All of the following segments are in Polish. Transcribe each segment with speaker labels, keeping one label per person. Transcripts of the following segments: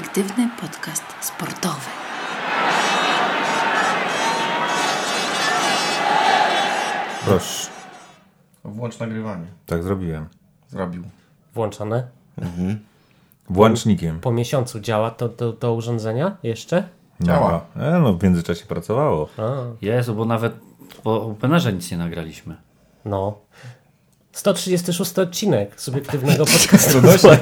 Speaker 1: perspektywny podcast sportowy.
Speaker 2: Proszę,
Speaker 3: Włącz nagrywanie.
Speaker 2: tak zrobiłem.
Speaker 3: Zrobił.
Speaker 4: Włączone.
Speaker 2: Włącznikiem.
Speaker 4: Po miesiącu działa to, to, to urządzenia jeszcze?
Speaker 3: Działa.
Speaker 2: No, e, no w międzyczasie pracowało.
Speaker 5: Jezu, bo nawet po Openerze nic nie nagraliśmy.
Speaker 4: No. 136 odcinek subiektywnego podcastu
Speaker 3: Radośnie.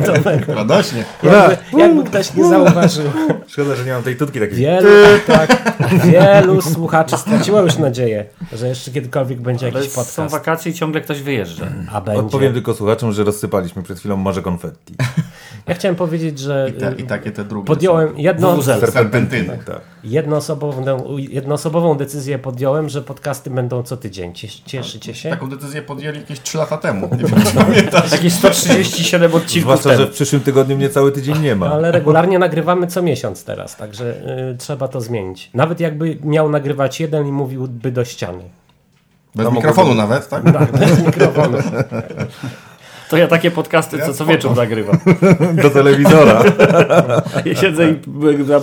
Speaker 3: Radośnie.
Speaker 4: Jakby, jakby ktoś nie zauważył.
Speaker 2: Szkoda, że nie mam tej tutki takiej.
Speaker 4: Wielu, tak, wielu słuchaczy straciło już nadzieję, że jeszcze kiedykolwiek będzie
Speaker 5: Ale
Speaker 4: jakiś
Speaker 5: są
Speaker 4: podcast.
Speaker 5: wakacje i ciągle ktoś wyjeżdża.
Speaker 4: A będzie.
Speaker 2: Odpowiem tylko słuchaczom, że rozsypaliśmy przed chwilą morze konfetti.
Speaker 4: Ja chciałem powiedzieć, że
Speaker 3: I, te,
Speaker 4: y,
Speaker 3: I takie te drugie.
Speaker 4: podjąłem jedno,
Speaker 3: Serpentyny.
Speaker 2: Tak.
Speaker 4: jednoosobową, jednoosobową decyzję podjąłem, że podcasty będą co tydzień. Cies- Cieszycie się?
Speaker 3: Taką decyzję podjęli jakieś 3 lata temu. Nie wiem, pamiętasz.
Speaker 5: Jakieś 137 odcinków
Speaker 2: Zwłaszcza,
Speaker 5: temu.
Speaker 2: że w przyszłym tygodniu mnie cały tydzień nie ma.
Speaker 4: Ale regularnie nagrywamy co miesiąc teraz, także y, trzeba to zmienić. Nawet jakby miał nagrywać jeden i mówiłby do ściany.
Speaker 3: Bez mikrofonu nawet, tak?
Speaker 4: Tak, bez mikrofonu.
Speaker 5: To ja takie podcasty co, co wieczór nagrywam.
Speaker 2: Do telewizora.
Speaker 5: Ja siedzę i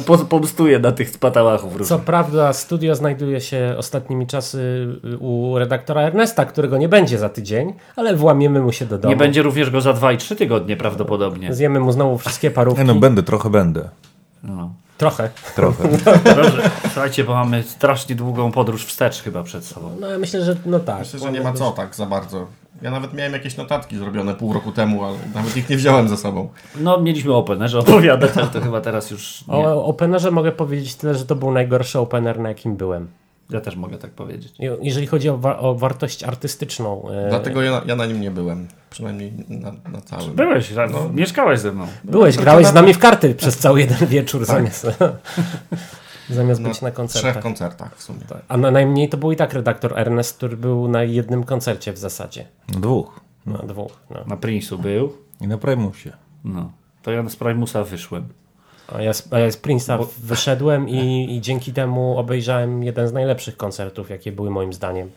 Speaker 5: po- pomstuję na tych spatałachów
Speaker 4: Co
Speaker 5: różnych.
Speaker 4: prawda studio znajduje się ostatnimi czasy u redaktora Ernesta, którego nie będzie za tydzień, ale włamiemy mu się do domu.
Speaker 5: Nie będzie również go za 2 i 3 tygodnie prawdopodobnie.
Speaker 4: Zjemy mu znowu wszystkie parówki.
Speaker 2: Nie no, będę, trochę będę.
Speaker 5: No.
Speaker 4: Trochę.
Speaker 2: Trochę.
Speaker 5: Dobrze, słuchajcie, bo mamy strasznie długą podróż wstecz chyba przed sobą.
Speaker 4: No ja myślę, że no tak.
Speaker 3: Myślę, że nie ma co tak za bardzo. Ja nawet miałem jakieś notatki zrobione pół roku temu, ale nawet ich nie wziąłem ze sobą.
Speaker 5: No, mieliśmy openerze opowiadać, ale to chyba teraz już nie.
Speaker 4: O openerze mogę powiedzieć tyle, że to był najgorszy opener, na jakim byłem.
Speaker 5: Ja też mogę tak powiedzieć.
Speaker 4: Je- Jeżeli chodzi o, wa- o wartość artystyczną. e,
Speaker 3: Dlatego ja, ja na nim nie byłem. Przynajmniej na, na całym.
Speaker 5: Byłeś, no. mieszkałeś ze mną.
Speaker 4: Byłeś, grałeś z nami w karty przez cały jeden wieczór zamiast, zamiast być na
Speaker 3: trzech
Speaker 4: koncertach.
Speaker 3: koncertach w sumie.
Speaker 4: A na najmniej to był i tak redaktor Ernest, który był na jednym koncercie w zasadzie.
Speaker 2: Dwóch.
Speaker 4: Na dwóch. No.
Speaker 5: Na Prince'u był.
Speaker 2: I na Primusie.
Speaker 5: No. To ja z Primusa wyszłem.
Speaker 4: A ja z, a ja z Prince'a wyszedłem i, i dzięki temu obejrzałem jeden z najlepszych koncertów, jakie były moim zdaniem.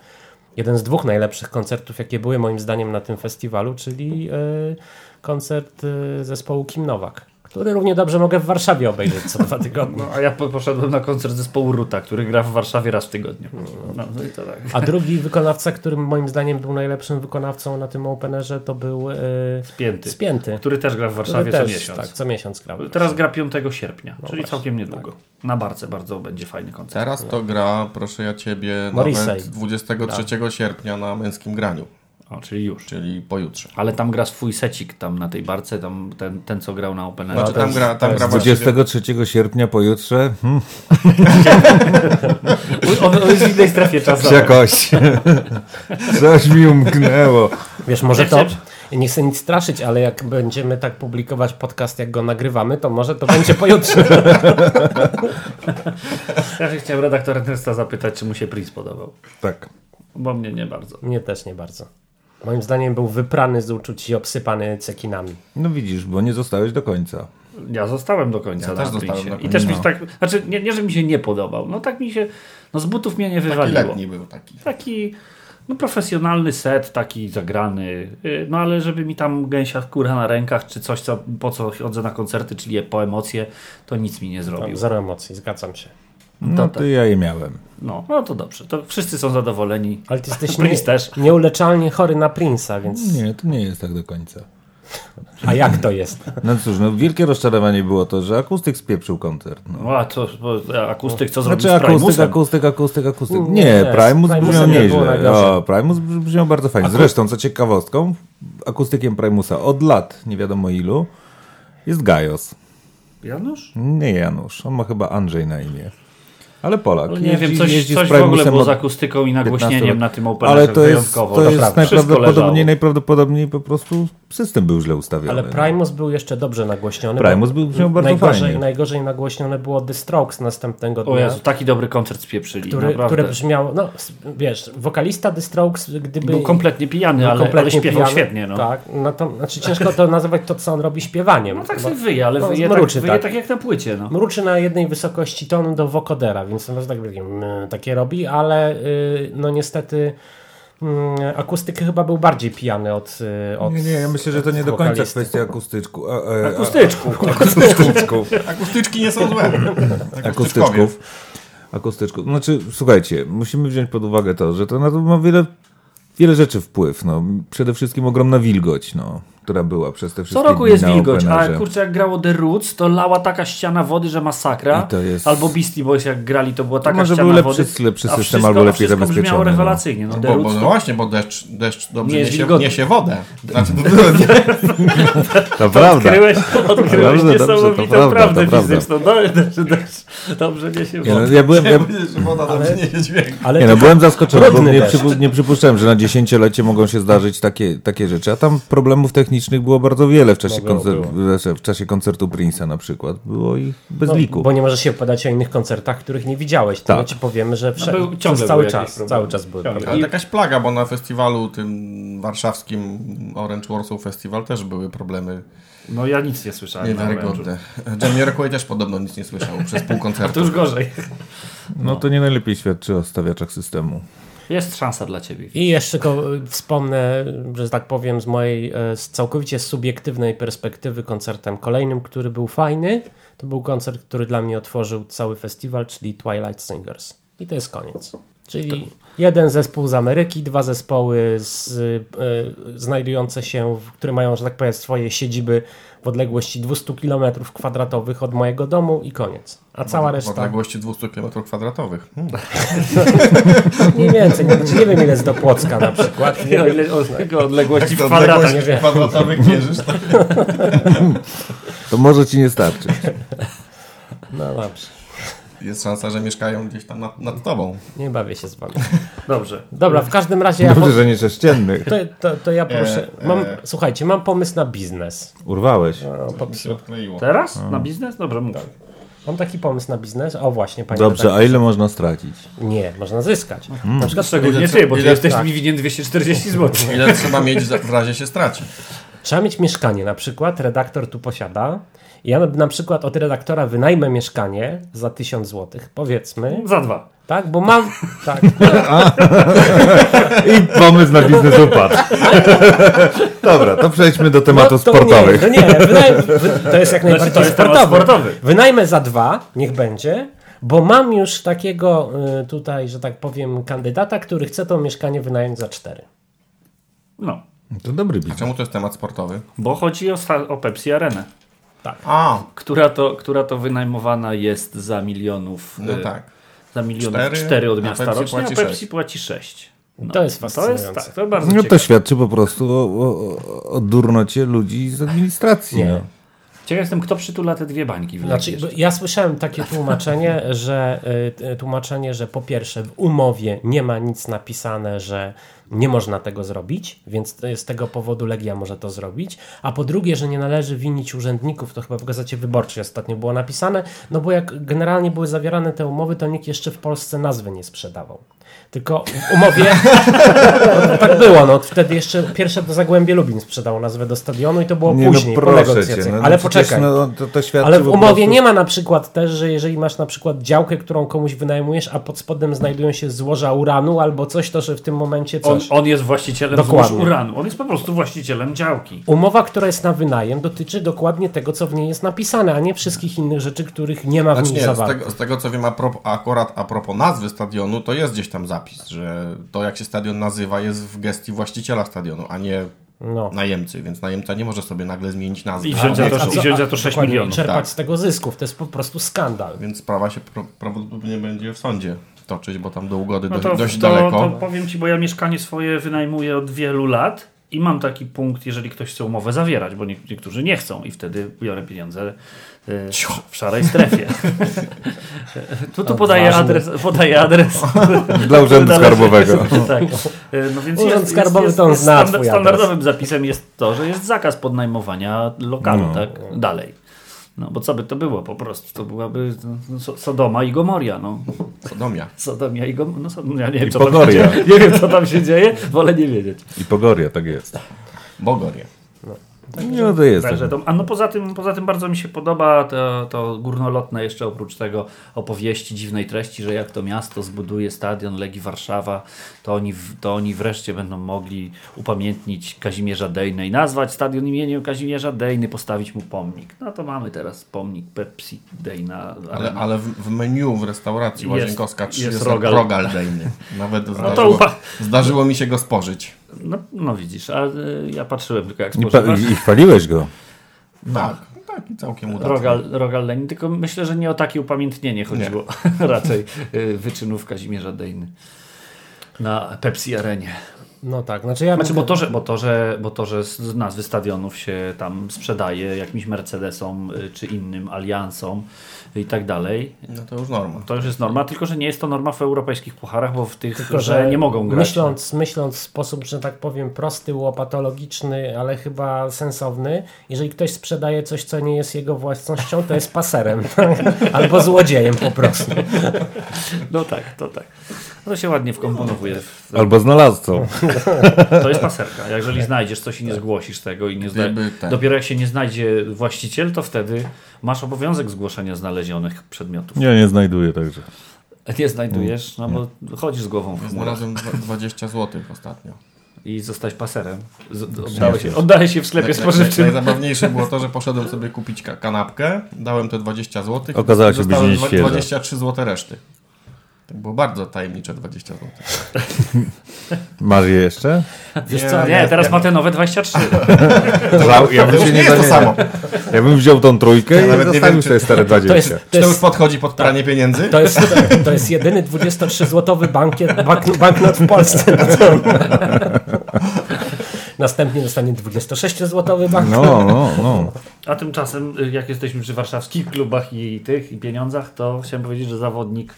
Speaker 4: Jeden z dwóch najlepszych koncertów, jakie były moim zdaniem na tym festiwalu, czyli e, koncert e, zespołu Kim Nowak, który równie dobrze mogę w Warszawie obejrzeć co dwa tygodnie.
Speaker 5: No, a ja po, poszedłem na koncert zespołu Ruta, który gra w Warszawie raz w tygodniu. No, no i to tak.
Speaker 4: A drugi wykonawca, którym moim zdaniem był najlepszym wykonawcą na tym Openerze, to był e,
Speaker 5: Spięty.
Speaker 4: Spięty.
Speaker 5: Który też gra w Warszawie co
Speaker 4: też,
Speaker 5: miesiąc.
Speaker 4: Tak, co miesiąc grał.
Speaker 5: Teraz gra 5 sierpnia, czyli
Speaker 4: właśnie,
Speaker 5: całkiem niedługo. Na barce bardzo będzie fajny koncert.
Speaker 3: Teraz to gra, proszę ja ciebie,
Speaker 4: Morrissey.
Speaker 3: nawet 23
Speaker 4: Tak.
Speaker 3: sierpnia na męskim graniu,
Speaker 5: O, czyli już.
Speaker 3: czyli pojutrze.
Speaker 5: Ale tam gra swój secik tam na tej barce, tam ten, ten co grał na Openerze.
Speaker 3: Znaczy tam gra, tam gra
Speaker 2: Z
Speaker 3: właściwie...
Speaker 2: 23 sierpnia pojutrze. Hmm,
Speaker 5: on, on jest w innej strefie czasowej.
Speaker 2: jakoś. Coś mi umknęło.
Speaker 4: Wiesz, może to. Nie chcę nic straszyć, ale jak będziemy tak publikować podcast, jak go nagrywamy, to może to będzie pojutrze.
Speaker 5: Ja się chciałem redaktora Ernesta zapytać, czy mu się Prince podobał.
Speaker 2: Tak.
Speaker 5: Bo mnie nie bardzo.
Speaker 4: Mnie też nie bardzo. Moim zdaniem był wyprany z uczuć i obsypany cekinami.
Speaker 2: No widzisz, bo nie zostałeś do końca.
Speaker 5: Ja zostałem do końca
Speaker 3: Ja
Speaker 5: na
Speaker 3: też zostałem do
Speaker 5: I
Speaker 3: końca.
Speaker 5: też mi
Speaker 3: No.
Speaker 5: tak, znaczy nie, nie, że mi się nie podobał, no tak mi się, no z butów mnie nie
Speaker 3: Taki
Speaker 5: wywaliło.
Speaker 3: letni był taki.
Speaker 5: Taki no, profesjonalny set, taki zagrany. Yy, No ale żeby mi tam gęsia skóra na rękach, czy coś, co, po co chodzę na koncerty, czyli po emocje, to nic mi nie zrobił.
Speaker 4: Tam zero emocji, zgadzam się.
Speaker 2: No
Speaker 5: To
Speaker 2: to ja je miałem.
Speaker 5: No, no to dobrze. To wszyscy są zadowoleni.
Speaker 4: Ale ty jesteś
Speaker 5: Prince
Speaker 4: nie,
Speaker 5: też.
Speaker 4: nieuleczalnie chory na Prince'a, więc.
Speaker 2: Nie, to nie jest tak do końca.
Speaker 4: A jak to jest?
Speaker 2: No cóż, no wielkie rozczarowanie było to, że akustyk spieprzył koncert. No.
Speaker 5: No a to bo akustyk co zrobił
Speaker 2: Znaczy
Speaker 5: z
Speaker 2: akustyk,
Speaker 5: Primusem?
Speaker 2: akustyk, akustyk, akustyk.
Speaker 4: Nie,
Speaker 2: Nie,
Speaker 4: z
Speaker 2: Primus brzmiał
Speaker 4: nie
Speaker 2: nieźle. O, Primus brzmiał bardzo fajnie. Zresztą, co ciekawostką, akustykiem Primusa od lat, nie wiadomo ilu, jest Gajos.
Speaker 5: Janusz?
Speaker 2: Nie Janusz, on ma chyba Andrzej na imię. Ale Polak.
Speaker 5: No nie wiem,
Speaker 2: Jeździ-
Speaker 5: coś,
Speaker 2: jeździ z
Speaker 5: coś w ogóle było z akustyką i nagłośnieniem
Speaker 2: 15
Speaker 5: na tym Openerze
Speaker 2: Ale to jest,
Speaker 5: wyjątkowo.
Speaker 2: to jest najprawdopodobniej, najprawdopodobniej po prostu system był źle ustawiony.
Speaker 4: Ale
Speaker 2: no.
Speaker 4: Primus był jeszcze dobrze nagłośniony.
Speaker 2: Primus był- brzmiał bardzo
Speaker 4: najgorzej,
Speaker 2: fajnie.
Speaker 4: najgorzej nagłośnione było The Strokes następnego dnia.
Speaker 5: O Jezu, taki dobry koncert spieprzyli,
Speaker 4: który,
Speaker 5: naprawdę.
Speaker 4: które brzmiało, no wiesz, wokalista The Strokes, gdyby...
Speaker 5: Był kompletnie pijany,
Speaker 4: był
Speaker 5: ale, ale
Speaker 4: kompletnie
Speaker 5: śpiewał
Speaker 4: pijany,
Speaker 5: świetnie. No.
Speaker 4: Tak, no to, znaczy ciężko to nazywać to, co on robi śpiewaniem.
Speaker 5: No tak sobie wyje, ale
Speaker 4: no,
Speaker 5: wyje, tak,
Speaker 4: zmruczy
Speaker 5: wyje
Speaker 4: tak.
Speaker 5: tak jak na płycie. No.
Speaker 4: Mruczy na jednej wysokości tonu do wokodera, więc to tak, takie, mm, takie robi, ale y, no niestety mm, akustykę chyba był bardziej pijany od, y, od
Speaker 2: Nie, nie, ja myślę, że to nie do końca
Speaker 4: wokalisty.
Speaker 2: kwestia akustyczku. A, e, a,
Speaker 5: Akustyczków.
Speaker 2: akustyczków.
Speaker 3: Akustyczki nie są złe.
Speaker 2: akustyczków. Akustyczków. Znaczy, słuchajcie, musimy wziąć pod uwagę to, że to na to ma wiele, wiele rzeczy wpływ. No. Przede wszystkim ogromna wilgoć, no, która była przez te
Speaker 5: Co
Speaker 2: wszystkie
Speaker 5: roku
Speaker 2: dni
Speaker 5: jest wilgoć, a kurczę jak grało The Roots, to lała taka ściana wody, że masakra.
Speaker 2: I to jest-
Speaker 5: Albo Beastie Boys jak grali, to była taka
Speaker 2: może
Speaker 5: ściana
Speaker 2: był
Speaker 5: wody.
Speaker 2: lepszy- lepszy
Speaker 5: a
Speaker 2: system,
Speaker 5: wszystko,
Speaker 2: albo lepiej
Speaker 5: wszystko
Speaker 2: zabezpieczony,
Speaker 5: brzmiało
Speaker 2: no.
Speaker 5: rewelacyjnie. No, The
Speaker 3: Bo, bo
Speaker 5: Roots
Speaker 3: no
Speaker 5: to...
Speaker 3: właśnie, bo deszcz, deszcz dobrze
Speaker 5: Nie
Speaker 3: niesie, niesie wodę. Znaczy,
Speaker 2: To prawda.
Speaker 5: Odkryłeś, odkryłeś
Speaker 2: Dobrze, to
Speaker 5: niesamowitą
Speaker 2: prawda,
Speaker 5: prawdę
Speaker 2: to prawda.
Speaker 5: fizyczną. Dobrze, dobrze, dobrze mnie się
Speaker 2: Nie, no,
Speaker 5: woda.
Speaker 2: ja byłem, ja,
Speaker 3: że woda dobrze niesie dźwięk.
Speaker 4: Ale
Speaker 2: nie, no,
Speaker 4: to-
Speaker 2: byłem zaskoczony, bo nie, przypu, nie przypuszczałem, że na dziesięciolecie mogą się zdarzyć takie, takie rzeczy. A tam problemów technicznych było bardzo wiele w czasie,
Speaker 4: No, było,
Speaker 2: koncer- w czasie koncertu Prince'a na przykład. Było ich bez
Speaker 4: No,
Speaker 2: liku.
Speaker 4: bo nie możesz się opowiadać o innych koncertach, których nie widziałeś. To
Speaker 2: Tak.
Speaker 4: my ci powiemy, że wsze-
Speaker 5: był- ciągle
Speaker 4: przez cały czas, cały czas były
Speaker 5: Ciągle.
Speaker 4: problemy.
Speaker 3: Ale jakaś plaga, bo na festiwalu tym warszawskim Orange Warsaw Festival też były problemy
Speaker 5: No ja nic nie słyszałem.
Speaker 3: niewiarygodne. Jamiroquai też podobno nic nie słyszał przez pół
Speaker 5: To
Speaker 3: koncertu.
Speaker 5: już gorzej.
Speaker 2: No to nie najlepiej świadczy o stawiaczach systemu.
Speaker 5: Jest szansa dla ciebie.
Speaker 4: I jeszcze tylko y, wspomnę, że tak powiem, z mojej e, z całkowicie subiektywnej perspektywy koncertem kolejnym, który był fajny, to był koncert, który dla mnie otworzył cały festiwal, czyli Twilight Singers. I to jest koniec. Czyli jeden zespół z Ameryki, dwa zespoły z, e, znajdujące się, w- które mają, że tak powiem, swoje siedziby w odległości 200 km kwadratowych od mojego domu i koniec. A cała
Speaker 3: W
Speaker 4: reszta
Speaker 3: odległości 200 km kwadratowych. Hmm.
Speaker 4: mniej więcej, nie, nie wiem ile jest do Płocka na przykład. Nie
Speaker 5: ile od odległości w
Speaker 3: To odległość
Speaker 4: nie wiem.
Speaker 3: kwadratowych mierzysz. tak?
Speaker 2: To może ci nie starczyć.
Speaker 4: No dobrze,
Speaker 3: Jest szansa, że mieszkają gdzieś tam nad, nad tobą.
Speaker 4: nie bawię się z wami.
Speaker 5: Dobrze.
Speaker 4: Dobra, w każdym razie ja, po,
Speaker 2: Dobrze, że nie sześcienny.
Speaker 4: to, to, to ja proszę.
Speaker 3: E,
Speaker 4: Mam,
Speaker 3: e.
Speaker 4: słuchajcie, mam pomysł na biznes.
Speaker 2: Urwałeś.
Speaker 4: No, po,
Speaker 3: się odkleiło.
Speaker 5: Teraz? Na biznes? Dobrze, mów.
Speaker 4: mam taki pomysł na biznes. O właśnie, panie
Speaker 2: Dobrze, a
Speaker 4: redaktorze.
Speaker 2: ile można stracić?
Speaker 4: Nie, można zyskać. Na przykład
Speaker 5: Szczególnie
Speaker 3: Ile-
Speaker 5: ty, bo ty
Speaker 3: ile-
Speaker 5: jesteś
Speaker 4: tak.
Speaker 5: mi winien 240 zł.
Speaker 3: Ile trzeba mieć w razie się straci?
Speaker 4: trzeba mieć mieszkanie. Na przykład redaktor tu posiada. Ja na, na przykład od redaktora wynajmę mieszkanie za 1000 zł, powiedzmy.
Speaker 5: Za dwa.
Speaker 4: Tak, bo mam. Tak,
Speaker 2: I pomysł na biznes upadł. Dobra, to przejdźmy do tematów
Speaker 4: No, to
Speaker 2: sportowych.
Speaker 4: Nie, to nie, wy, to jest jak najbardziej
Speaker 5: to jest
Speaker 4: sportowy.
Speaker 5: sportowy.
Speaker 4: Wynajmę za dwa, niech będzie, bo mam już takiego y, tutaj, że tak powiem, kandydata, który chce to mieszkanie wynająć za cztery.
Speaker 5: No.
Speaker 2: To dobry biznes.
Speaker 3: Czemu to jest temat sportowy?
Speaker 5: Bo chodzi o, o Pepsi Arenę,
Speaker 3: A,
Speaker 5: która to, która to wynajmowana jest za milionów.
Speaker 3: no
Speaker 5: y,
Speaker 3: tak.
Speaker 5: Za milionów
Speaker 3: Cztery,
Speaker 5: cztery od
Speaker 3: a
Speaker 5: miasta
Speaker 3: Pepsi
Speaker 5: rocznie, a
Speaker 3: płaci
Speaker 5: Pepsi
Speaker 3: sześć.
Speaker 5: płaci sześć. No.
Speaker 4: To jest
Speaker 5: To jest,
Speaker 4: fascynujące.
Speaker 5: tak, to bardzo
Speaker 2: No to świadczy po prostu o, o, o durnocie ludzi z administracji.
Speaker 4: Nie.
Speaker 2: No.
Speaker 5: Ciekaw jestem, kto przytula te dwie bańki. w
Speaker 4: Znaczy, ja słyszałem takie tłumaczenie, że y, y, tłumaczenie, że po pierwsze w umowie nie ma nic napisane, że nie można tego zrobić, więc z tego powodu Legia może to zrobić, a po drugie, że nie należy winić urzędników, to chyba w Gazecie Wyborczej ostatnio było napisane, no bo jak generalnie były zawierane te umowy, to nikt jeszcze w Polsce nazwy nie sprzedawał. Tylko w umowie no, tak było, no wtedy jeszcze pierwsze to Zagłębie Lubin sprzedało nazwę do stadionu i to było
Speaker 2: Nie,
Speaker 4: później,
Speaker 2: no
Speaker 4: po negocjacjach.
Speaker 2: cię. No,
Speaker 4: Ale
Speaker 2: no przecież,
Speaker 4: poczekaj.
Speaker 2: No, to, to
Speaker 4: Ale w umowie
Speaker 2: prostu-
Speaker 4: nie ma na przykład też, że jeżeli masz na przykład działkę, którą komuś wynajmujesz, a pod spodem znajdują się złoża uranu albo coś, to że w tym momencie
Speaker 5: On,
Speaker 4: coś.
Speaker 5: on jest właścicielem
Speaker 4: Dokładnie.
Speaker 5: złóż uranu. On jest po prostu właścicielem działki.
Speaker 4: Umowa, która jest na wynajem, dotyczy dokładnie tego, co w niej jest napisane, a nie wszystkich innych rzeczy, których nie ma w
Speaker 3: Znaczy
Speaker 4: niej
Speaker 3: nie, z
Speaker 4: zawartych.
Speaker 3: tego, z tego co wiem, a pro, akurat a propos nazwy stadionu, to jest gdzieś tam zapis, że to jak się stadion nazywa jest w gestii właściciela stadionu, a nie
Speaker 4: No.
Speaker 3: najemcy, więc najemca nie może sobie nagle zmienić nazwy.
Speaker 5: I wziąć za to, i wziąć za to 6
Speaker 4: dokładnie,
Speaker 5: milionów.
Speaker 4: Czerpać
Speaker 3: tak.
Speaker 4: z tego zysków. To jest po prostu skandal.
Speaker 3: Więc sprawa się pro, prawdopodobnie będzie w sądzie toczyć, bo tam do ugody
Speaker 5: No to,
Speaker 3: dość
Speaker 5: to,
Speaker 3: daleko.
Speaker 5: to powiem Ci, bo ja mieszkanie swoje wynajmuję od wielu lat i mam taki punkt, jeżeli ktoś chce umowę zawierać, bo nie, niektórzy nie chcą i wtedy biorę pieniądze y, w szarej strefie. tu tu podaję adres, podaję adres.
Speaker 2: Dla urzędu skarbowego.
Speaker 5: tak. Y, No więc
Speaker 4: Urząd
Speaker 5: jest,
Speaker 4: Skarbowy
Speaker 5: jest,
Speaker 4: to
Speaker 5: jest, jest Standardowym zapisem jest to, że jest zakaz podnajmowania lokalu
Speaker 2: No.
Speaker 5: tak dalej. No bo co by to było po prostu? To byłaby no, So- Sodoma i Gomoria. No.
Speaker 3: Sodomia.
Speaker 5: Sodomia i Gomoria. No, so, ja nie wiem,
Speaker 2: I
Speaker 5: co tam się. Nie wiem, co tam się dzieje, wolę nie wiedzieć.
Speaker 2: I Pogoria, tak jest. Nie, no to jest.
Speaker 5: Także to, a no poza tym, poza tym bardzo mi się podoba to, to górnolotne jeszcze oprócz tego opowieści dziwnej treści, że jak to miasto zbuduje stadion Legii Warszawa, to oni, to oni wreszcie będą mogli upamiętnić Kazimierza Dejny i nazwać stadion imieniem Kazimierza Dejny, postawić mu pomnik. No to mamy teraz pomnik Pepsi Dejna.
Speaker 3: Ale, ale w, w menu w restauracji
Speaker 5: Jest-
Speaker 3: Łazienkowska 3
Speaker 5: jest
Speaker 3: jest,
Speaker 5: rogal.
Speaker 3: rogal dejny. Nawet
Speaker 5: to
Speaker 3: zdarzyło,
Speaker 5: upa-
Speaker 3: zdarzyło mi się go spożyć.
Speaker 5: No, no widzisz, a y, ja patrzyłem tylko jak spożywasz.
Speaker 2: i, I chwaliłeś go.
Speaker 3: Tak, tak i całkiem udane.
Speaker 5: Rogal, Rogal Lenin, tylko myślę, że nie o takie upamiętnienie chodziło. Raczej y, wyczynów Kazimierza Dejny na Pepsi Arenie.
Speaker 4: No tak, znaczy ja...
Speaker 5: Znaczy, bo to, że, bo, to, że, bo to, że z nazwy stadionów się tam sprzedaje jakimś Mercedesom y, czy innym aliansom i tak dalej,
Speaker 3: No to już norma.
Speaker 5: to już jest norma, tylko że nie jest to norma w europejskich pucharach, bo w tych,
Speaker 4: Tylko,
Speaker 5: że nie mogą grać.
Speaker 4: Myśląc, myśląc w sposób, że tak powiem, prosty, łopatologiczny, ale chyba sensowny, jeżeli ktoś sprzedaje coś, co nie jest jego własnością, to jest paserem. Albo złodziejem po prostu.
Speaker 5: No tak, to tak. No to się ładnie wkomponowuje. W,
Speaker 2: Albo znalazcą.
Speaker 5: To jest paserka. Jeżeli znajdziesz coś i nie zgłosisz tego i nie zna... Dopiero jak się nie znajdzie właściciel, to wtedy masz obowiązek zgłoszenia znalezionych przedmiotów.
Speaker 2: Nie, nie znajduję także.
Speaker 5: Nie znajdujesz, no bo chodzisz z głową w chmurach
Speaker 3: Znalazłem dwa- 20 zł ostatnio.
Speaker 5: i zostać paserem. Z, oddałeś, się, oddałeś się w sklepie
Speaker 3: Naj- naj-
Speaker 5: spożywczym.
Speaker 3: Najzabawniejsze było to, że poszedłem sobie kupić ka- kanapkę, dałem te 20 zł.
Speaker 2: Okazała się być
Speaker 3: dostałem dwa-
Speaker 2: nieświeża.
Speaker 3: 23 zł reszty. To było bardzo tajemnicze 20 zł.
Speaker 2: Masz je jeszcze?
Speaker 4: Wiesz
Speaker 3: Nie,
Speaker 4: co?
Speaker 5: Nie, teraz ma te nowe 23.
Speaker 2: Żał, ja bym
Speaker 3: To
Speaker 2: się nie
Speaker 3: nie to samo.
Speaker 2: Ja bym wziął tą trójkę
Speaker 3: Ja
Speaker 2: i
Speaker 3: nawet nie wiem, czy-
Speaker 2: sobie stare
Speaker 4: To jest,
Speaker 2: 20.
Speaker 4: to
Speaker 3: Czy to już podchodzi pod pranie pieniędzy?
Speaker 4: to jest, to jest jedyny 23-złotowy bankiet, bank, banknot w Polsce. Następnie dostanie 26-złotowy banknot.
Speaker 2: No, no, no.
Speaker 5: A tymczasem, y, jak jesteśmy przy warszawskich klubach i tych i pieniądzach, to chciałem powiedzieć, że zawodnik,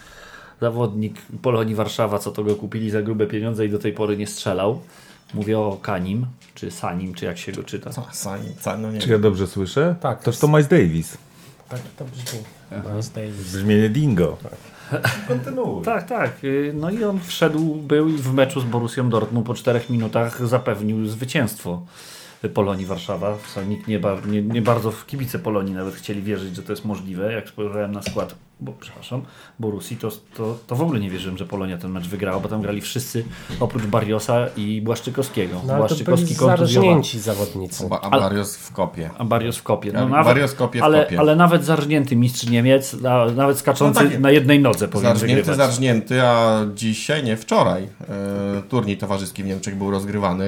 Speaker 5: zawodnik Polonii Warszawa, co to go kupili za grube pieniądze i do tej pory nie strzelał. Mówię o Kanim, czy Sanim, czy jak się go czyta.
Speaker 3: Co, sani, ca- no nie
Speaker 2: Czy ja dobrze słyszę?
Speaker 4: Tak.
Speaker 2: Toż to Miles Davis.
Speaker 4: Tak to brzmi. Miles Davis.
Speaker 2: Brzmienie dingo. Kontynuuj.
Speaker 5: Tak, tak. Y, No i on wszedł, był w meczu z Borussią Dortmund po czterech minutach zapewnił zwycięstwo Polonii Warszawa. Nikt nie, nie, nie bardzo w kibice Polonii nawet chcieli wierzyć, że to jest możliwe. Jak spojrzałem na skład, bo przepraszam, Borussii, to, to, to w ogóle nie wierzyłem, że Polonia ten mecz wygrała, bo tam grali wszyscy oprócz Barriosa i Błaszczykowskiego.
Speaker 4: No,
Speaker 5: Błaszczykowski
Speaker 4: zarżnięci zawodnicy.
Speaker 3: Ba- A Barrios w kopie.
Speaker 5: A Barrios w kopie. No, nawet,
Speaker 3: Barrios kopie w
Speaker 5: ale,
Speaker 3: kopie.
Speaker 5: ale nawet zarżnięty mistrz Niemiec, a, nawet skaczący
Speaker 3: No tak,
Speaker 5: na jednej nodze powinien
Speaker 3: Zarżnięty,
Speaker 5: wygrywać.
Speaker 3: zarżnięty, a dzisiaj, nie wczoraj, e, turniej towarzyski w Niemczech był rozgrywany.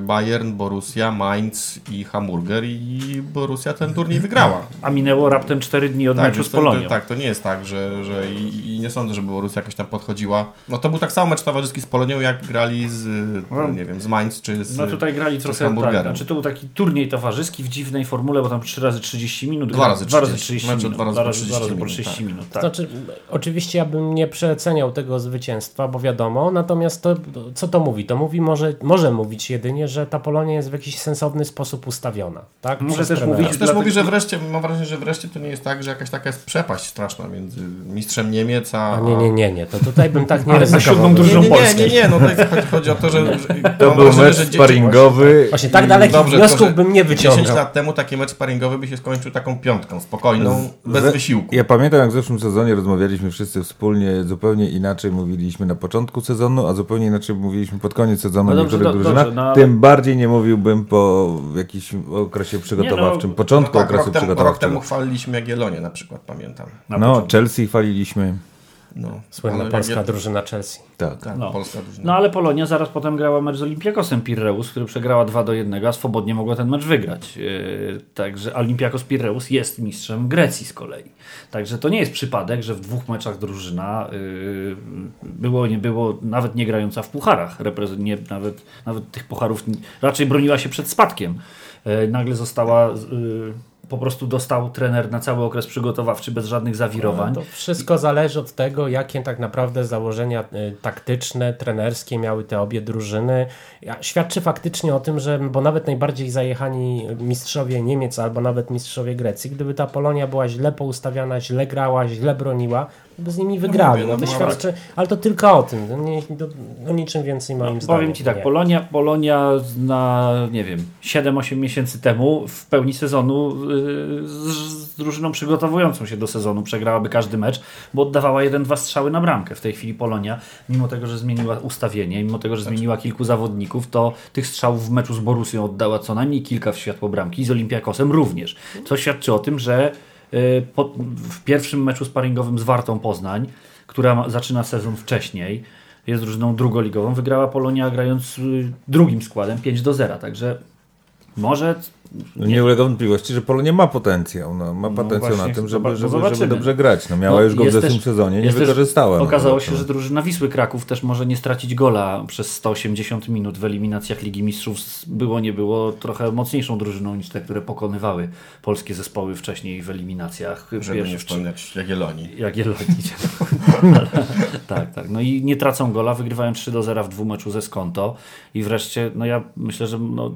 Speaker 3: Bayern, Borussia, Mainz i Hamburger i Borussia ten turniej wygrała.
Speaker 5: A minęło raptem 4 dni od meczu
Speaker 3: więc
Speaker 5: z Polonią.
Speaker 3: to, tak, to nie jest tak, że, że i, i nie sądzę, żeby Borussia jakoś tam podchodziła. No to był tak samo mecz towarzyski z Polonią, jak grali z,
Speaker 5: No.
Speaker 3: nie wiem, z Mainz czy z
Speaker 5: No tutaj grali trochę tak. Znaczy to był taki turniej towarzyski w dziwnej formule, bo tam 3 razy 30 minut.
Speaker 3: Dwa razy
Speaker 5: dwa razy
Speaker 3: 30
Speaker 5: 30
Speaker 3: mecze,
Speaker 5: minut.
Speaker 3: dwa razy
Speaker 5: Dwa
Speaker 3: po
Speaker 5: razy,
Speaker 3: 30
Speaker 5: dwa razy po
Speaker 3: minut,
Speaker 5: 30
Speaker 3: tak.
Speaker 5: minut. Tak.
Speaker 4: Znaczy, oczywiście ja bym nie przeceniał tego zwycięstwa, bo wiadomo, natomiast to, co to mówi? To mówi, może, może mówić jedynie, że ta Polonia jest w jakiś sensowny sposób ustawiona. Tak?
Speaker 5: Może
Speaker 4: Przez
Speaker 5: też
Speaker 4: trenera.
Speaker 5: mówić-
Speaker 3: Też
Speaker 5: Dlatego-
Speaker 3: mówi, że wreszcie, mam wrażenie, że wreszcie to nie jest tak, że jakaś taka jest przepaść straszna między mistrzem Niemiec a...
Speaker 4: A nie, nie, nie, nie, to tutaj bym tak nie
Speaker 5: Ale
Speaker 4: ryzykował.
Speaker 5: siódmą
Speaker 3: Nie,
Speaker 5: drużyną
Speaker 3: nie, nie, nie, nie, no tak chodzi, chodzi o to, że... że
Speaker 2: To był mecz
Speaker 3: że
Speaker 2: sparingowy.
Speaker 4: Właśnie tak
Speaker 3: I
Speaker 4: dalekich
Speaker 3: dobrze,
Speaker 4: wniosków bym nie
Speaker 3: 10
Speaker 4: wyciągał.
Speaker 3: lat temu taki mecz sparingowy by się skończył taką piątką, spokojną, bez
Speaker 2: Ze-
Speaker 3: wysiłku.
Speaker 2: Ja pamiętam, jak w zeszłym sezonie rozmawialiśmy wszyscy wspólnie, zupełnie inaczej mówiliśmy na początku sezonu, a zupełnie inaczej mówiliśmy pod koniec sezonu
Speaker 5: No dobrze, do- dobrze, no
Speaker 2: Tym bardziej nie mówiłbym po jakimś okresie przygotowawczym,
Speaker 5: no,
Speaker 2: początku
Speaker 3: No tak,
Speaker 2: okresu
Speaker 3: rok, temu, rok
Speaker 2: przygotowawczego.
Speaker 3: temu chwaliliśmy Jagiellonię na przykład, pamiętam.
Speaker 5: Na
Speaker 2: No. Chelsea chwaliliśmy.
Speaker 3: No,
Speaker 4: Słynna
Speaker 3: ale
Speaker 4: polska
Speaker 3: Jagiell-
Speaker 4: drużyna Chelsea.
Speaker 2: Tak.
Speaker 3: Tak,
Speaker 5: No.
Speaker 3: polska drużyna.
Speaker 5: No ale Polonia zaraz potem grała mecz z Olympiakosem Pirreus, który przegrała 2 do 1, a swobodnie mogła ten mecz wygrać. Yy, także Olympiakos Pirreus jest mistrzem Grecji z kolei. Także to nie jest przypadek, że w dwóch meczach drużyna yy, było, nie było, nawet nie grająca w pucharach, reprezent, nie, nawet, nawet tych pucharów raczej broniła się przed spadkiem. Yy, nagle została, yy, po prostu dostał trener na cały okres przygotowawczy bez żadnych zawirowań.
Speaker 4: To wszystko zależy od tego, jakie tak naprawdę założenia y, taktyczne, trenerskie miały te obie drużyny. Świadczy faktycznie o tym, że, bo nawet najbardziej zajechani mistrzowie Niemiec albo nawet mistrzowie Grecji, gdyby ta Polonia była źle poustawiana, źle grała, źle broniła, by z nimi wygrali. No, to świadczy, ale to tylko o tym, no o niczym więcej moim
Speaker 5: no,
Speaker 4: zdaniem.
Speaker 5: Powiem Ci tak, Polonia, Polonia na, nie wiem, 7-8 miesięcy temu w pełni sezonu yy, z, z drużyną przygotowującą się do sezonu przegrałaby każdy mecz, bo oddawała jeden-dwa strzały na bramkę. W tej chwili Polonia, mimo tego, że zmieniła ustawienie, mimo tego, że zmieniła kilku zawodników, to tych strzałów w meczu z Borusią oddała co najmniej kilka w światło bramki i z Olimpiakosem również. Co świadczy o tym, że po, w pierwszym meczu sparingowym z Wartą Poznań, która ma, zaczyna sezon wcześniej, jest drużyną drugoligową, wygrała Polonia grając y, drugim składem 5 do 0, także może
Speaker 2: no nie ulega wątpliwości, że Polonia ma potencjał. No, ma potencjał na tym, żeby, żeby, żeby dobrze grać. No, miała
Speaker 5: No,
Speaker 2: już go w zeszłym
Speaker 5: też-
Speaker 2: sezonie, nie wykorzystała. no,
Speaker 5: Okazało
Speaker 2: no,
Speaker 5: się, że drużyna Wisły Kraków też może nie stracić gola przez 180 minut w eliminacjach Ligi Mistrzów. Było, nie było trochę mocniejszą drużyną niż te, które pokonywały polskie zespoły wcześniej w eliminacjach.
Speaker 3: Żeby nie
Speaker 5: Pierwszy-
Speaker 3: wspominać Jagiellonii.
Speaker 5: Jagiellonii. tak, tak. No i nie tracą gola, wygrywają 3 do 0 w dwumeczu ze Skonto i wreszcie, no ja myślę, że no,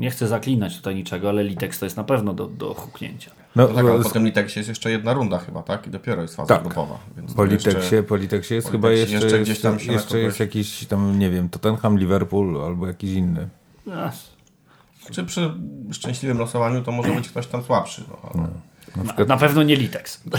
Speaker 5: nie chcę zaklinać tutaj niczego, ale Litex to jest na pewno do, do huknięcia.
Speaker 2: no,
Speaker 3: No tak, ale
Speaker 2: z-
Speaker 3: potem Liteksie jest jeszcze jedna runda chyba, tak? I dopiero jest faza
Speaker 2: Tak.
Speaker 3: grupowa. Więc
Speaker 2: Po
Speaker 3: to jeszcze-
Speaker 2: po Liteksie jest
Speaker 3: po
Speaker 2: chyba
Speaker 3: Liteksie
Speaker 2: jeszcze,
Speaker 3: jeszcze
Speaker 2: jest,
Speaker 3: gdzieś tam się na
Speaker 2: jeszcze jest jakiś tam, nie wiem, Tottenham, Liverpool albo jakiś inny.
Speaker 5: Ach,
Speaker 3: Czy przy szczęśliwym losowaniu to może być ktoś tam słabszy. No, ale...
Speaker 5: na, na pewno nie Litex.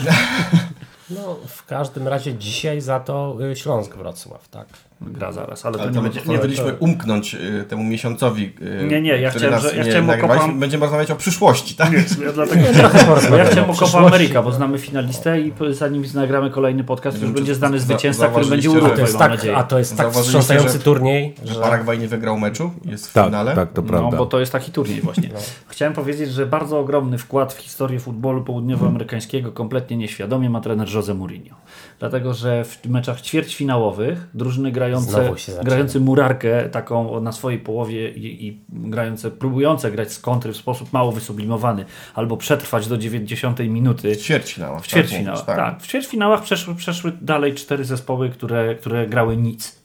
Speaker 4: No, w każdym razie dzisiaj za to y, Śląsk Wrocław, tak.
Speaker 5: Gra zaraz, ale,
Speaker 3: Ale
Speaker 5: to
Speaker 3: to
Speaker 5: nie
Speaker 3: nie,
Speaker 5: będzie...
Speaker 3: nie
Speaker 5: to-
Speaker 3: byliśmy umknąć y, temu miesiącowi, y,
Speaker 5: Nie, nie, ja
Speaker 3: który
Speaker 5: chciałem,
Speaker 3: nas
Speaker 5: że- ja
Speaker 3: nie
Speaker 5: chciałem o
Speaker 3: Będziemy rozmawiać o przyszłości, tak?
Speaker 5: Ja, dlatego ja chciałem o Copa America, bo znamy finalistę i zanim nagramy kolejny podcast,
Speaker 3: Nie
Speaker 5: już
Speaker 3: wiem,
Speaker 5: będzie znany zwycięzca, który będzie Urugwaj,
Speaker 4: To
Speaker 5: mam
Speaker 4: tak,
Speaker 5: nadzieję.
Speaker 4: a to jest tak wstrząsający turniej,
Speaker 3: Że
Speaker 4: że
Speaker 3: Paragwaj nie wygrał meczu, jest w
Speaker 2: Tak,
Speaker 3: finale.
Speaker 2: tak, to prawda.
Speaker 5: No, bo to jest taki turniej właśnie. Chciałem powiedzieć, że bardzo ogromny wkład w historię futbolu południowoamerykańskiego kompletnie nieświadomie ma trener Jose Mourinho. Dlatego, że w meczach ćwierćfinałowych drużyny grające, grające murarkę taką na swojej połowie i, i grające, próbujące grać z kontry w sposób mało wysublimowany albo przetrwać do 90 minuty
Speaker 3: W ćwierćfinałach.
Speaker 5: w ćwierćfinałach,
Speaker 3: tak.
Speaker 5: tak. W ćwierćfinałach przeszły, przeszły dalej cztery zespoły, które, które grały nic.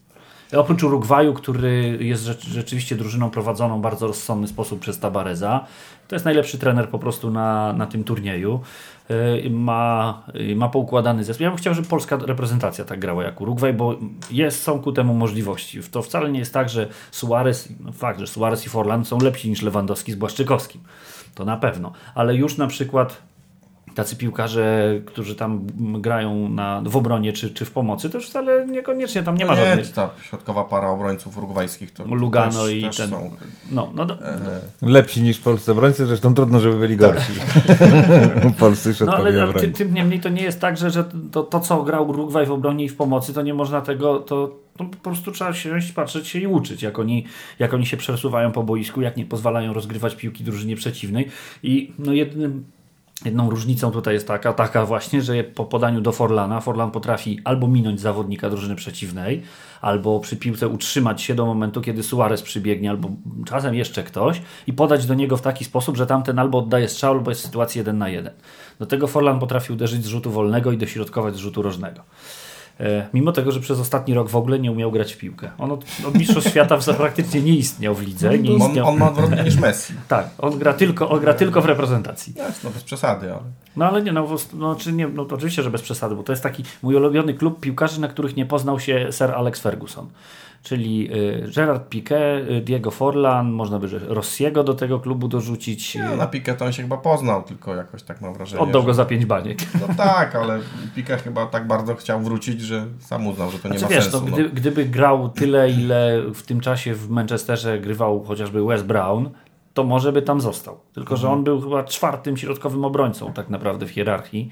Speaker 5: Oprócz Urugwaju, który jest rzecz, rzeczywiście drużyną prowadzoną w bardzo rozsądny sposób przez Tabareza. To jest najlepszy trener po prostu na, na tym turnieju. Yy, Ma, yy, ma poukładany zespół. Ja bym chciał, żeby polska reprezentacja tak grała jak Urugwaj, bo jest, są ku temu możliwości. To wcale nie jest tak, że Suarez, no fakt, że Suarez i Forlan są lepsi niż Lewandowski z Błaszczykowskim. To na pewno. Ale już na przykład tacy piłkarze, którzy tam grają na, w obronie czy, czy w pomocy, to już wcale niekoniecznie tam nie ma
Speaker 3: Nie,
Speaker 5: żadnych.
Speaker 3: ta środkowa para obrońców urugwajskich to
Speaker 5: Lugano
Speaker 3: też,
Speaker 5: i
Speaker 3: też
Speaker 5: ten-
Speaker 3: są.
Speaker 5: No, no, do,
Speaker 2: Lepsi niż polscy obrońcy, zresztą trudno, żeby byli gorsi. polscy
Speaker 5: no
Speaker 2: środkowi
Speaker 5: ale, ale
Speaker 2: obrońcy.
Speaker 5: tym, tym niemniej to nie jest tak, że, że to, to, co grał Urugwaj w obronie i w pomocy, to nie można tego, to, to po prostu trzeba siąść, patrzeć się i uczyć, jak oni, jak oni się przesuwają po boisku, jak nie pozwalają rozgrywać piłki drużynie przeciwnej i no jednym Jedną różnicą tutaj jest taka, taka właśnie, że po podaniu do Forlana, Forlan potrafi albo minąć zawodnika drużyny przeciwnej, albo przy piłce utrzymać się do momentu, kiedy Suarez przybiegnie, albo czasem jeszcze ktoś i podać do niego w taki sposób, że tamten albo oddaje strzał, albo jest w sytuacji jeden na jeden. Do tego Forlan potrafi uderzyć z rzutu wolnego i dośrodkować z rzutu rożnego. E, Mimo tego, że przez ostatni rok w ogóle nie umiał grać w piłkę. On od, od Mistrzostw Świata w- praktycznie nie istniał w lidze. Nie
Speaker 3: On,
Speaker 5: istniał.
Speaker 3: on ma odwrotnie niż Messi.
Speaker 5: Tak, on gra tylko, on gra tylko w reprezentacji.
Speaker 3: Jest, no bez przesady, ale...
Speaker 5: No ale nie, no, no, czy nie, no to oczywiście, że bez przesady, bo to jest taki mój ulubiony klub piłkarzy, na których nie poznał się Sir Alex Ferguson. Czyli y, Gerard Piqué, y, Diego Forlan, można by Rossiego do tego klubu dorzucić.
Speaker 3: No, na Piqué to on się chyba poznał, tylko jakoś tak mam wrażenie.
Speaker 5: Oddał
Speaker 3: że...
Speaker 5: go za pięć baniek.
Speaker 3: No tak, ale Piqué chyba tak bardzo chciał wrócić, że sam uznał, że to nie
Speaker 5: Znaczy,
Speaker 3: ma
Speaker 5: wiesz,
Speaker 3: sensu.
Speaker 5: to
Speaker 3: no.
Speaker 5: gdy, gdyby grał tyle, ile w tym czasie w Manchesterze grywał chociażby Wes Brown, to może by tam został. Tylko, że on był chyba czwartym środkowym obrońcą tak naprawdę w hierarchii.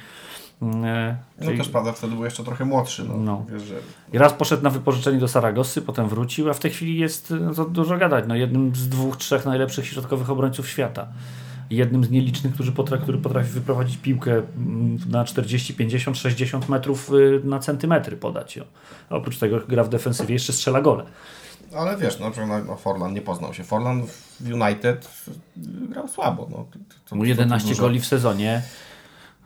Speaker 5: E,
Speaker 3: No
Speaker 5: czyli-
Speaker 3: też prawda, wtedy był jeszcze trochę młodszy. No.
Speaker 5: No.
Speaker 3: Wiesz, że...
Speaker 5: I raz poszedł na wypożyczenie do Saragossy, potem wrócił, a w tej chwili jest no, to dużo gadać. No, jednym z dwóch, trzech najlepszych środkowych obrońców świata. Jednym z nielicznych, którzy potra który potrafi wyprowadzić piłkę mm, na 40, 50, 60 metrów y, na centymetry podać ją. A oprócz tego gra w defensywie, jeszcze strzela gole.
Speaker 3: Ale wiesz, no, no, Forlan nie poznał się. Forlan w United grał słabo. No. To, to, to
Speaker 5: 11
Speaker 3: dużo.
Speaker 5: goli w sezonie.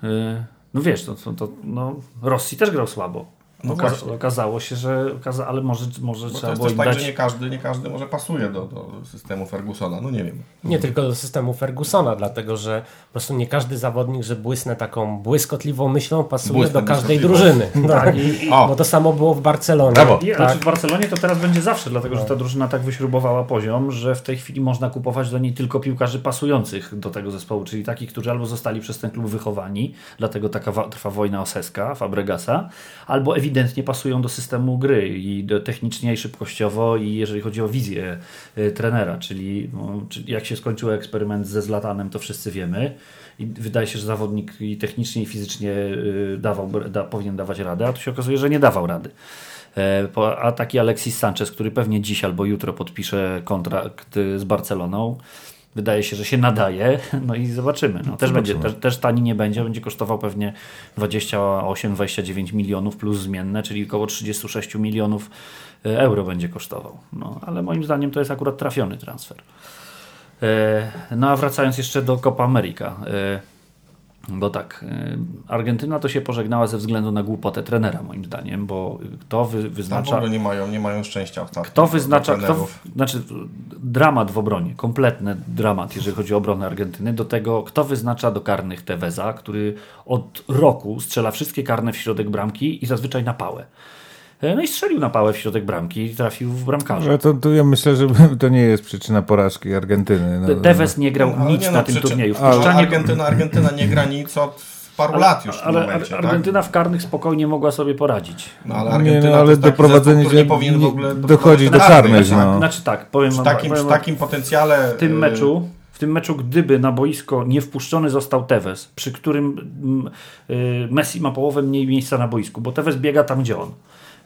Speaker 5: Y, No wiesz, to, to, to, no, Rosji też grał słabo.
Speaker 3: No
Speaker 5: Okaza-
Speaker 3: właśnie.
Speaker 5: okazało się, że okaza- ale może, może trzeba było
Speaker 3: tak,
Speaker 5: dać...
Speaker 3: że nie każdy, nie każdy może pasuje do, do systemu Fergusona. No nie wiem.
Speaker 4: Nie tylko do systemu Fergusona, dlatego że po prostu nie każdy zawodnik, że błysnę taką błyskotliwą myślą, pasuje
Speaker 3: Błysnę
Speaker 4: do każdej drużyny.
Speaker 5: Tak, i, i.
Speaker 4: Bo to samo było w Barcelonie.
Speaker 2: Brawo.
Speaker 5: Nie,
Speaker 4: Tak.
Speaker 5: znaczy w Barcelonie to teraz będzie zawsze, dlatego że ta drużyna tak wyśrubowała poziom, że w tej chwili można kupować do niej tylko piłkarzy pasujących do tego zespołu, czyli takich, którzy albo zostali przez ten klub wychowani, dlatego taka wa- trwa wojna oseska, Fabregasa, albo ewidentnie pasują do systemu gry i technicznie i szybkościowo i jeżeli chodzi o wizję y, trenera, czyli, no, jak się skończył eksperyment ze Zlatanem, to wszyscy wiemy. I wydaje się, że zawodnik i technicznie i fizycznie y, dawał, da, powinien dawać radę, a tu się okazuje, że nie dawał rady. E, A taki Alexis Sanchez, który pewnie dziś albo jutro podpisze kontrakt y, z Barceloną, wydaje się, że się nadaje. No i zobaczymy. No, też, będzie, też, też tani nie będzie, będzie kosztował pewnie 28-29 milionów plus zmienne, czyli około 36 milionów y, euro będzie kosztował. No, ale moim zdaniem to jest akurat trafiony transfer. E, No a wracając jeszcze do Copa America. Bo tak, e, Argentyna to się pożegnała ze względu na głupotę trenera, moim zdaniem, bo kto wy,
Speaker 3: Tam w
Speaker 5: wyznacza.
Speaker 3: ogóle nie mają, nie mają szczęścia.
Speaker 5: Kto wyznacza, kto, w- znaczy dramat w obronie, kompletny dramat, jeżeli chodzi o obronę Argentyny. Do tego, kto wyznacza do karnych Teveza, który od roku strzela wszystkie karne w środek bramki i zazwyczaj na pałę. E, No i strzelił na pałę w środek bramki i trafił w bramkarza.
Speaker 2: Ale to, to ja myślę, że to nie jest przyczyna porażki Argentyny. No,
Speaker 5: Tevez nie grał
Speaker 3: No, ale
Speaker 5: nic
Speaker 3: nie
Speaker 5: na
Speaker 3: no,
Speaker 5: tym turnieju.
Speaker 3: ale
Speaker 5: Wpuszczanie-
Speaker 3: Argentyna, Argentyna nie gra nic od paru lat już w
Speaker 5: ale
Speaker 3: momencie.
Speaker 5: Ar-
Speaker 3: tak?
Speaker 5: Argentyna w karnych spokojnie mogła sobie poradzić.
Speaker 3: No, ale
Speaker 2: nie,
Speaker 3: Argentyna
Speaker 2: no,
Speaker 3: to
Speaker 2: ale doprowadzenie,
Speaker 3: zespół, nie powinien w
Speaker 2: nie-
Speaker 3: ogóle
Speaker 2: dochodzi
Speaker 3: doprowadzić
Speaker 2: do
Speaker 3: karnych,
Speaker 2: karnych,
Speaker 3: tak?
Speaker 2: no.
Speaker 5: Znaczy tak, powiem
Speaker 3: W
Speaker 5: wam,
Speaker 3: takim,
Speaker 5: powiem
Speaker 3: takim potencjale...
Speaker 5: w tym
Speaker 3: y,
Speaker 5: meczu, w tym meczu, gdyby na boisko nie wpuszczony został Tevez, przy którym mm, y, Messi ma połowę mniej miejsca na boisku, bo Tevez biega tam, gdzie on.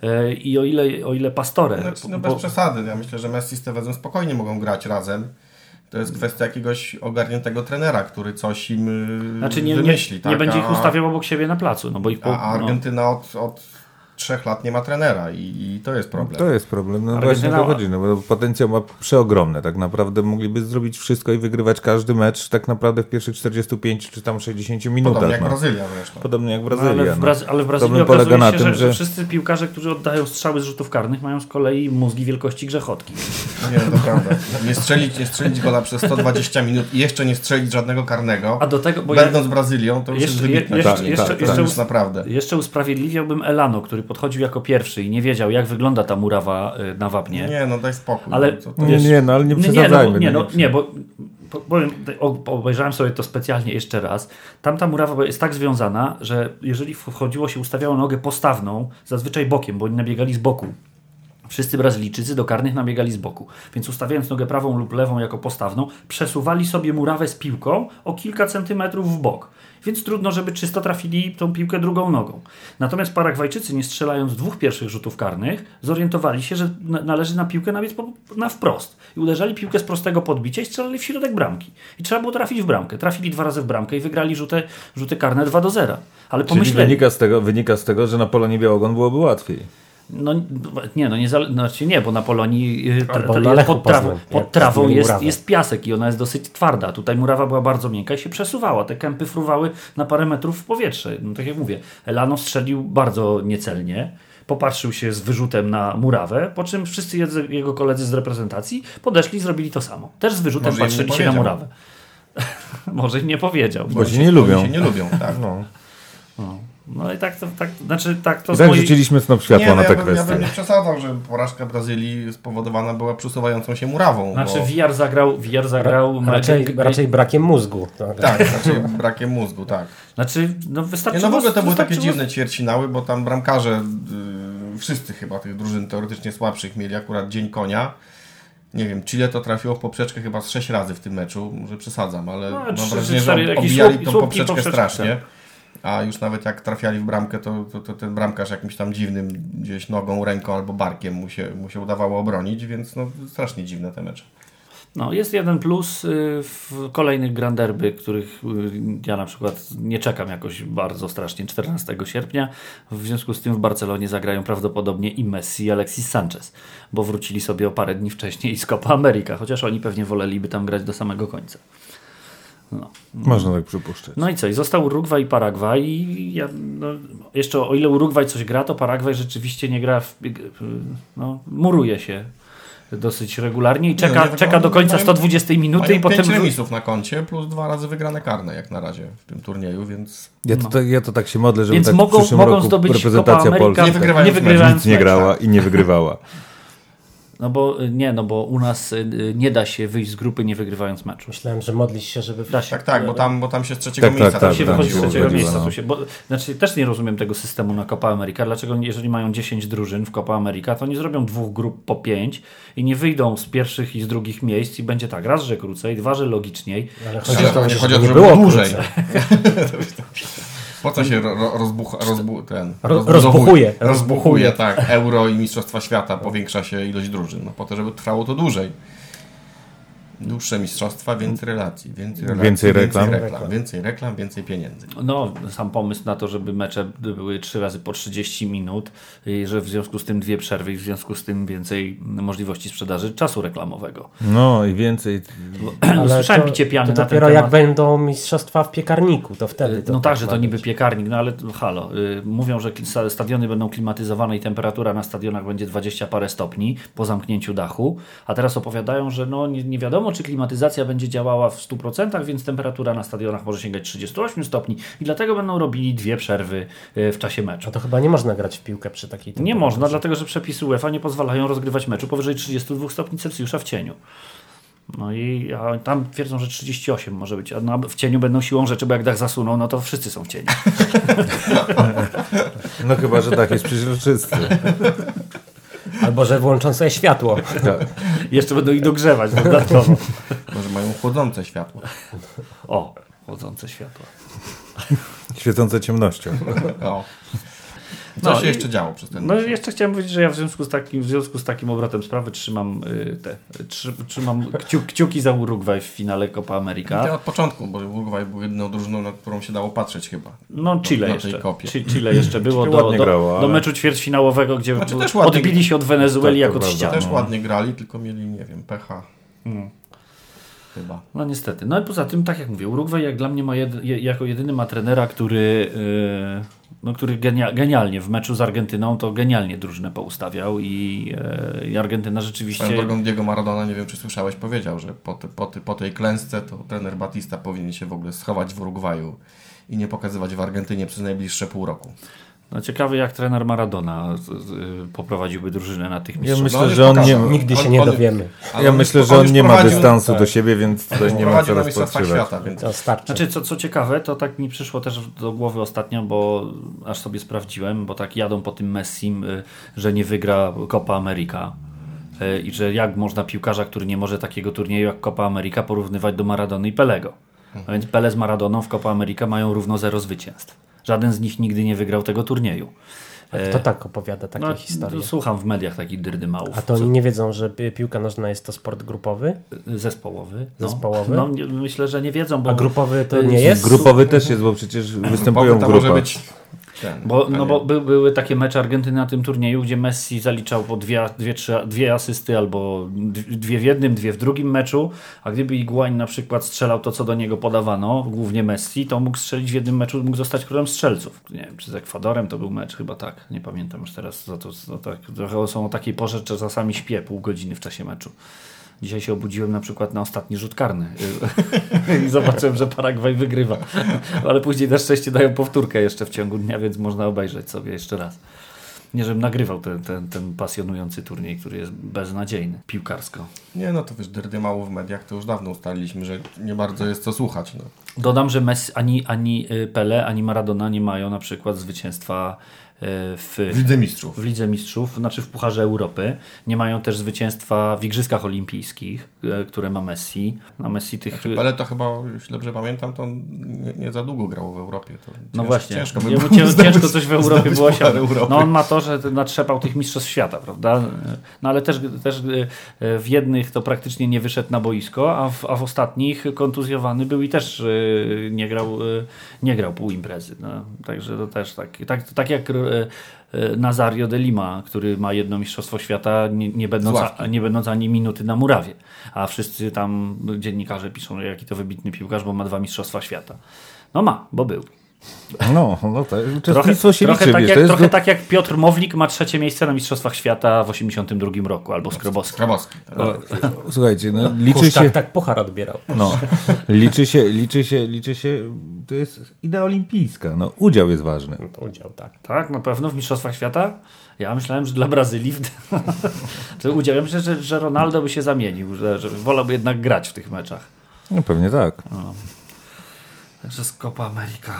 Speaker 5: Y, I o ile, o ile Pastore...
Speaker 3: Znaczy, no
Speaker 5: bo-
Speaker 3: bez przesady. Ja myślę, że Messi z Tevezem spokojnie mogą grać razem. To jest kwestia jakiegoś ogarniętego trenera, który coś im
Speaker 5: znaczy nie,
Speaker 3: wymyśli.
Speaker 5: nie
Speaker 3: tak?
Speaker 5: będzie ich ustawiał obok siebie na placu, no bo ich... Po,
Speaker 3: A
Speaker 5: no.
Speaker 3: Argentyna od, od trzech lat nie ma trenera i, i to jest problem.
Speaker 2: To jest problem. No
Speaker 5: Argentyna-
Speaker 2: właśnie dochodzi, no bo potencjał ma przeogromny. Tak naprawdę mogliby zrobić wszystko i wygrywać każdy mecz tak naprawdę w pierwszych 45 czy tam 60 minutach.
Speaker 3: Podobnie jak
Speaker 2: no.
Speaker 3: Brazylia zresztą.
Speaker 2: Podobnie jak
Speaker 5: No,
Speaker 2: Brazylia.
Speaker 5: ale, w
Speaker 2: no.
Speaker 5: Brazy- ale w Brazylii
Speaker 2: Problem
Speaker 5: okazuje
Speaker 2: polega na
Speaker 5: się,
Speaker 2: tym,
Speaker 5: że,
Speaker 2: że
Speaker 5: wszyscy piłkarze, którzy oddają strzały z rzutów karnych mają z kolei mózgi wielkości grzechotki.
Speaker 3: Nie, to prawda. Nie strzelić, nie strzelić gola przez 120 minut i jeszcze nie strzelić żadnego karnego.
Speaker 5: A do tego, bo ja,
Speaker 3: Będąc Brazylią, to już
Speaker 5: Jeszcze-
Speaker 3: jest wybitne.
Speaker 5: jeszcze-
Speaker 3: Tak,
Speaker 5: jeszcze-
Speaker 3: tak,
Speaker 5: jeszcze
Speaker 3: to już
Speaker 5: us-
Speaker 3: naprawdę.
Speaker 5: Jeszcze usprawiedliwiałbym Elano, który podchodził jako pierwszy i nie wiedział, jak wygląda ta murawa y, na wapnie.
Speaker 3: Nie, no daj spokój.
Speaker 5: Ale-
Speaker 3: no, to
Speaker 2: Nie, no ale nie
Speaker 5: Nie, nie, no,
Speaker 2: przesadzajmy.
Speaker 5: bo- nie,
Speaker 2: no,
Speaker 5: no, nie, bo po- powiem, obejrzałem sobie to specjalnie jeszcze raz. Tamta murawa jest tak związana, że jeżeli wchodziło się, ustawiało nogę postawną, zazwyczaj bokiem, bo oni nabiegali z boku. Wszyscy Brazylijczycy do karnych nabiegali z boku. Więc ustawiając nogę prawą lub lewą jako postawną, przesuwali sobie murawę z piłką o kilka centymetrów w bok. Więc trudno, żeby czysto trafili tą piłkę drugą nogą. Natomiast Paragwajczycy, nie strzelając dwóch pierwszych rzutów karnych, zorientowali się, że na- należy na piłkę po- na wprost. I uderzali piłkę z prostego podbicia i strzelali w środek bramki. I trzeba było trafić w bramkę. Trafili dwa razy w bramkę i wygrali rzuty, rzuty karne 2 do 0. Ale
Speaker 2: Czyli
Speaker 5: pomyśleli.
Speaker 2: wynika z, tego, wynika z tego, że na Polonie Białogon byłoby łatwiej.
Speaker 5: No nie, no nie, znaczy nie, bo na Polonii y,
Speaker 4: na
Speaker 5: jest
Speaker 4: Lechu
Speaker 5: pod trawą,
Speaker 4: Poznań,
Speaker 5: pod trawą jest, jest piasek i ona jest dosyć twarda. Tutaj murawa była bardzo miękka i się przesuwała. Te kępy fruwały na parę metrów w powietrze. No tak jak mówię, Elano strzelił bardzo niecelnie. Popatrzył się z wyrzutem na murawę, po czym wszyscy jego koledzy z reprezentacji podeszli i zrobili to samo. Też z wyrzutem
Speaker 3: Może
Speaker 5: patrzyli się na murawę. Może nie powiedział.
Speaker 2: Bo się
Speaker 3: Oni
Speaker 2: nie lubią.
Speaker 3: Się nie lubią, tak.
Speaker 2: No.
Speaker 5: No, i tak to, tak, znaczy tak to
Speaker 2: I tak rzuciliśmy snop światła
Speaker 3: Nie, no
Speaker 2: na
Speaker 3: ja,
Speaker 2: tę
Speaker 3: bym, ja
Speaker 2: kwestię.
Speaker 3: bym nie przesadzał, że porażka Brazylii spowodowana była przesuwającą się murawą.
Speaker 5: Znaczy
Speaker 3: bo...
Speaker 5: VR zagrał, VR zagrał...
Speaker 4: Raczej, raczej brakiem mózgu. Tak.
Speaker 3: Tak, raczej brakiem mózgu, tak.
Speaker 5: Znaczy, no
Speaker 3: Nie,
Speaker 5: wystarczyło...
Speaker 3: no w ogóle to były takie dziwne ćwierćfinały, bo tam bramkarze, y, wszyscy chyba tych drużyn teoretycznie słabszych mieli akurat dzień konia. Nie wiem, Chile to trafiło w poprzeczkę chyba z 6 razy w tym meczu, może przesadzam, ale
Speaker 5: No,
Speaker 3: mam
Speaker 5: trzy,
Speaker 3: wrażenie, że obijali tą poprzeczkę
Speaker 5: poprzeczki,
Speaker 3: strasznie. A już nawet jak trafiali w bramkę, to, to, to ten bramkarz jakimś tam dziwnym gdzieś nogą, ręką albo barkiem mu się, mu się udawało obronić, więc no strasznie dziwne te mecze.
Speaker 5: No, jest jeden plus y, w kolejnych Grand Derby, których y, ja na przykład nie czekam jakoś bardzo strasznie 14 sierpnia. W związku z tym w Barcelonie zagrają prawdopodobnie i Messi i Alexis Sanchez, bo wrócili sobie o parę dni wcześniej z Copa America, chociaż oni pewnie woleliby tam grać do samego końca. No.
Speaker 2: Można tak przypuszczać.
Speaker 5: No i co? I został Urugwaj i Paragwaj i ja, no, jeszcze o ile Urugwaj coś gra, to Paragwaj rzeczywiście nie gra, w, no, muruje się dosyć regularnie i czeka,
Speaker 3: nie,
Speaker 5: czeka do końca
Speaker 3: mają-
Speaker 5: 120 minuty
Speaker 3: Mają
Speaker 5: i potem...
Speaker 3: pięć remisów na koncie, plus dwa razy wygrane karne jak na razie w tym turnieju, więc
Speaker 2: Ja to, tak- ja to tak się modlę, żeby
Speaker 5: Więc
Speaker 2: tak
Speaker 5: mogą-
Speaker 2: w przyszłym
Speaker 5: mogą
Speaker 2: roku
Speaker 5: zdobyć
Speaker 2: reprezentacja Polski
Speaker 3: nie wygrywając
Speaker 5: nie wygrywając
Speaker 2: nic nie grała i nie wygrywała.
Speaker 5: No bo y, nie, no bo u nas y, nie da się wyjść z grupy nie wygrywając meczu.
Speaker 4: Myślałem, że modlisz się, żeby...
Speaker 5: Da się.
Speaker 3: Tak, tak, bo tam, bo tam się z trzeciego
Speaker 2: Tak, tak,
Speaker 3: miejsca
Speaker 2: tak,
Speaker 3: tam
Speaker 5: się
Speaker 2: tak,
Speaker 5: wychodzi z trzeciego miejsca. Tu się, bo, znaczy, też nie rozumiem tego systemu na Copa America. Dlaczego, jeżeli mają 10 drużyn w Copa America, to nie zrobią dwóch grup po 5 i nie wyjdą z pierwszych i z drugich miejsc i będzie tak, raz, że krócej, dwa, że logiczniej.
Speaker 4: Ale chodzi
Speaker 3: Ale
Speaker 4: o to,
Speaker 3: chodzi o to, żeby
Speaker 4: było
Speaker 3: dłużej. Po co się ro, ro- rozbucha, rozbu, ten,
Speaker 4: Ro- rozbuchuje.
Speaker 3: rozbuchuje, tak, euro i mistrzostwa świata, powiększa się ilość drużyn, no po to, żeby trwało to dłużej. Dłuższe mistrzostwa, więcej relacji, więcej, relacji,
Speaker 2: Więcej reklam.
Speaker 3: więcej reklam, więcej reklam, więcej pieniędzy.
Speaker 5: No, sam pomysł na to, żeby mecze były trzy razy po 30 minut, i że w związku z tym dwie przerwy i w związku z tym więcej możliwości sprzedaży czasu reklamowego.
Speaker 2: No i więcej.
Speaker 5: Słyszałem
Speaker 4: to,
Speaker 5: bicie piany
Speaker 4: to
Speaker 5: na ten
Speaker 4: dopiero
Speaker 5: temat.
Speaker 4: jak będą mistrzostwa w piekarniku, to wtedy to
Speaker 5: no tak, że to niby
Speaker 4: być.
Speaker 5: piekarnik, no ale no halo, y, mówią, że stadiony będą klimatyzowane i temperatura na stadionach będzie 20 parę stopni po zamknięciu dachu, a teraz opowiadają, że no nie, nie wiadomo, czy klimatyzacja będzie działała w 100%, więc temperatura na stadionach może sięgać 38 stopni i dlatego będą robili dwie przerwy y, w czasie meczu.
Speaker 4: A to chyba nie można grać w piłkę przy takiej
Speaker 5: Nie
Speaker 4: temperaturze.
Speaker 5: można, dlatego że przepisy UEFA nie pozwalają rozgrywać meczu powyżej 32 stopni Celsjusza w cieniu. No i a tam twierdzą, że 38 może być, a no, w cieniu będą siłą rzeczy, bo jak dach zasuną, no to wszyscy są w cieniu.
Speaker 2: No chyba, że tak jest przeźroczysty.
Speaker 4: Albo że włączą sobie światło.
Speaker 2: Tak.
Speaker 5: Jeszcze będą ich dogrzewać dodatkowo.
Speaker 3: Może mają chłodzące światło.
Speaker 5: O, chodzące światła.
Speaker 2: Świecące ciemnością.
Speaker 3: O. Co
Speaker 5: No
Speaker 3: się
Speaker 5: i-
Speaker 3: jeszcze działo przez ten
Speaker 5: No i jeszcze chciałem powiedzieć, że ja w związku z takim, w związku z takim obrotem sprawy trzymam, y, te, trzy, trzymam kciu, kciuki za Urugwaj w finale Copa America.
Speaker 3: od początku, bo Uruguay był jedyną drużyną, na którą się dało patrzeć chyba.
Speaker 5: No Chile
Speaker 3: na tej
Speaker 5: jeszcze.
Speaker 3: kopie.
Speaker 5: Chi- Chile jeszcze było
Speaker 2: Chile
Speaker 5: do,
Speaker 2: ładnie
Speaker 5: do,
Speaker 2: grało,
Speaker 5: do
Speaker 2: ale-
Speaker 5: meczu ćwierćfinałowego, gdzie
Speaker 3: Znaczy też ładnie-
Speaker 5: odbili się od Wenezueli
Speaker 2: Tak,
Speaker 5: jak od ściany.
Speaker 3: Też ładnie grali, tylko mieli, nie wiem, pecha. Chyba.
Speaker 5: No niestety. No i poza tym, tak jak mówię, Urugwaj jak dla mnie ma jed, je, jako jedyny ma trenera, który, yy, no, który genia, genialnie w meczu z Argentyną to genialnie drużynę poustawiał i, yy, i Argentyna rzeczywiście...
Speaker 3: Swoją drogą Diego Maradona, nie wiem czy słyszałeś, powiedział, że po, te, po, te, po tej klęsce to trener Batista powinien się w ogóle schować w Urugwaju i nie pokazywać w Argentynie przez najbliższe pół roku.
Speaker 5: No ciekawy jak trener Maradona y, poprowadziłby drużynę na tych
Speaker 2: Ja
Speaker 5: mistrzostwach.
Speaker 2: myślę,
Speaker 3: on już
Speaker 2: że on nie.
Speaker 4: Nigdy się
Speaker 3: On-
Speaker 4: nie dowiemy.
Speaker 2: Ja myślę, że
Speaker 3: on
Speaker 2: on nie ma dystansu
Speaker 4: tak.
Speaker 2: do siebie, więc tutaj nie ma co.
Speaker 3: Świata, więc
Speaker 4: To starczy.
Speaker 5: Znaczy, co, co ciekawe, to tak mi przyszło też do głowy ostatnio, bo aż sobie sprawdziłem, bo tak jadą po tym Messim, y, że nie wygra Copa America. Y, I że jak można piłkarza, który nie może takiego turnieju jak Copa America porównywać do Maradony i Pelego. A więc Pele z Maradoną w Copa America mają równo zero zwycięstw. Żaden z nich nigdy nie wygrał tego turnieju.
Speaker 4: Kto tak opowiada takie
Speaker 5: No,
Speaker 4: historie?
Speaker 5: słucham w mediach takich dyrdymałów.
Speaker 4: A to oni nie wiedzą, że pi- piłka nożna jest to sport grupowy?
Speaker 5: Zespołowy. No.
Speaker 4: Zespołowy?
Speaker 5: No, myślę, że nie wiedzą, bo...
Speaker 4: A grupowy to
Speaker 5: y,
Speaker 4: nie jest?
Speaker 2: Grupowy też jest, bo przecież występują w
Speaker 3: to ten,
Speaker 5: Bo, no bo by, były takie mecze Argentyny na tym turnieju, gdzie Messi zaliczał po dwie, dwie, trzy, dwie asysty albo dwie w jednym, dwie w drugim meczu, a gdyby Iguain na przykład strzelał to, co do niego podawano, głównie Messi, to mógł strzelić w jednym meczu, mógł zostać królem strzelców. Nie wiem, czy z Ekwadorem to był mecz, chyba tak, nie pamiętam już teraz. Za to, za tak, trochę są o takiej porze, że czasami śpię pół godziny w czasie meczu. Dzisiaj się obudziłem na przykład na ostatni rzut karny i zobaczyłem, że Paragwaj wygrywa. Ale później na szczęście dają powtórkę jeszcze w ciągu dnia, więc można obejrzeć sobie jeszcze raz. Nie, żebym nagrywał ten, ten, ten pasjonujący turniej, który jest beznadziejny piłkarsko.
Speaker 3: Nie, no to wiesz, dyrdymało w mediach to już dawno ustaliliśmy, że nie bardzo jest co słuchać. No.
Speaker 5: Dodam, że Messi, ani, ani Pele, ani Maradona nie mają na przykład zwycięstwa w,
Speaker 3: W Lidze Mistrzów.
Speaker 5: w Lidze Mistrzów, znaczy w Pucharze Europy. Nie mają też zwycięstwa w Igrzyskach Olimpijskich, e, które ma Messi. Na Messi tych...
Speaker 3: Ale to chyba, jeśli dobrze pamiętam, to on nie, nie za długo grał w Europie. To
Speaker 5: No
Speaker 3: ciężko,
Speaker 5: właśnie,
Speaker 3: ciężko by było
Speaker 5: cię,
Speaker 3: zdobyć-
Speaker 5: ciężko coś w Europie było.
Speaker 3: Europy.
Speaker 5: No on ma to, że natrzepał tych mistrzostw świata, prawda? No ale też, też e, w jednych to praktycznie nie wyszedł na boisko, a w, a w ostatnich kontuzjowany był i też e, nie grał, nie grał pół imprezy. No, także to też tak, tak, tak jak Nazario de Lima, który ma jedno mistrzostwo świata, nie, nie, będąc, nie będąc ani minuty na murawie. A wszyscy tam dziennikarze piszą, jaki to wybitny piłkarz, bo ma dwa mistrzostwa świata. No ma, bo był.
Speaker 2: No, no tak.
Speaker 5: Trochę,
Speaker 2: Uczestnictwo się
Speaker 5: trochę,
Speaker 2: liczy,
Speaker 5: tak,
Speaker 2: wiesz,
Speaker 5: jak,
Speaker 2: to jest
Speaker 5: trochę
Speaker 2: do...
Speaker 5: tak jak Piotr Mowlik ma trzecie miejsce na Mistrzostwach Świata w 82 roku, albo Skrobowski.
Speaker 3: Krabowski.
Speaker 2: Słuchajcie, no, liczy się...
Speaker 4: tak puchar odbierał.
Speaker 2: No, liczy się, liczy się, liczy się, to jest idea olimpijska, no, udział jest ważny.
Speaker 4: To udział, tak.
Speaker 5: Tak, na pewno w Mistrzostwach Świata? Ja myślałem, że dla Brazylii to udział. Ja myślę, że, że Ronaldo by się zamienił, że, że wolałby jednak grać w tych meczach.
Speaker 2: No pewnie tak.
Speaker 5: Także z Copa America.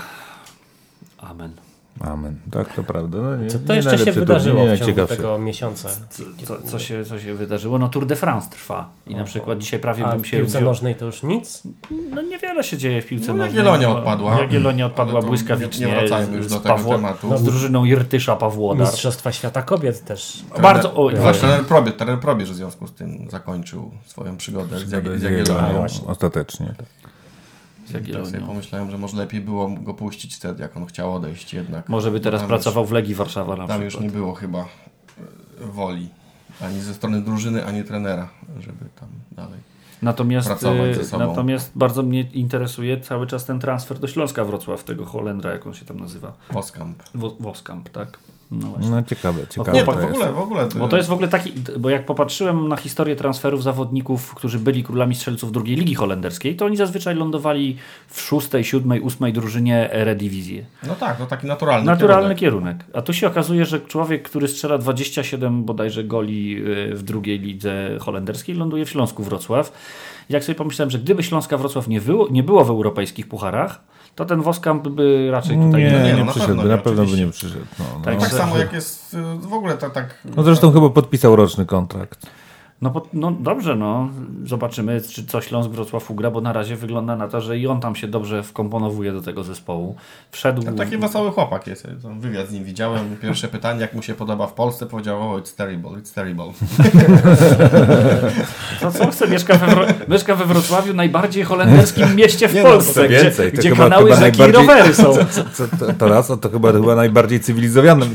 Speaker 5: Amen.
Speaker 2: Amen. Tak, to prawda. No, nie,
Speaker 4: Co to
Speaker 2: nie
Speaker 4: jeszcze się wydarzyło w ciągu tego miesiąca?
Speaker 5: Co, co, co, się, co się wydarzyło? No Tour de France trwa. I na przykład dzisiaj prawie
Speaker 4: A
Speaker 5: bym
Speaker 4: w
Speaker 5: się...
Speaker 4: piłce
Speaker 5: wziął-
Speaker 4: nożnej to już nic?
Speaker 5: No niewiele się dzieje w piłce
Speaker 3: No,
Speaker 5: nożnej.
Speaker 3: Jagiellonia
Speaker 5: No,
Speaker 3: odpadła.
Speaker 5: Jagiellonia odpadła błyskawicznie.
Speaker 3: nie wracajmy już
Speaker 5: z,
Speaker 3: do tego
Speaker 5: Pawło-
Speaker 3: tematu.
Speaker 5: Z drużyną Irtysza Pawłodar.
Speaker 4: Mistrzostwa Świata Kobiet też.
Speaker 5: Bardzo... O,
Speaker 3: Trener,
Speaker 5: właśnie.
Speaker 3: trener, Probierz, trener Probierz w związku z tym zakończył swoją przygodę z, Jag- z Jagiellonią.
Speaker 4: właśnie.
Speaker 2: Ostatecznie.
Speaker 5: Z
Speaker 3: Tak sobie
Speaker 5: Jagiellonią.
Speaker 3: pomyślałem, że może lepiej było go puścić wtedy, jak on chciał odejść jednak.
Speaker 5: Może by teraz
Speaker 3: Tam
Speaker 5: pracował w Legii Warszawa na
Speaker 3: Już, tam już
Speaker 5: przykład.
Speaker 3: nie było chyba e, woli. Ani ze strony drużyny, ani trenera, żeby tam dalej.
Speaker 5: Natomiast,
Speaker 3: pracować ze
Speaker 5: y,
Speaker 3: sobą.
Speaker 5: natomiast bardzo mnie interesuje cały czas ten transfer do Śląska Wrocław, tego Holendra, jak on się tam nazywa.
Speaker 3: Poskamp.
Speaker 5: Wo- Woskamp, tak? No właśnie.
Speaker 2: No ciekawe, ciekawe
Speaker 3: Nie,
Speaker 2: to
Speaker 3: w
Speaker 2: jest.
Speaker 3: ogóle, w ogóle.
Speaker 5: Bo to jest w ogóle taki, bo jak popatrzyłem na historię transferów zawodników, którzy byli królami strzelców drugiej ligi holenderskiej, to oni zazwyczaj lądowali w szóstej, siódmej, ósmej drużynie Eredivisie.
Speaker 3: No tak, to taki naturalny
Speaker 5: Naturalny
Speaker 3: kierunek.
Speaker 5: kierunek. A tu się okazuje, że człowiek, który strzela 27 bodajże goli y, w drugiej lidze holenderskiej, ląduje w Śląsku Wrocław. I Jak sobie pomyślałem, że gdyby Śląska Wrocław nie było, nie było w europejskich pucharach, to ten Woskamp by raczej tutaj
Speaker 2: Nie,
Speaker 5: nie,
Speaker 2: nie,
Speaker 3: nie, no na pewno
Speaker 2: na pewno by nie przyszedł. No, no.
Speaker 5: Tak,
Speaker 3: Tak samo jak jest y, w ogóle to tak...
Speaker 2: no zresztą chyba podpisał roczny kontrakt.
Speaker 5: No, bo, no dobrze, no. Zobaczymy, czy co Śląsk Wrocław ugra, bo na razie wygląda na to, że i on tam się dobrze wkomponowuje do tego zespołu. Wszedł.
Speaker 3: Tak, taki wesoły chłopak jest. Wywiad z nim widziałem. Pierwsze pytanie, jak mu się podoba w Polsce, powiedział, o, it's terrible, it's terrible.
Speaker 5: Co, co chce? Mieszka we, Wro... Mieszka we Wrocławiu, najbardziej holenderskim mieście w
Speaker 3: Nie no, to
Speaker 5: Polsce,
Speaker 2: więcej,
Speaker 5: gdzie,
Speaker 2: to
Speaker 5: gdzie
Speaker 2: chyba-
Speaker 5: kanały,
Speaker 2: chyba
Speaker 5: rzeki
Speaker 2: najbardziej-
Speaker 5: i rowery są.
Speaker 2: Co, to, to raz, to chyba, chyba najbardziej cywilizowane,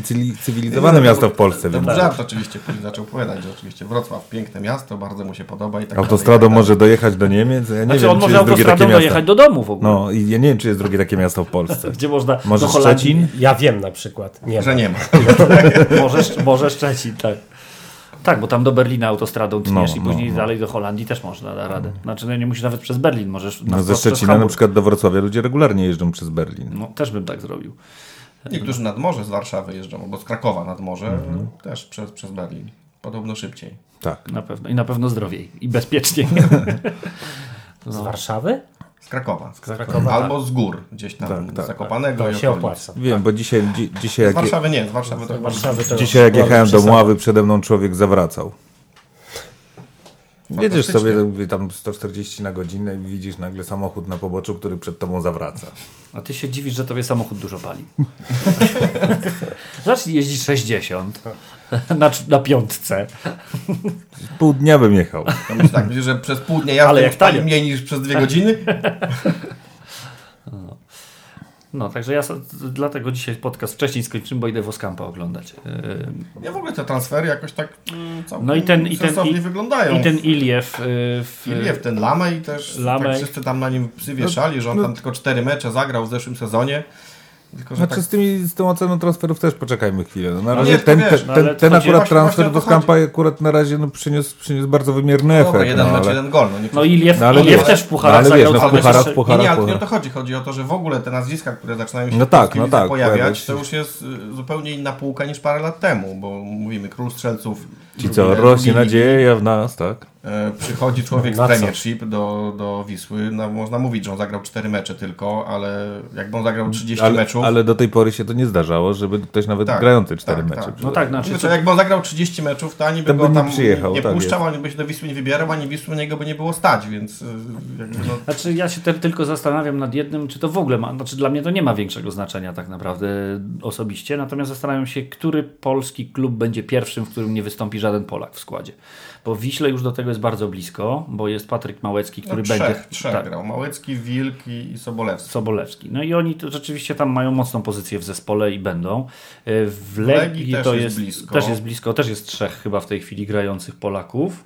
Speaker 2: cywilizowane miasto w Polsce.
Speaker 3: To
Speaker 2: Więc
Speaker 3: był żart oczywiście, później zaczął opowiadać, że oczywiście Wrocław, piękne miasto, bardzo mu się podoba i tak
Speaker 2: autostradą
Speaker 3: dalej, tak
Speaker 2: może dojechać do Niemiec. Ja nie
Speaker 5: Znaczy
Speaker 2: wiem,
Speaker 5: on
Speaker 2: czy
Speaker 5: może
Speaker 2: jest drugie takie
Speaker 5: autostradą
Speaker 2: miasto.
Speaker 5: dojechać do domu w ogóle.
Speaker 2: No i ja nie wiem, czy jest drugie takie miasto w Polsce.
Speaker 5: Gdzie można
Speaker 2: Może
Speaker 5: do Holandii,
Speaker 2: Szczecin?
Speaker 4: Ja wiem na przykład. Nie
Speaker 3: Że
Speaker 4: ma.
Speaker 3: nie ma.
Speaker 5: Może, może Szczecin, tak. Tak, bo tam do Berlina autostradą tniesz
Speaker 2: No,
Speaker 5: i
Speaker 2: no,
Speaker 5: później
Speaker 2: no.
Speaker 5: dalej do Holandii też można da radę. Znaczy no, nie musisz nawet przez Berlin, możesz
Speaker 2: No ze Szczecina na przykład do Wrocławia ludzie regularnie jeżdżą przez Berlin.
Speaker 5: No też bym tak zrobił.
Speaker 3: Niektórzy nad morze z Warszawy jeżdżą, albo z Krakowa nad morze,
Speaker 2: Mhm.
Speaker 3: też przez, przez Berlin. Podobno szybciej.
Speaker 2: Tak.
Speaker 5: Na pewno. I na pewno zdrowiej. I bezpieczniej.
Speaker 4: Z Warszawy?
Speaker 3: Z Krakowa. Z
Speaker 4: Krakowa,
Speaker 3: Albo z gór, gdzieś tam,
Speaker 2: Tak, tak,
Speaker 3: Zakopanego
Speaker 4: To
Speaker 3: i
Speaker 4: się opłaca.
Speaker 2: Wiem, bo dzisiaj, dzi, dzisiaj,
Speaker 3: Z
Speaker 2: jak,
Speaker 3: Warszawy nie, z Warszawy to
Speaker 4: Z Warszawy to
Speaker 2: dzisiaj jak jechałem do. Mławy, przede mną człowiek zawracał. Jedziesz sobie tam 140 na godzinę i widzisz nagle samochód na poboczu, który przed tobą zawraca.
Speaker 5: A ty się dziwisz, że tobie samochód dużo pali. Zacznij jeździć 60 na, na piątce.
Speaker 2: Pół dnia bym jechał.
Speaker 3: To myślę tak, myślę, że przez pół dnia
Speaker 5: Ale jak tanio.
Speaker 3: mniej niż przez dwie godziny?
Speaker 5: No, także ja dlatego dzisiaj podcast wcześniej skończymy, bo idę Woskampa oglądać. Yy,
Speaker 3: Ja w ogóle te transfery jakoś tak mm,
Speaker 5: No i ten, i ten, i,
Speaker 3: wyglądają.
Speaker 5: i ten Iliew. Yy, w,
Speaker 3: Iliew, ten Lamej też,
Speaker 5: Lamej.
Speaker 3: tak wszyscy tam na nim psy wieszali, że on tam tylko cztery mecze zagrał w zeszłym sezonie. Tylko, że
Speaker 2: Znaczy
Speaker 3: tak
Speaker 2: z, tymi, z tą oceną transferów też poczekajmy chwilę. No, na razie
Speaker 3: nie,
Speaker 2: ten,
Speaker 3: wiesz,
Speaker 5: no
Speaker 2: ten, ten akurat
Speaker 3: właśnie-
Speaker 2: transfer do. Skampa akurat na razie no, przyniósł, przyniósł bardzo wymierny
Speaker 3: Dobra,
Speaker 2: efekt.
Speaker 3: jeden
Speaker 2: no,
Speaker 3: mecz,
Speaker 2: ale,
Speaker 3: jeden gol. No, nie
Speaker 5: no Iliew,
Speaker 2: No, ale wiesz,
Speaker 5: też w pucharach
Speaker 2: no, ale wiesz, no w pucharach,
Speaker 3: nie, nie, ale nie o to chodzi. Chodzi o to, że w ogóle te nazwiska, które zaczynają się
Speaker 2: No tak, no tak,
Speaker 3: pojawiać, to już jest y, zupełnie inna półka niż parę lat temu, bo mówimy król strzelców.
Speaker 2: Ci co, rośnie nadzieja w nas, tak?
Speaker 3: E, Przychodzi człowiek z? Premiership do, do Wisły. No, można mówić, że on zagrał 4 mecze tylko, ale jakby on zagrał 30
Speaker 2: Ale,
Speaker 3: meczów.
Speaker 2: ale do tej pory się to nie zdarzało, żeby ktoś nawet
Speaker 3: Tak,
Speaker 2: grający cztery
Speaker 3: tak,
Speaker 2: mecze.
Speaker 3: tak.
Speaker 5: No tak, znaczy,
Speaker 3: Znaczy, jakby on zagrał 30 meczów, to ani by go tam
Speaker 2: przyjechał,
Speaker 3: nie
Speaker 2: tak
Speaker 3: puszczał, ani by się do Wisły nie wybierał, ani Wisły niego by nie było stać, więc jakby no,
Speaker 5: Znaczy ja się te, tylko zastanawiam nad jednym, czy to w ogóle ma, znaczy dla mnie to nie ma większego znaczenia tak naprawdę osobiście, natomiast zastanawiam się, który polski klub będzie pierwszym, w którym nie wystąpi żaden Polak w składzie. Bo Wiśle już do tego jest bardzo blisko, bo jest Patryk Małecki, który
Speaker 3: no,
Speaker 5: będzie...
Speaker 3: Trzech, trzech
Speaker 5: tak,
Speaker 3: grał. Małecki, Wilk i, Sobolewski.
Speaker 5: Sobolewski. No i oni to rzeczywiście tam mają mocną pozycję w zespole i będą. E, W Legii,
Speaker 3: Legii też
Speaker 5: to
Speaker 3: jest
Speaker 5: jest,
Speaker 3: blisko.
Speaker 5: też jest blisko, też jest trzech chyba w tej chwili grających Polaków.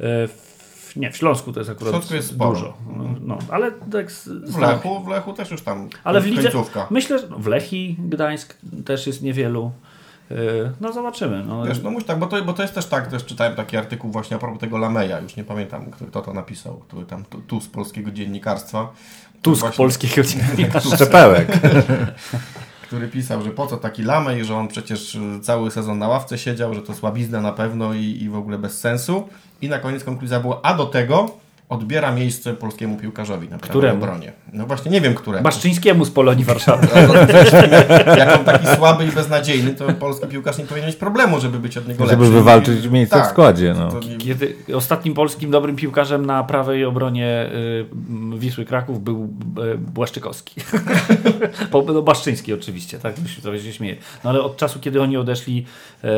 Speaker 5: E, w- Nie, w Śląsku to jest akurat
Speaker 3: W Śląsku jest sporo.
Speaker 5: dużo. No, no, ale tak
Speaker 3: W Lechu, w Lechu też już tam
Speaker 5: Ale w lidze, myślę, że w Lechii Gdańsk też jest niewielu. E, No zobaczymy. No,
Speaker 3: Wiesz, no muś tak, bo to, bo to jest też tak, też czytałem taki artykuł właśnie a propos tego Lameja, już nie pamiętam, kto, to napisał, który tam tu, tu z polskiego dziennikarstwa.
Speaker 5: Tusk
Speaker 3: Właśnie-
Speaker 5: polskiego dziennikarza.
Speaker 2: Szczepełek.
Speaker 3: który pisał, że po co taki Lamej, że on przecież y, cały sezon na ławce siedział, że to słabizna na pewno i, i w ogóle bez sensu. I na koniec konkluzja była, a do tego odbiera miejsce polskiemu piłkarzowi na prawej
Speaker 5: Któremu?
Speaker 3: obronie. No właśnie, nie wiem, któremu.
Speaker 5: Baszczyńskiemu z Polonii Warszawy.
Speaker 3: Jak on taki słaby i beznadziejny, to polski piłkarz nie powinien mieć problemu, żeby być od niego lepszy.
Speaker 2: Żeby wywalczyć miejsce
Speaker 3: Tak,
Speaker 2: w składzie. No.
Speaker 3: To nie-
Speaker 5: Kiedy ostatnim polskim dobrym piłkarzem na prawej obronie y, Wisły Kraków był y, Błaszczykowski. Po- no, Baszczyński oczywiście, tak? To się- To się śmieje. No ale od czasu, kiedy oni odeszli e,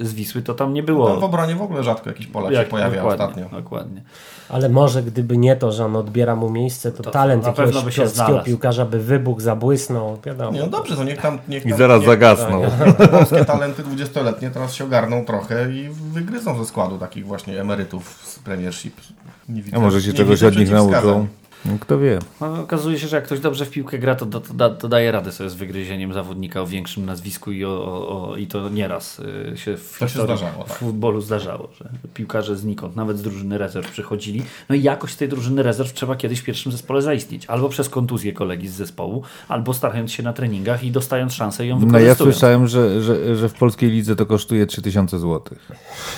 Speaker 5: z Wisły, to tam nie było.
Speaker 3: No, w obronie w ogóle rzadko jakiś Polak się
Speaker 5: Jak-
Speaker 3: pojawia
Speaker 5: dokładnie,
Speaker 3: ostatnio.
Speaker 5: Dokładnie.
Speaker 4: Ale może gdyby nie to, że on odbiera mu miejsce, to,
Speaker 5: To
Speaker 4: talent
Speaker 5: na pewno
Speaker 4: jakiegoś
Speaker 5: by się znalazł.
Speaker 4: piłkarza by wybuchł, zabłysnął, wiadomo.
Speaker 3: Nie, no dobrze, to niech tam... Niech
Speaker 2: I
Speaker 3: tam
Speaker 2: zaraz
Speaker 3: niech,
Speaker 2: zagasnął.
Speaker 3: Polskie talenty 20-letnie teraz się ogarną trochę i wygryzą ze składu takich właśnie emerytów z Premiership. Nie widzę,
Speaker 2: A może się
Speaker 3: nie
Speaker 2: czegoś od nich nauczą. No, kto wie.
Speaker 5: No, okazuje się, że jak ktoś dobrze w piłkę gra, to, to, to, da- to daje radę sobie z wygryzieniem zawodnika o większym nazwisku i, o, o, o, i to nieraz y, się w
Speaker 3: To się zdarzało,
Speaker 5: w
Speaker 3: tak.
Speaker 5: futbolu zdarzało, że piłkarze znikąd, nawet z drużyny rezerw przychodzili. No i jakoś z tej drużyny rezerw trzeba kiedyś w pierwszym zespole zaistnieć. Albo przez kontuzję kolegi z zespołu, albo starając się na treningach i dostając szansę i ją
Speaker 2: No ja
Speaker 5: wykorzystując.
Speaker 2: słyszałem, że, że, że w polskiej lidze to kosztuje 3000 zł.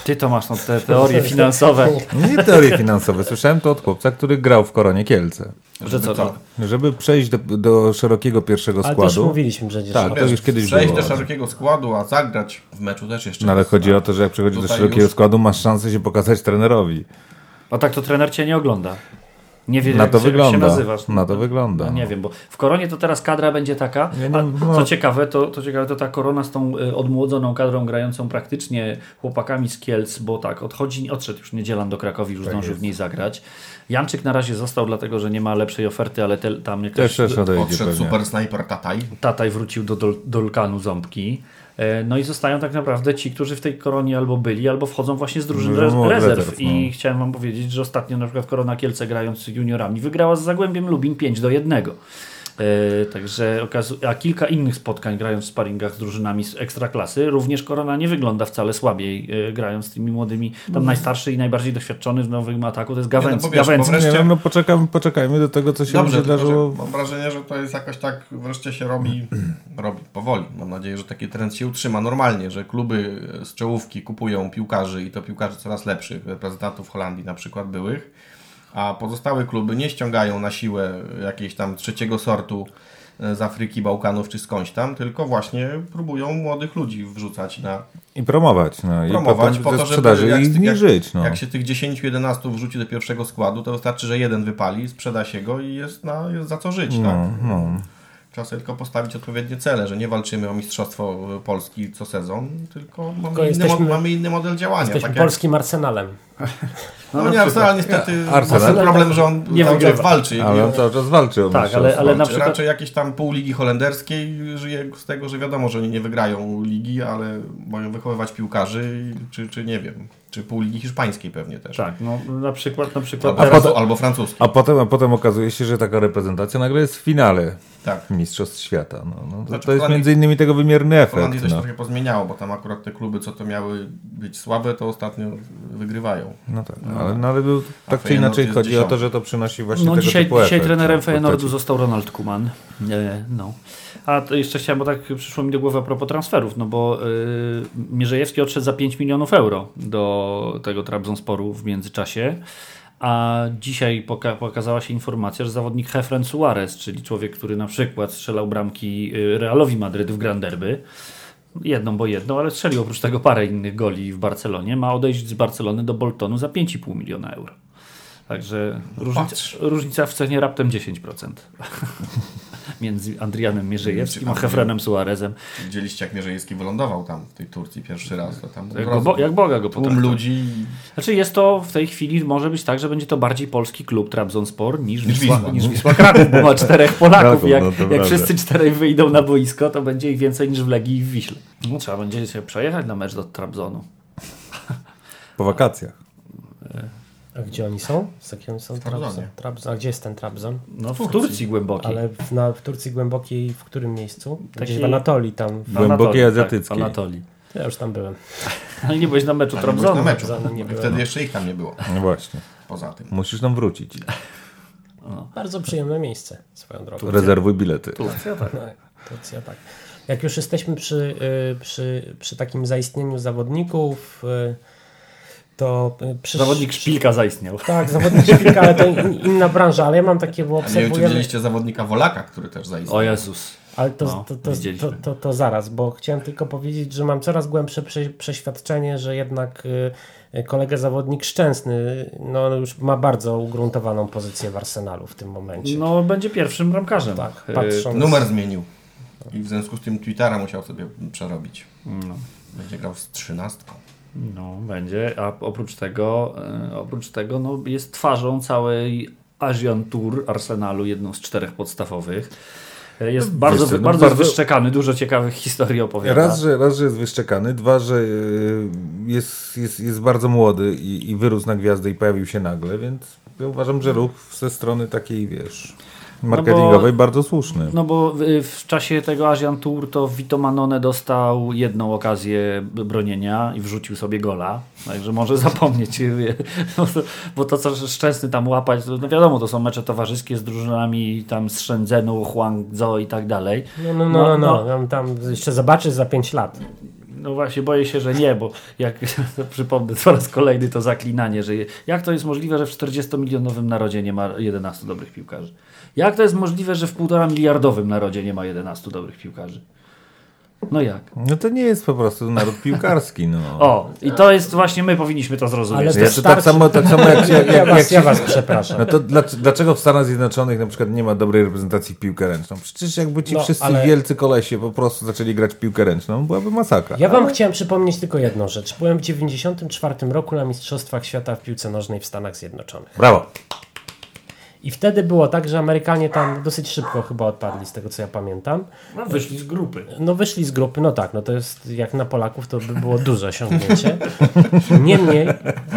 Speaker 5: Ty to masz no, te teorie finansowe.
Speaker 2: Nie teorie finansowe. Słyszałem to od chłopca, który grał w Koronie Kielce.
Speaker 5: Że co, no,
Speaker 2: Żeby przejść do, do szerokiego pierwszego
Speaker 4: Ale też
Speaker 2: składu.
Speaker 4: mówiliśmy przecież.
Speaker 2: Tak, to już kiedyś
Speaker 3: Przejść
Speaker 2: było.
Speaker 3: do szerokiego składu, a zagrać w meczu też jeszcze.
Speaker 2: No ale chodzi o to, że jak przechodzisz do szerokiego
Speaker 3: już-
Speaker 2: składu, masz szansę się pokazać trenerowi.
Speaker 5: A tak to trener cię nie ogląda. Nie wie,
Speaker 2: Na
Speaker 5: jak,
Speaker 2: to
Speaker 5: się- jak się
Speaker 2: wygląda.
Speaker 5: nazywasz.
Speaker 2: Na to wygląda.
Speaker 5: No, nie wiem, bo w koronie to teraz kadra będzie taka. A
Speaker 2: no.
Speaker 5: co ciekawe, to, to ciekawe, to ta korona z tą y, odmłodzoną kadrą grającą praktycznie chłopakami z Kielc, bo tak, odchodzi, odszedł już Niedzielan do Krakowi, już zdążył w niej zagrać. Janczyk na razie został, dlatego że nie ma lepszej oferty, ale te, tam
Speaker 2: Też
Speaker 5: jakoś
Speaker 2: też odejdzie
Speaker 3: Odszedł
Speaker 2: pewnie.
Speaker 3: super snajper Tataj.
Speaker 5: Tataj wrócił do Dol- Dolkanu Ząbki. E, No i zostają tak naprawdę ci, którzy w tej koronie albo byli, albo wchodzą właśnie z drużyn
Speaker 2: No,
Speaker 5: rez- rezerw.
Speaker 2: rezerw,
Speaker 5: I
Speaker 2: no.
Speaker 5: chciałem wam powiedzieć, że ostatnio na przykład Korona Kielce grając z juniorami wygrała z Zagłębiem Lubin 5 do 1. E, także a kilka innych spotkań grając w sparingach z drużynami z ekstraklasy, również Korona nie wygląda wcale słabiej e, grając z tymi młodymi. Tam najstarszy i najbardziej doświadczony w nowym ataku to jest
Speaker 3: Nie, no
Speaker 5: Gawęc.
Speaker 3: bo wiesz, bo
Speaker 5: Gawęc.
Speaker 3: wreszcie-
Speaker 2: Nie no poczekamy, poczekajmy do tego, co się
Speaker 3: Dobrze,
Speaker 2: wydarzyło.
Speaker 3: mam wrażenie, że to jest jakoś tak wreszcie się robi, robi powoli. Mam nadzieję, że taki trend się utrzyma normalnie, że kluby z czołówki kupują piłkarzy i to piłkarzy coraz lepszych, reprezentantów Holandii na przykład byłych, a pozostałe kluby nie ściągają na siłę jakiejś tam trzeciego sortu e, z Afryki, Bałkanów czy skądś tam, tylko właśnie próbują młodych ludzi wrzucać na
Speaker 2: I promować. No,
Speaker 3: promować
Speaker 2: I
Speaker 3: po to, żeby jak,
Speaker 2: i
Speaker 3: jak,
Speaker 2: żyć. No.
Speaker 3: jak się tych 10-11 wrzuci do pierwszego składu, to wystarczy, że jeden wypali, sprzeda się go i jest, na, jest za co żyć. tak?
Speaker 2: No, no.
Speaker 3: Trzeba sobie tylko postawić odpowiednie cele, że nie walczymy o Mistrzostwo Polski co sezon, tylko mamy,
Speaker 4: Tylko
Speaker 3: inny,
Speaker 4: jesteśmy-
Speaker 3: mo- mamy inny model działania.
Speaker 4: Jesteśmy
Speaker 3: tak jak,
Speaker 4: polskim arsenalem.
Speaker 3: no nie, Arsenal niestety
Speaker 2: Arsenal.
Speaker 3: ma problem, że on
Speaker 5: Nie
Speaker 3: cały czas walczy.
Speaker 2: Ale on cały czas walczy o
Speaker 5: Tak,
Speaker 2: mistrzostwo.
Speaker 5: ale- ale na
Speaker 3: walczy.
Speaker 5: przykład-
Speaker 3: Raczej jakieś tam pół ligi holenderskiej żyje z tego, że wiadomo, że oni nie wygrają ligi, ale mają wychowywać piłkarzy, czy, czy nie wiem, czy pół ligi hiszpańskiej pewnie też.
Speaker 5: Tak, no na przykład, na przykład
Speaker 3: Albo,
Speaker 5: teraz,
Speaker 3: albo francuskiej.
Speaker 2: A potem, a potem okazuje się, że taka reprezentacja nagle jest w finale
Speaker 3: Tak.
Speaker 2: Mistrzostw Świata. No, no, to,
Speaker 3: Znaczy,
Speaker 2: to jest
Speaker 3: Holandii-
Speaker 2: między innymi tego wymierny efekt.
Speaker 3: Holandii to się
Speaker 2: No.
Speaker 3: trochę pozmieniało, bo tam akurat te kluby, co to miały być słabe, to ostatnio wygrywają.
Speaker 2: No tak, ale, no, ale był, tak czy inaczej chodzi o to, że to przynosi właśnie
Speaker 5: No
Speaker 2: tego
Speaker 5: dzisiaj,
Speaker 2: typu
Speaker 5: dzisiaj
Speaker 2: efekt.
Speaker 5: trenerem
Speaker 2: no,
Speaker 5: Feyenoordu został Ronald Koeman. E, no. A to jeszcze chciałem, bo tak przyszło mi do głowy a propos transferów, no bo y, Mierzejewski odszedł za 5 milionów euro do tego Trabzonsporu w międzyczasie. A dzisiaj poka pokazała się informacja, że zawodnik Hefren Suarez, czyli człowiek, który na przykład strzelał bramki y, Realowi Madryt w Grand Derby, jedną bo jedną, ale strzelił oprócz tego parę innych goli w Barcelonie, ma odejść z Barcelony do Boltonu za 5,5 miliona euro. Także różnica,
Speaker 3: Patrz.
Speaker 5: różnica w cenie raptem 10%. między Andrianem Mierzejewskim a Hefrenem Suarezem.
Speaker 3: Widzieliście, jak Mierzejewski wylądował tam w tej Turcji pierwszy raz. To tam
Speaker 5: Jak, go, bo, jak Boga go
Speaker 3: tłum
Speaker 5: potraktował.
Speaker 3: ludzi.
Speaker 5: Znaczy jest to w tej chwili, może być tak, że będzie to bardziej polski klub Trabzonspor niż Wisła,
Speaker 3: Wisła.
Speaker 5: niż Wisła Kraków, bo ma czterech Polaków. Jak
Speaker 2: no
Speaker 5: jak wszyscy czterej wyjdą na boisko, to będzie ich więcej niż w Legii i w Wiśle. No, trzeba będzie się przejechać na mecz do Trabzonu.
Speaker 2: Po wakacjach.
Speaker 4: A gdzie oni są? Z jakim oni są? Trabzon. Trabzon. A gdzie jest ten Trabzon?
Speaker 5: No w Turcji, głębokiej.
Speaker 4: Ale w, na, w Turcji głębokiej w którym miejscu? Gdzieś
Speaker 5: Takiej-
Speaker 4: w Anatolii tam.
Speaker 5: W
Speaker 2: Głębokiej
Speaker 5: Anatolii,
Speaker 2: azjatyckiej.
Speaker 5: Tak, w Anatolii.
Speaker 4: Ja już tam byłem.
Speaker 5: Ale nie byłeś na meczu Trabzonu.
Speaker 3: na meczu.
Speaker 4: Trabzonu nie byłem.
Speaker 3: Wtedy jeszcze ich tam nie było.
Speaker 2: No właśnie.
Speaker 3: Poza tym.
Speaker 2: Musisz tam wrócić.
Speaker 4: Bardzo przyjemne miejsce swoją drogą.
Speaker 2: Rezerwuj bilety.
Speaker 5: Turcja, tak.
Speaker 4: No, Turcja, tak. Jak już jesteśmy przy, y, przy, przy takim zaistnieniu zawodników, y, to y, przy,
Speaker 5: Zawodnik szpilka zaistniał.
Speaker 4: Tak, zawodnik szpilka, ale to in, inna branża, ale ja mam takie, bo
Speaker 3: A nie wiem, czy widzieliście zawodnika Wolaka, który też zaistniał.
Speaker 5: O Jezus.
Speaker 4: Ale to,
Speaker 5: No,
Speaker 4: to, to, to, to, to zaraz, bo chciałem tylko powiedzieć, że mam coraz głębsze prze, przeświadczenie, że jednak y, kolega zawodnik Szczęsny no, już ma bardzo ugruntowaną pozycję w Arsenalu w tym momencie.
Speaker 5: No będzie pierwszym bramkarzem.
Speaker 4: tak,
Speaker 5: Y,
Speaker 4: patrząc...
Speaker 3: Numer zmienił. I w związku z tym Twittera musiał sobie przerobić.
Speaker 5: No.
Speaker 3: Będzie grał z trzynastką.
Speaker 5: No, będzie, a oprócz tego, e, oprócz tego no, jest twarzą całej Asian Tour Arsenalu, jedną z czterech podstawowych. E, Jest bardzo,
Speaker 2: co, no
Speaker 5: bardzo,
Speaker 2: bardzo-
Speaker 5: wyszczekany, dużo ciekawych historii opowiada.
Speaker 2: Raz że, raz, że jest wyszczekany, dwa, że y, jest, jest, jest bardzo młody i, i wyrósł na gwiazdę i pojawił się nagle, więc ja uważam, że ruch ze strony takiej, wiesz, marketingowej bardzo słuszny.
Speaker 5: No bo w, w czasie tego Asian Tour to Vito Manone dostał jedną okazję bronienia i wrzucił sobie gola. Także może zapomnieć. wie, no to- Bo to, co Szczęsny tam łapać, no wiadomo, to są mecze towarzyskie z drużynami tam z Shenzhenu, Huangzhou i tak dalej.
Speaker 4: No, no, no, no, no. Tam, tam jeszcze zobaczysz za 5 lat.
Speaker 5: No właśnie, boję się, że nie, bo jak przypomnę po raz kolejny to zaklinanie, że jak to jest możliwe, że w 40-milionowym narodzie nie ma 11 dobrych piłkarzy? Jak to jest możliwe, że w 1,5 miliardowym narodzie nie ma 11 dobrych piłkarzy? No jak?
Speaker 2: No to nie jest po prostu naród piłkarski, no.
Speaker 5: O, i to jest właśnie, my powinniśmy to zrozumieć.
Speaker 4: Ale to
Speaker 2: Ja to tak
Speaker 4: starczy-
Speaker 2: samo, tak samo jak, jak,
Speaker 4: Ja
Speaker 2: jak,
Speaker 4: was,
Speaker 2: jak
Speaker 4: ja
Speaker 2: się,
Speaker 4: was przepraszam.
Speaker 2: No to dlac- dlaczego w Stanach Zjednoczonych na przykład nie ma dobrej reprezentacji w piłkę ręczną? Przecież jakby ci
Speaker 4: No,
Speaker 2: wszyscy
Speaker 4: ale-
Speaker 2: wielcy kolesie po prostu zaczęli grać w piłkę ręczną, byłaby masakra.
Speaker 4: Ja wam chciałem przypomnieć tylko jedną rzecz. Byłem w 94 roku na Mistrzostwach Świata w piłce nożnej w Stanach Zjednoczonych.
Speaker 2: Brawo.
Speaker 4: I wtedy było tak, że Amerykanie tam dosyć szybko chyba odpadli, z tego co ja pamiętam.
Speaker 5: No, wyszli z grupy.
Speaker 4: No wyszli z grupy, no tak, no to jest jak na Polaków to by było duże osiągnięcie. Niemniej,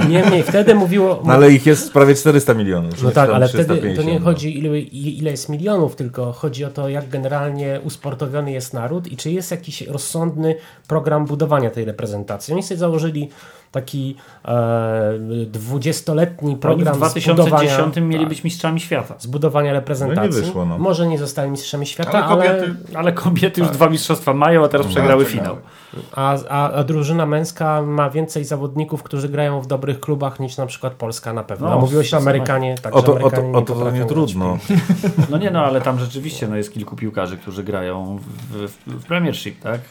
Speaker 4: niemniej wtedy mówiło...
Speaker 2: No ale ich jest prawie 400 milionów.
Speaker 4: No tak, ale wtedy to
Speaker 2: 350,
Speaker 4: nie
Speaker 2: no.
Speaker 4: chodzi ile, ile jest milionów, tylko chodzi o to, jak generalnie usportowiony jest naród i czy jest jakiś rozsądny program budowania tej reprezentacji. Oni sobie założyli taki e, dwudziestoletni
Speaker 5: Oni w
Speaker 4: program
Speaker 5: 2010
Speaker 4: zbudowania,
Speaker 5: mieli
Speaker 4: tak,
Speaker 5: być mistrzami świata.
Speaker 4: zbudowania reprezentacji.
Speaker 2: No nie wyszło, no.
Speaker 4: Może nie zostali mistrzami świata,
Speaker 3: Ale
Speaker 4: ale,
Speaker 3: kobiety
Speaker 5: Ale kobiety już dwa mistrzostwa mają, a teraz przegrały
Speaker 3: przegrały.
Speaker 5: finał.
Speaker 4: A, a, a drużyna męska ma więcej zawodników, którzy grają w dobrych klubach niż na przykład Polska na pewno.
Speaker 5: No,
Speaker 4: a mówiło się
Speaker 5: zdecydowanie.
Speaker 4: Amerykanie, tak,
Speaker 2: O
Speaker 4: że
Speaker 2: to, o to,
Speaker 4: Amerykanie
Speaker 2: o to, to
Speaker 4: potrafią
Speaker 2: nie
Speaker 4: grać.
Speaker 2: trudno.
Speaker 5: No nie no, ale tam rzeczywiście no, jest kilku piłkarzy, którzy grają w, w, w Premiership, tak?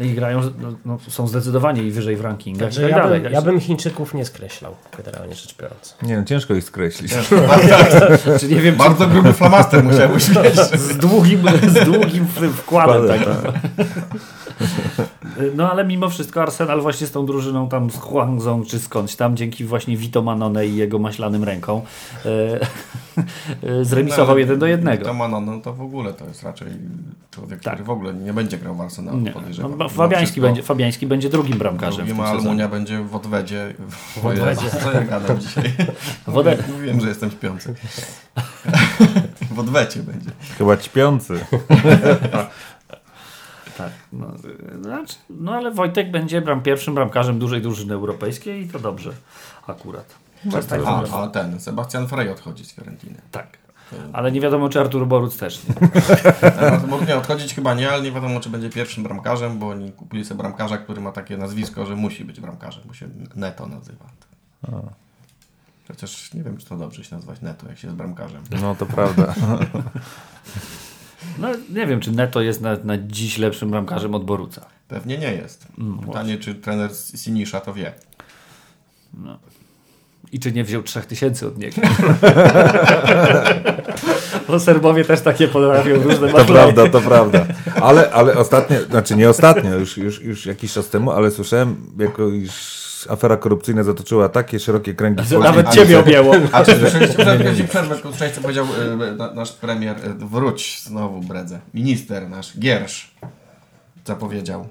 Speaker 5: No I grają, no, no, są zdecydowanie i wyżej w rankingach
Speaker 4: Także
Speaker 5: i tak
Speaker 4: ja,
Speaker 5: dalej.
Speaker 4: bym, ja bym Chińczyków nie skreślał, generalnie rzecz biorąc.
Speaker 2: Nie no, ciężko ich skreślić.
Speaker 5: Czy nie wiem, czy
Speaker 3: bardzo gruby flamaster musiałbyś mieć.
Speaker 5: z długim, z długim wkładem.
Speaker 2: Wkładem,
Speaker 5: Tak. No ale mimo wszystko Arsenal właśnie z tą drużyną tam z Huangzhou czy skądś tam, dzięki właśnie Vito Manone i jego maślanym ręką e, e, zremisował jeden do jednego.
Speaker 3: To ma, no, no to w ogóle to jest raczej człowiek,
Speaker 5: Tak.
Speaker 3: który w ogóle nie będzie grał w Arsenalu,
Speaker 5: Nie. No,
Speaker 3: podejrzewam. Mimo
Speaker 5: Fabiański, będzie, Fabiański będzie drugim bramkarzem.
Speaker 3: Drugim, a. Almunia będzie w odwedzie. W
Speaker 4: odwedzie.
Speaker 3: Co ja gadam dzisiaj?
Speaker 5: Wodę-
Speaker 3: Mówiłem, że jestem śpiący. w odwecie będzie.
Speaker 2: Chyba ćpiący.
Speaker 5: Tak. No, znaczy, no ale Wojtek będzie bram, pierwszym bramkarzem dużej drużyny europejskiej i to dobrze akurat.
Speaker 3: A,
Speaker 5: tak,
Speaker 3: a ten, Sebastian Frey odchodzi z Fiorentiny.
Speaker 5: tak. Ale nie wiadomo, czy Artur Boruc też nie.
Speaker 3: Mógł nie odchodzić chyba nie, ale nie wiadomo, czy będzie pierwszym bramkarzem, bo oni kupili sobie bramkarza, który ma takie nazwisko, że musi być bramkarzem, bo się Neto nazywa. Chociaż nie wiem, czy to dobrze się nazywać Neto, jak się jest bramkarzem.
Speaker 2: No to prawda.
Speaker 5: No nie wiem, czy Neto jest na, na dziś lepszym bramkarzem od Boruca.
Speaker 3: Pewnie nie jest. Pytanie, czy trener Sinisza to wie.
Speaker 5: I czy nie wziął 3000 od niego? Bo Serbowie też takie potrafią różne
Speaker 2: To prawda, to prawda. Ale, ale ostatnio, znaczy nie ostatnio, już, już, już jakiś czas temu, ale słyszałem, jako iż afera korupcyjna zatoczyła takie szerokie kręgi w
Speaker 5: Nawet ciebie objęło.
Speaker 3: A czy słyszeliście, przerwę, przerwę, przerwę, co powiedział e, nasz premier, e, wróć znowu Bredze, minister nasz, Giersz, zapowiedział.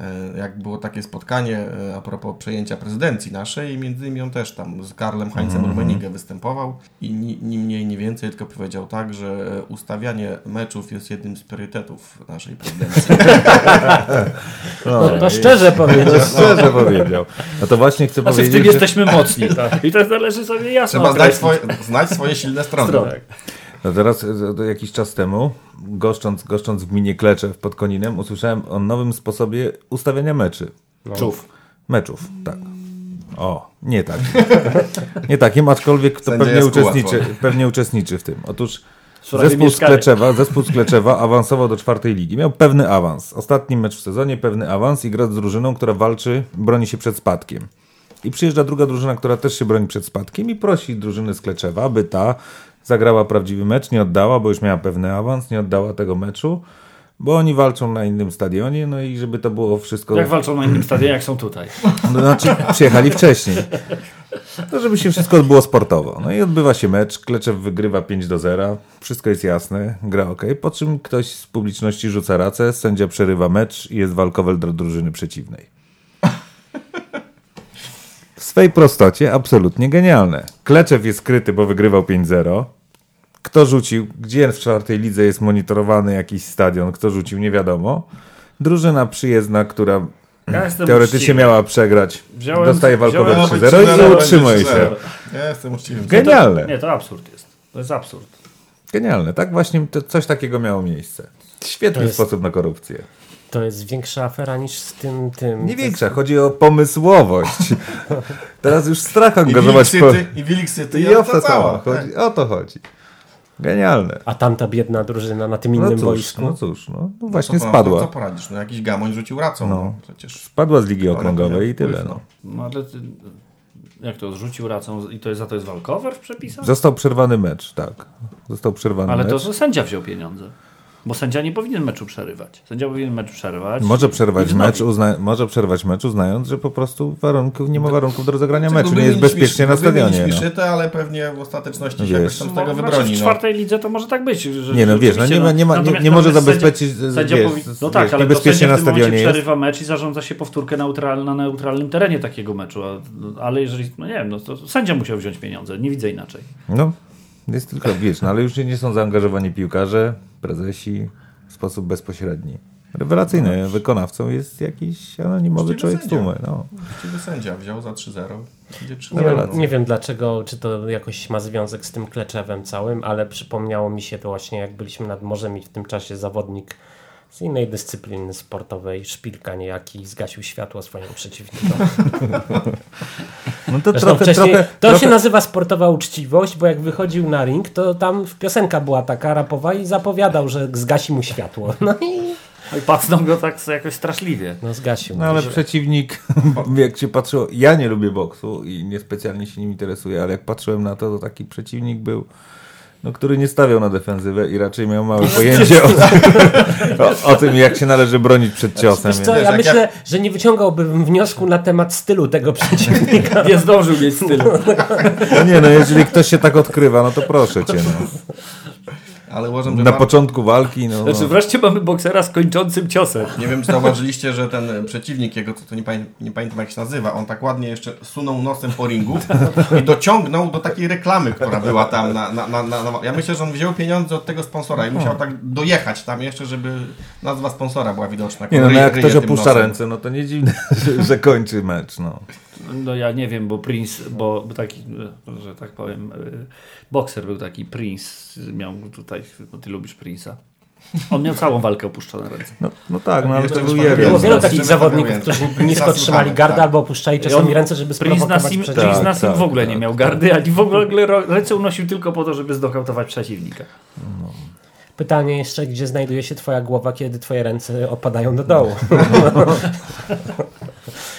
Speaker 3: E, jak było takie spotkanie e, a propos przejęcia prezydencji naszej i między innymi on też tam z Karlem Heinzem
Speaker 2: Mhm.
Speaker 3: Rummenigge występował i ni, ni mniej, ni więcej, tylko powiedział tak, że e, ustawianie meczów jest jednym z priorytetów naszej prezydencji.
Speaker 4: No, to szczerze powiedział.
Speaker 2: Szczerze powiedział. No to właśnie chcę
Speaker 5: Znaczy w
Speaker 2: powiedzieć,
Speaker 5: tym
Speaker 2: że...
Speaker 5: jesteśmy mocni. I to należy sobie jasno
Speaker 3: Trzeba znać swoje, znać swoje silne strony.
Speaker 5: Stronę.
Speaker 2: No teraz, e, jakiś czas temu, goszcząc, goszcząc w gminie Kleczew pod Koninem, usłyszałem o nowym sposobie ustawiania meczy.
Speaker 5: Czów.
Speaker 2: Meczów, tak. O, nie tak. Nie takim, aczkolwiek to pewnie uczestniczy, pewnie uczestniczy w tym. Otóż zespół z. Kleczewa, zespół z Kleczewa awansował do czwartej ligi. Miał pewny awans. Ostatni mecz w sezonie, pewny awans i gra z drużyną, która walczy, broni się przed spadkiem. I przyjeżdża druga drużyna, która też się broni przed spadkiem i prosi drużyny z Kleczewa, aby ta zagrała prawdziwy mecz, nie oddała, bo już miała pewny awans, nie oddała tego meczu, bo oni walczą na innym stadionie, no i żeby to było wszystko...
Speaker 5: Jak walczą na innym stadionie, jak są tutaj.
Speaker 2: No, znaczy przyjechali wcześniej. No, żeby się wszystko odbyło sportowo. No i odbywa się mecz, Kleczew wygrywa 5 do 0, wszystko jest jasne, gra ok, po czym ktoś z publiczności rzuca racę, sędzia przerywa mecz i jest walkowel do drużyny przeciwnej. W swej prostocie absolutnie genialne. Kleczew jest skryty, bo wygrywał 5-0. Kto rzucił, gdzie w czwartej lidze jest monitorowany jakiś stadion, kto rzucił, nie wiadomo. Drużyna przyjezdna, która
Speaker 5: Ja
Speaker 2: teoretycznie
Speaker 5: uczciwy.
Speaker 2: miała przegrać,
Speaker 5: Wziąłem-
Speaker 2: dostaje walkowe
Speaker 5: wziąłem-
Speaker 2: 3-0 i utrzymuje się.
Speaker 3: Ja jestem uczciwym.
Speaker 2: Genialne.
Speaker 5: Nie, to absurd jest. To jest absurd.
Speaker 2: Genialne. Tak właśnie to, coś takiego miało miejsce. Świetny
Speaker 4: To
Speaker 2: sposób na korupcję.
Speaker 4: To jest większa afera niż z tym... tym
Speaker 2: Nie większa, chodzi o pomysłowość. Teraz już strach angażować...
Speaker 3: I
Speaker 2: po-
Speaker 3: Wilk City, i Wilk City,
Speaker 2: I
Speaker 3: i
Speaker 2: o
Speaker 3: owca
Speaker 2: to
Speaker 3: cała.
Speaker 2: cała. Chodzi, o to chodzi. Genialne.
Speaker 4: A tamta biedna drużyna na tym
Speaker 2: No
Speaker 4: innym
Speaker 2: cóż,
Speaker 4: boisku.
Speaker 2: no cóż, no, no
Speaker 3: Co,
Speaker 2: właśnie
Speaker 3: po- Co
Speaker 2: spadła.
Speaker 3: poradzisz? No jakiś gamoń rzucił racą. No. Przecież
Speaker 2: Spadła z ligi
Speaker 3: Ale
Speaker 2: okrągowej
Speaker 3: miał
Speaker 2: i tyle. No.
Speaker 5: No ale ty, jak to, zrzucił racą i to jest, za to jest walkover w przepisach?
Speaker 2: Został przerwany mecz, tak. Został przerwany
Speaker 5: Ale
Speaker 2: mecz.
Speaker 5: to, że sędzia wziął pieniądze. Bo sędzia nie powinien meczu przerywać. Sędzia powinien mecz przerwać.
Speaker 2: Może przerwać mecz, uzna... może przerwać mecz, uznając, że po prostu warunków, nie ma warunków do rozegrania meczu, nie jest bezpiecznie na stadionie. No.
Speaker 3: ale pewnie w ostateczności się
Speaker 2: Wiesz.
Speaker 3: jakoś tam z tego
Speaker 5: Mo-
Speaker 3: wybroni.
Speaker 5: Znaczy w
Speaker 3: no.
Speaker 5: czwartej lidze to może tak być. Że,
Speaker 2: Nie, no wiesz, no nie ma- nie ma- nie- nie może zabezpieczyć,
Speaker 5: Sędzia,
Speaker 2: wiesz,
Speaker 5: powi- no tak,
Speaker 2: wiesz,
Speaker 5: ale
Speaker 2: niebezpiecznie
Speaker 5: sędzia
Speaker 2: na
Speaker 5: w tym momencie
Speaker 2: stadionie jest.
Speaker 5: przerywa mecz i zarządza się powtórkę neutral, na neutralnym terenie takiego meczu. A, ale jeżeli, no nie wiem, no to sędzia musiał wziąć pieniądze. Nie widzę inaczej.
Speaker 2: No, jest tylko, wiesz, no ale już nie są zaangażowani piłkarze, prezesi w sposób bezpośredni. Rewelacyjny wykonawcą jest jakiś anonimowy człowiek z
Speaker 3: sędzia.
Speaker 2: tłumy. No.
Speaker 3: Sędzia wziął za 3-0. Będzie 3-0.
Speaker 4: Nie
Speaker 3: no.
Speaker 4: nie wiem dlaczego, czy to jakoś ma związek z tym kleczewem całym, ale przypomniało mi się to właśnie jak byliśmy nad morzem i w tym czasie zawodnik z innej dyscypliny sportowej, szpilka niejaki, zgasił światło swoim przeciwnikom.
Speaker 2: no to
Speaker 4: Zresztą
Speaker 2: trochę,
Speaker 4: wcześniej,
Speaker 2: trochę,
Speaker 4: to
Speaker 2: trochę,
Speaker 4: się nazywa sportowa uczciwość, bo jak wychodził na ring, to tam piosenka była taka rapowa i zapowiadał, że zgasi mu światło. No i
Speaker 5: i pacną go tak jakoś straszliwie.
Speaker 4: no zgasił.
Speaker 2: No ale przeciwnik, jak się patrzyło, ja nie lubię boksu i niespecjalnie się nim interesuję, ale jak patrzyłem na to, to taki przeciwnik był, no, który nie stawiał na defensywę i raczej miał małe pojęcie o, o, o tym, jak się należy bronić przed ciosem.
Speaker 4: Wiesz co, ja
Speaker 3: jak
Speaker 4: myślę, że nie wyciągałbym wniosku na temat stylu tego przeciwnika.
Speaker 5: Nie zdążył mieć stylu.
Speaker 2: No nie, no jeżeli ktoś się tak odkrywa, no to proszę cię. No.
Speaker 3: Ale uważam, że
Speaker 2: Na początku walki, no,
Speaker 5: Znaczy
Speaker 2: no.
Speaker 5: wreszcie mamy boksera z kończącym ciosem.
Speaker 3: Nie wiem, czy zauważyliście, że ten przeciwnik jego, to, to nie, pamię nie pamiętam jak się nazywa, on tak ładnie jeszcze sunął nosem po ringu i dociągnął do takiej reklamy, która była tam na, na, na, na, na Ja myślę, że on wziął pieniądze od tego sponsora i musiał tak dojechać tam jeszcze, żeby nazwa sponsora była widoczna.
Speaker 2: Nie no, no jak ktoś opuszcza
Speaker 3: nosem.
Speaker 2: ręce, no to nie dziwne, że, że kończy mecz, no.
Speaker 5: No ja nie wiem, bo Prince, bo bo taki, że tak powiem, e, bokser był taki Prince, miał tutaj, bo ty lubisz Prince'a. On miał całą walkę opuszczone ręce.
Speaker 2: No, no tak, no ale
Speaker 3: Jeszcze
Speaker 2: to był jeden.
Speaker 4: Było wielu takich zawodników, którzy nisko trzymali gardę
Speaker 3: tak.
Speaker 4: albo opuszczali czasami ręce, żeby sprowokować
Speaker 5: sim,
Speaker 4: przeciwnika.
Speaker 5: Prince na sim
Speaker 2: tak,
Speaker 5: w ogóle
Speaker 2: tak.
Speaker 5: nie miał gardy, ani w ogóle ręce unosił tylko po to, żeby zdokautować przeciwnika.
Speaker 4: Pytanie jeszcze, gdzie znajduje się twoja głowa, kiedy twoje ręce opadają do dołu.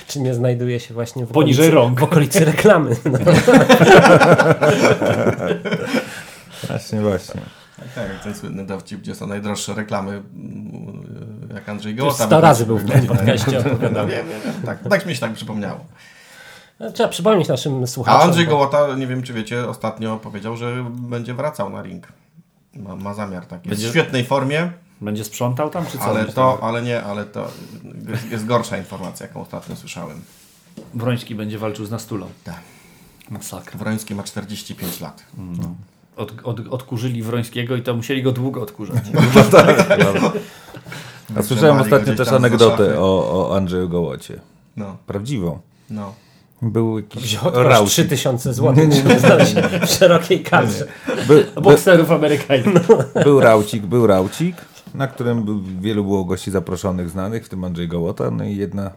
Speaker 4: czy nie znajduje się właśnie w
Speaker 5: Poniżej
Speaker 4: okolicy,
Speaker 5: rąk.
Speaker 4: w okolicy reklamy. No.
Speaker 2: Właśnie, właśnie.
Speaker 3: Tak, ten słynny dowcip, gdzie są najdroższe reklamy, mm, jak Andrzej Gołota.
Speaker 4: 100 razy był w tym podcaście opowiadany.
Speaker 3: wiem. Tak, tak mi się tak przypomniało.
Speaker 4: No, Trzeba przypomnieć naszym
Speaker 3: A
Speaker 4: słuchaczom.
Speaker 3: Andrzej
Speaker 4: bo-
Speaker 3: Gołota, nie wiem czy wiecie, ostatnio powiedział, że będzie wracał na ring. Ma, ma zamiar taki.
Speaker 5: Będzie-
Speaker 3: w świetnej formie,
Speaker 5: Będzie sprzątał tam, czy co?
Speaker 3: ale to, ale nie, ale to jest, jest gorsza informacja, jaką ostatnio słyszałem.
Speaker 5: Wroński będzie walczył z Nastulą.
Speaker 3: Tak.
Speaker 5: Masakra.
Speaker 3: Wroński ma 45 lat.
Speaker 5: Od, od, odkurzyli Wrońskiego i to musieli go długo odkurzać.
Speaker 2: A słyszałem
Speaker 3: Wytrzymali go
Speaker 2: ostatnio
Speaker 3: gdzieś
Speaker 2: też
Speaker 3: tam za
Speaker 2: anegdotę o, o Andrzeju Gołocie.
Speaker 3: No,
Speaker 2: Prawdziwą.
Speaker 3: no.
Speaker 2: Był jakiś raucik.
Speaker 4: 3000 zł, w szerokiej kadrze.
Speaker 2: By, by,
Speaker 5: Bokserów amerykańskich.
Speaker 2: był raucik, był raucik, na którym wielu było gości zaproszonych, znanych, w tym Andrzej Gołota. No i jedna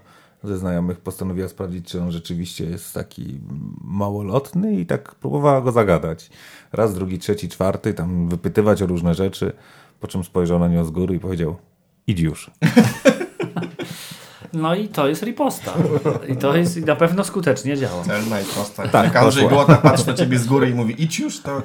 Speaker 2: ze znajomych postanowiła sprawdzić, czy on rzeczywiście jest taki małolotny i tak próbowała go zagadać. Raz, drugi, trzeci, czwarty, tam wypytywać o różne rzeczy, po czym spojrzał na nią z góry i powiedział idź już.
Speaker 5: No i to jest riposta. I to jest i na pewno skutecznie działa.
Speaker 3: Celna i prosta.
Speaker 2: Tak,
Speaker 3: jak Andrzej. Gołota patrzy na ciebie z góry i mówi idź już, to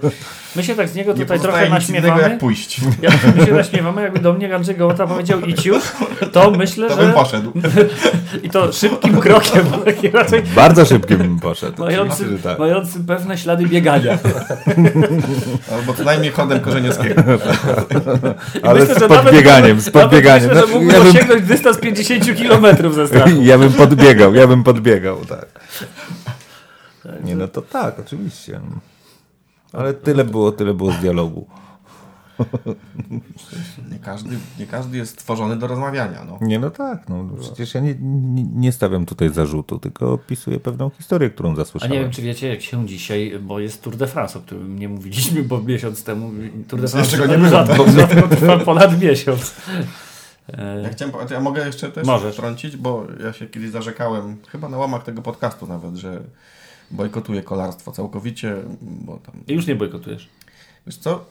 Speaker 5: My się tak z niego
Speaker 3: nie
Speaker 5: tutaj trochę
Speaker 3: nic innego
Speaker 5: naśmiewamy.
Speaker 3: jak pójść.
Speaker 5: Jak my się naśmiewamy, jakby do mnie Andrzej Gołota powiedział idź już, to myślę,
Speaker 3: To
Speaker 5: że...
Speaker 3: bym poszedł.
Speaker 5: I to szybkim krokiem, raczej
Speaker 2: Bardzo szybkim bym poszedł.
Speaker 5: mającym,
Speaker 2: tak.
Speaker 5: mającym pewne ślady biegania.
Speaker 3: Albo co najmniej chodem korzeniowskiego.
Speaker 2: Ale
Speaker 5: myślę,
Speaker 2: z podbieganiem, z podbieganiem.
Speaker 5: Nawet myślę, że
Speaker 2: No,
Speaker 5: mógłby
Speaker 2: ja, bym,
Speaker 5: osiągnąć dystans 50 km ze strachu.
Speaker 2: ja bym podbiegał, ja bym podbiegał, tak. Nie, no to tak, oczywiście. Ale tyle było, tyle było z dialogu.
Speaker 3: Nie każdy, nie każdy jest stworzony do rozmawiania. No.
Speaker 2: Nie, no tak, no przecież ja nie, nie, nie stawiam tutaj zarzutu, tylko opisuję pewną historię, którą
Speaker 5: A
Speaker 2: zasłyszałem.
Speaker 5: nie wiem, czy wiecie, jak się dzisiaj, bo jest Tour de France, o którym nie mówiliśmy, bo miesiąc temu Tour de France
Speaker 3: Jeszcze go nie było.
Speaker 5: rzadko, rzadko trwa ponad miesiąc. E,
Speaker 3: Ja, chciałem, ja mogę jeszcze też
Speaker 5: Możesz.
Speaker 3: wtrącić, bo ja się kiedyś zarzekałem, chyba na łamach tego podcastu nawet, że bojkotuję kolarstwo całkowicie, bo tam,
Speaker 5: I już nie bojkotujesz.
Speaker 3: wiesz co,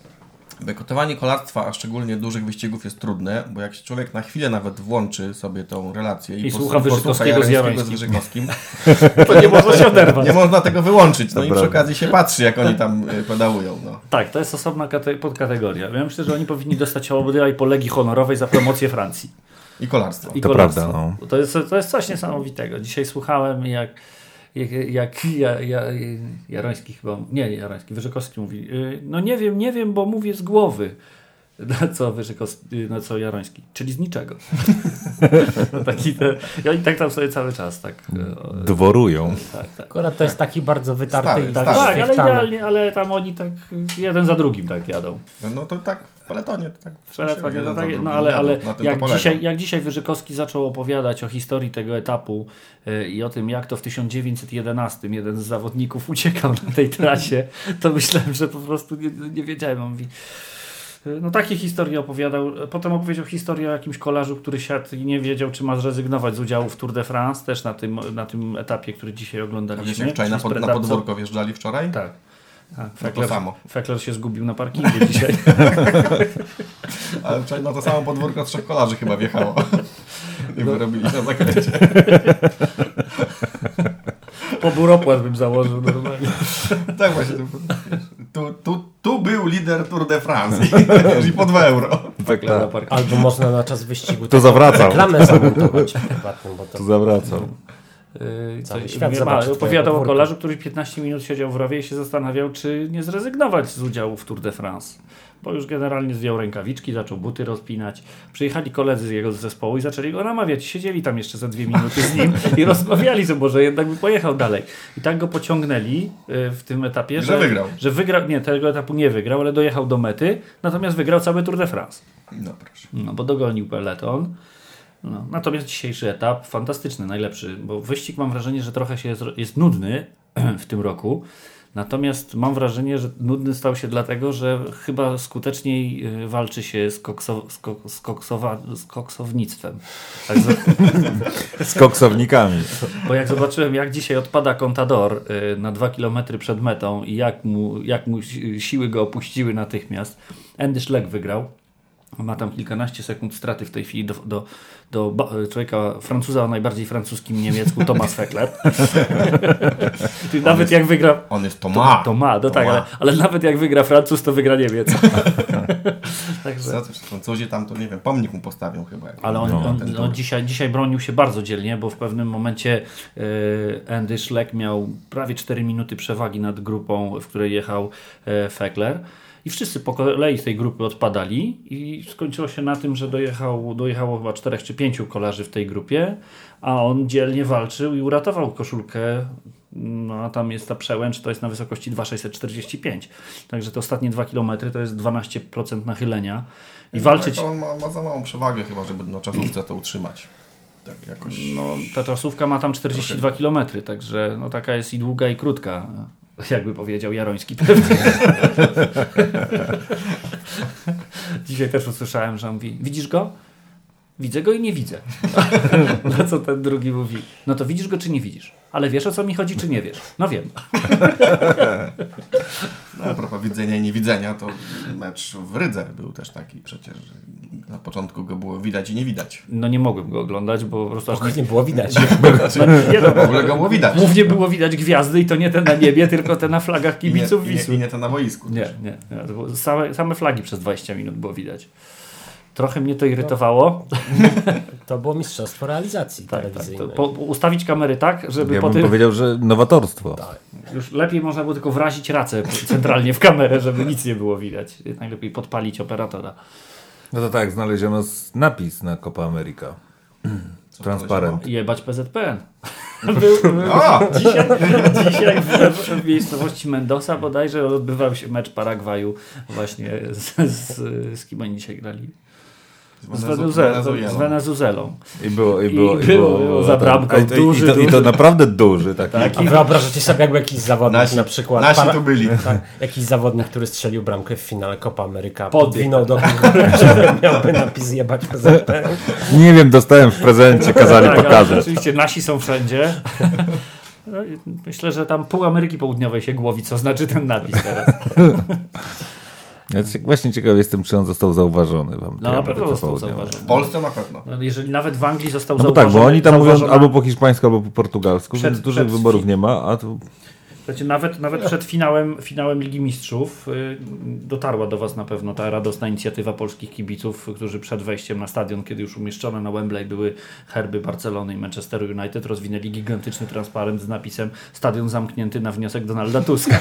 Speaker 3: bojkotowanie kolarstwa, a szczególnie dużych wyścigów jest trudne, bo jak się człowiek na chwilę nawet włączy sobie tą relację i,
Speaker 5: I słucha
Speaker 3: posłucha
Speaker 5: Wyrzykowskiego z.
Speaker 3: Wyrzykowskim,
Speaker 5: To nie można się oderwać.
Speaker 3: nie można tego wyłączyć, no i przy okazji się patrzy, jak oni tam y, pedałują. No.
Speaker 5: Tak, to jest osobna kate- podkategoria. Ja myślę, że oni powinni dostać obydwaj po Legii Honorowej za promocję Francji.
Speaker 3: I kolarstwo.
Speaker 5: I
Speaker 2: To
Speaker 5: kolarstwo.
Speaker 2: prawda, no.
Speaker 5: To jest, to jest coś niesamowitego. Dzisiaj słuchałem, jak, jak, jak ja, ja, Jaroński chyba, nie Jaroński, Wyrzykowski mówi, y, no nie wiem, nie wiem, bo mówię z głowy. Na co Wyrzykowski, na co Jaroński, czyli z niczego. taki te, I oni tak tam sobie cały czas tak. e,
Speaker 2: Dworują.
Speaker 5: tak, tak.
Speaker 4: Akurat to jest taki bardzo wytarty
Speaker 3: Stary,
Speaker 4: i
Speaker 3: stary.
Speaker 4: tak
Speaker 5: Tak, ale idealnie, ale tam oni tak jeden za drugim tak jadą.
Speaker 3: No to tak w peletonie. To tak
Speaker 5: W Peletonie,
Speaker 3: za
Speaker 5: tak, no ale, ale
Speaker 3: to
Speaker 5: jak, dzisiaj, jak dzisiaj Wyrzykowski zaczął opowiadać o historii tego etapu y, i o tym, jak to w 1911 jeden z zawodników uciekał na tej trasie, to myślałem, że po prostu nie, nie wiedziałem. On mówi, y, no takie historie opowiadał. Potem opowiedział historię o jakimś kolarzu, który siadł i nie wiedział, czy ma zrezygnować z udziału w Tour de France, też na tym, na tym etapie, który dzisiaj
Speaker 3: A
Speaker 5: oglądaliśmy.
Speaker 3: wiesz, jak wczoraj na, pod, na podwórko wjeżdżali wczoraj?
Speaker 5: Tak. Tak
Speaker 3: to
Speaker 5: Fekler,
Speaker 3: samo.
Speaker 5: Fekler się zgubił na parkingu dzisiaj.
Speaker 3: Ale wczoraj na to samo podwórko trzech kolarzy chyba wjechało. I
Speaker 5: No.
Speaker 3: wyrobili na zakręcie.
Speaker 5: Po buropłat bym założył normalnie.
Speaker 3: Tak właśnie. Tu, tu, tu był lider Tour de France. I po 2 euro.
Speaker 2: Tak,
Speaker 5: Na parkingu.
Speaker 4: Albo można na czas wyścigu
Speaker 2: To zawracał.
Speaker 4: reklamę zamontować prywatną, bo to
Speaker 2: To zawracał.
Speaker 5: Yy,
Speaker 4: Cały świat zobaczy
Speaker 5: opowiadał o kolarzu, który 15 minut siedział w rowie i się zastanawiał, czy nie zrezygnować z udziału w Tour de France. Bo już generalnie zdjął rękawiczki, zaczął buty rozpinać. Przyjechali koledzy z jego zespołu i zaczęli go namawiać. Siedzieli tam jeszcze za dwie minuty z nim i rozmawiali, że może jednak by pojechał dalej. I tak go pociągnęli yy, w tym etapie,
Speaker 3: Że wygrał.
Speaker 5: Że wygrał, nie, tego etapu nie wygrał, ale dojechał do mety, natomiast wygrał cały Tour de France.
Speaker 3: No proszę.
Speaker 5: No, bo dogonił peleton. No, natomiast dzisiejszy etap fantastyczny, najlepszy, bo wyścig mam wrażenie, że trochę się jest, jest nudny w tym roku. Natomiast mam wrażenie, że nudny stał się dlatego, że chyba skuteczniej y, walczy się z, kokso, z, kok, z, koksowa, z koksownictwem. Tak, z-
Speaker 2: Z koksownikami.
Speaker 5: bo jak zobaczyłem, jak dzisiaj odpada Contador y, na dwa kilometry przed metą i jak mu, jak mu si- siły go opuściły natychmiast. Andy Schleck wygrał. Ma tam kilkanaście sekund straty w tej chwili do, do, do człowieka Francuza o najbardziej francuskim niemiecku, Thomas Heckler. nawet
Speaker 3: jest,
Speaker 5: jak wygra.
Speaker 3: On jest Thomas.
Speaker 5: To, to ma, no tak, ale, ale, nawet jak wygra Francuz, to wygra Niemiec.
Speaker 3: Także. Co, Francuzi tam to nie wiem, pomnik mu postawią chyba.
Speaker 5: Ale on, on, on, on dzisiaj, dzisiaj bronił się bardzo dzielnie, bo w pewnym momencie yy, Andy Schleck miał prawie 4 minuty przewagi nad grupą, w której jechał yy, Feckler i wszyscy po kolei z tej grupy odpadali i skończyło się na tym, że dojechał, dojechało chyba czterech czy pięciu kolarzy w tej grupie, a on dzielnie walczył i uratował koszulkę no a tam jest ta przełęcz, to jest na wysokości 2,645. Także te ostatnie 2 km to jest 12% nachylenia. I no walczyć...
Speaker 3: Tak, on ma, ma, za małą przewagę chyba, żeby na czasówce to utrzymać. Tak jakoś...
Speaker 5: No, ta czasówka ma tam 42 km, także no, taka jest i długa i krótka. Jakby powiedział Jaroński pewnie. Dzisiaj też usłyszałem, że on mówi, widzisz go? Widzę go i nie widzę. Na co ten drugi mówi? No to widzisz go czy nie widzisz? Ale wiesz o co mi chodzi czy nie wiesz? No wiem.
Speaker 3: No, a propos widzenia i niewidzenia, to mecz w Rydze był też taki przecież. Na początku go było widać i nie widać.
Speaker 5: No nie mogłem go oglądać, bo po prostu aż
Speaker 4: nie, nie było widać.
Speaker 3: nie, no, w ogóle go było widać.
Speaker 5: Głównie było widać gwiazdy i to nie te na niebie, tylko te na flagach kibiców
Speaker 3: I nie,
Speaker 5: Wisły.
Speaker 3: I nie, te na boisku.
Speaker 5: Nie, nie. nie. Same, same flagi przez 20 minut było widać. Trochę mnie to irytowało.
Speaker 4: To było mistrzostwo realizacji tak, telewizyjnej.
Speaker 5: Tak, po, ustawić kamery tak, żeby
Speaker 2: ja
Speaker 5: po
Speaker 2: bym powiedział, że nowatorstwo. Tak.
Speaker 5: Już lepiej można było tylko wrazić racę centralnie w kamerę, żeby nic nie było widać. Najlepiej podpalić operatora.
Speaker 2: No to tak, znaleziono napis na Copa America. Transparent.
Speaker 5: Jebać PZPN. Był, był dzisiaj, dzisiaj w, w, miejscowości Mendoza bodajże odbywał się mecz Paragwaju właśnie z, z, z kim oni dzisiaj grali? Z, Wenezuelą. Z Wenezuelą.
Speaker 2: I było, i było, i było,
Speaker 5: było za bramką.
Speaker 2: I,
Speaker 5: duży,
Speaker 2: i, to,
Speaker 5: duży.
Speaker 2: I to naprawdę duży. Taki.
Speaker 4: Tak, I wyobrażacie sobie jakby jakiś zawodnik
Speaker 3: nasi,
Speaker 4: na przykład.
Speaker 3: Nasi para, tu byli.
Speaker 4: Tak, jakiś zawodnik, który strzelił bramkę w finale Copa Ameryka, podwinął do góry, miałby napis jebać PZP.
Speaker 2: Nie wiem, dostałem w prezencie, kazali
Speaker 5: tak,
Speaker 2: pokazać.
Speaker 5: Oczywiście nasi są wszędzie. No, myślę, że tam pół Ameryki Południowej się głowi, co znaczy ten napis teraz.
Speaker 2: Ja właśnie ciekaw jestem, czy on został zauważony. Wam
Speaker 5: no na pewno został zauważony.
Speaker 3: W Polsce na pewno.
Speaker 5: No, jeżeli nawet w Anglii został
Speaker 2: no bo
Speaker 5: zauważony.
Speaker 2: tak, bo oni tam mówią albo po hiszpańsku, albo po portugalsku, przed, więc dużych wyborów nie ma, a tu
Speaker 5: Słuchajcie, nawet, nawet przed finałem, finałem Ligi Mistrzów y, dotarła do Was na pewno ta radosna inicjatywa polskich kibiców, którzy przed wejściem na stadion, kiedy już umieszczone na Wembley były herby Barcelony i Manchester United, rozwinęli gigantyczny transparent z napisem stadion zamknięty na wniosek Donalda Tuska.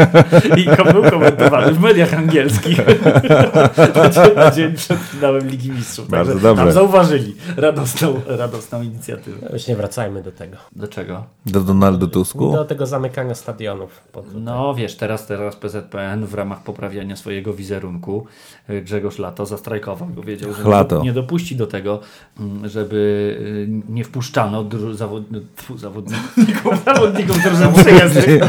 Speaker 5: I był komentowany w mediach angielskich na dzień przed finałem Ligi Mistrzów.
Speaker 2: Bardzo Także dobre.
Speaker 5: Tam zauważyli radosną, radosną inicjatywę.
Speaker 4: Już nie wracajmy do tego.
Speaker 5: Do czego?
Speaker 2: Do Donaldu Tusku?
Speaker 4: Do tego zamykania stadionów.
Speaker 5: No wiesz, teraz, teraz PZPN w ramach poprawiania swojego wizerunku y, Grzegorz Lato zastrajkował, bo wiedział, że
Speaker 2: Lato.
Speaker 5: nie dopuści do tego, mm, żeby y, nie wpuszczano zawodników, zawodników, zawodników drużyn przyjezdnych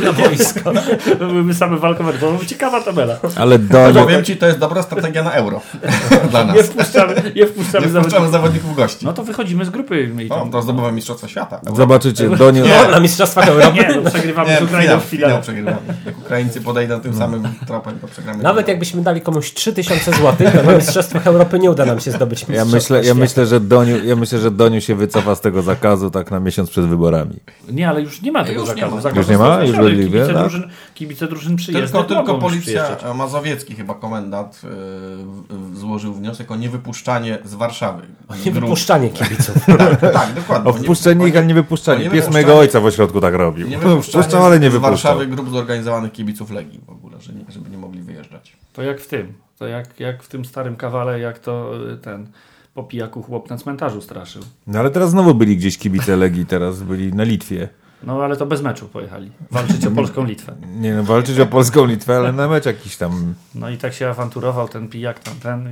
Speaker 5: na boisko. To byłyby same walkowe. To była ciekawa tabela.
Speaker 2: Ale do...
Speaker 3: Powiem Ci, to jest dobra strategia na euro dla nas.
Speaker 5: Nie wpuszczamy, nie wpuszczamy,
Speaker 3: nie wpuszczamy zawodników gości.
Speaker 5: No to wychodzimy z grupy.
Speaker 3: I tam... O, to zdobywamy Mistrzostwa Świata.
Speaker 2: Zobaczycie, Doniu...
Speaker 4: Nie, na Mistrzostwach Europy.
Speaker 5: Nie, no, przegrywamy nie, z Ukrainą w finale.
Speaker 3: przegrywamy. Jak Ukraińcy podejdą tym samym tropem, to przegramy.
Speaker 4: Nawet jakbyśmy dali komuś 3000 zł, to na Mistrzostwach Europy nie uda nam się zdobyć
Speaker 2: ja myślę, ja myślę, że Doniu, ja myślę, że Doniu się wycofa z tego zakazu tak na miesiąc przed wyborami.
Speaker 5: Nie, ale już nie ma tego
Speaker 3: już
Speaker 5: zakazu.
Speaker 3: Nie ma.
Speaker 5: Zakazu
Speaker 2: już nie ma? Już byli,
Speaker 5: kibice,
Speaker 2: tak?
Speaker 5: drużyn, kibice drużyn przyjezdnych
Speaker 3: Tylko, tylko policja mazowiecki chyba komendant yy, złożył wniosek o niewypuszczanie z Warszawy.
Speaker 4: O niewypuszczanie kibiców.
Speaker 3: tak, tak, dokładnie.
Speaker 2: O wpuszczenie ich, a nie wypuszczanie. Pies mojego ojca w ośrodku tak robił.
Speaker 3: Nie wypuszczał, ale nie. Z Warszawy grup zorganizowanych kibiców Legii w ogóle, że nie, żeby nie mogli wyjeżdżać.
Speaker 5: To jak w tym. To jak, jak w tym starym kawale, jak to ten po pijaku chłop na cmentarzu straszył.
Speaker 2: No ale teraz znowu byli gdzieś kibice Legii, teraz byli na Litwie.
Speaker 5: No ale to bez meczu pojechali. Walczyć o polską Litwę.
Speaker 2: Nie no, walczyć o polską Litwę, ale na mecz jakiś tam.
Speaker 5: No i tak się awanturował ten pijak tam ten.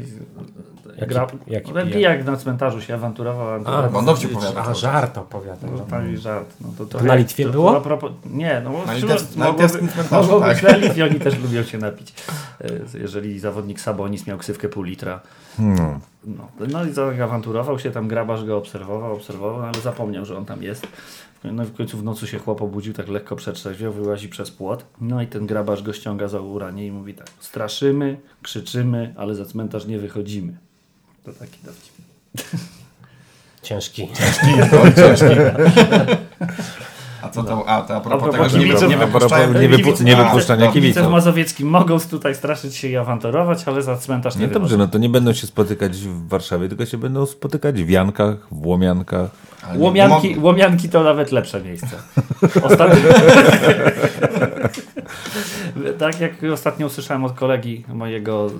Speaker 4: Jaki-
Speaker 5: gra,
Speaker 4: jaki
Speaker 5: ten
Speaker 4: pijak?
Speaker 5: pijak na cmentarzu się awanturował. awanturował.
Speaker 3: Bo on dobrze opowiada
Speaker 4: A, żart opowiada.
Speaker 5: No, taki żart. No, to, to,
Speaker 4: na Litwie
Speaker 5: to,
Speaker 4: było?
Speaker 5: To, a nie, no
Speaker 3: litewskim- na litewskim cmentarzu,
Speaker 5: mogło
Speaker 3: tak.
Speaker 5: na Litwie, oni też lubią się napić. E, Jeżeli zawodnik Sabonis miał ksywkę pół litra.
Speaker 2: No.
Speaker 5: No, no i tak awanturował się, tam grabarz go obserwował, obserwował, no, ale zapomniał, że on tam jest. No i w końcu w nocy się chłop obudził, tak lekko przetrzeźwiał, wyłazi przez płot. No i ten grabarz go ściąga za uranie i mówi tak, straszymy, krzyczymy, ale za cmentarz nie wychodzimy. To taki dowcip.
Speaker 4: Ciężki.
Speaker 3: Ciężki. A co to, a, to a propos
Speaker 5: A propos
Speaker 3: tego, że nie,
Speaker 5: kibiców-
Speaker 3: nie
Speaker 2: a propos
Speaker 3: wypuszczają...
Speaker 2: nie wypu- nie wypuszczania kibiców.
Speaker 5: Kibice w Mazowieckim mogą tutaj straszyć się i awanturować, ale za cmentarz nie
Speaker 2: No
Speaker 5: wychodzą.
Speaker 2: dobrze, no to nie będą się spotykać w Warszawie, tylko się będą spotykać w Jankach, w Łomiankach.
Speaker 3: Ale
Speaker 5: Łomianki, łomianki to nawet lepsze miejsce. Ostatnio... tak jak ostatnio usłyszałem od kolegi mojego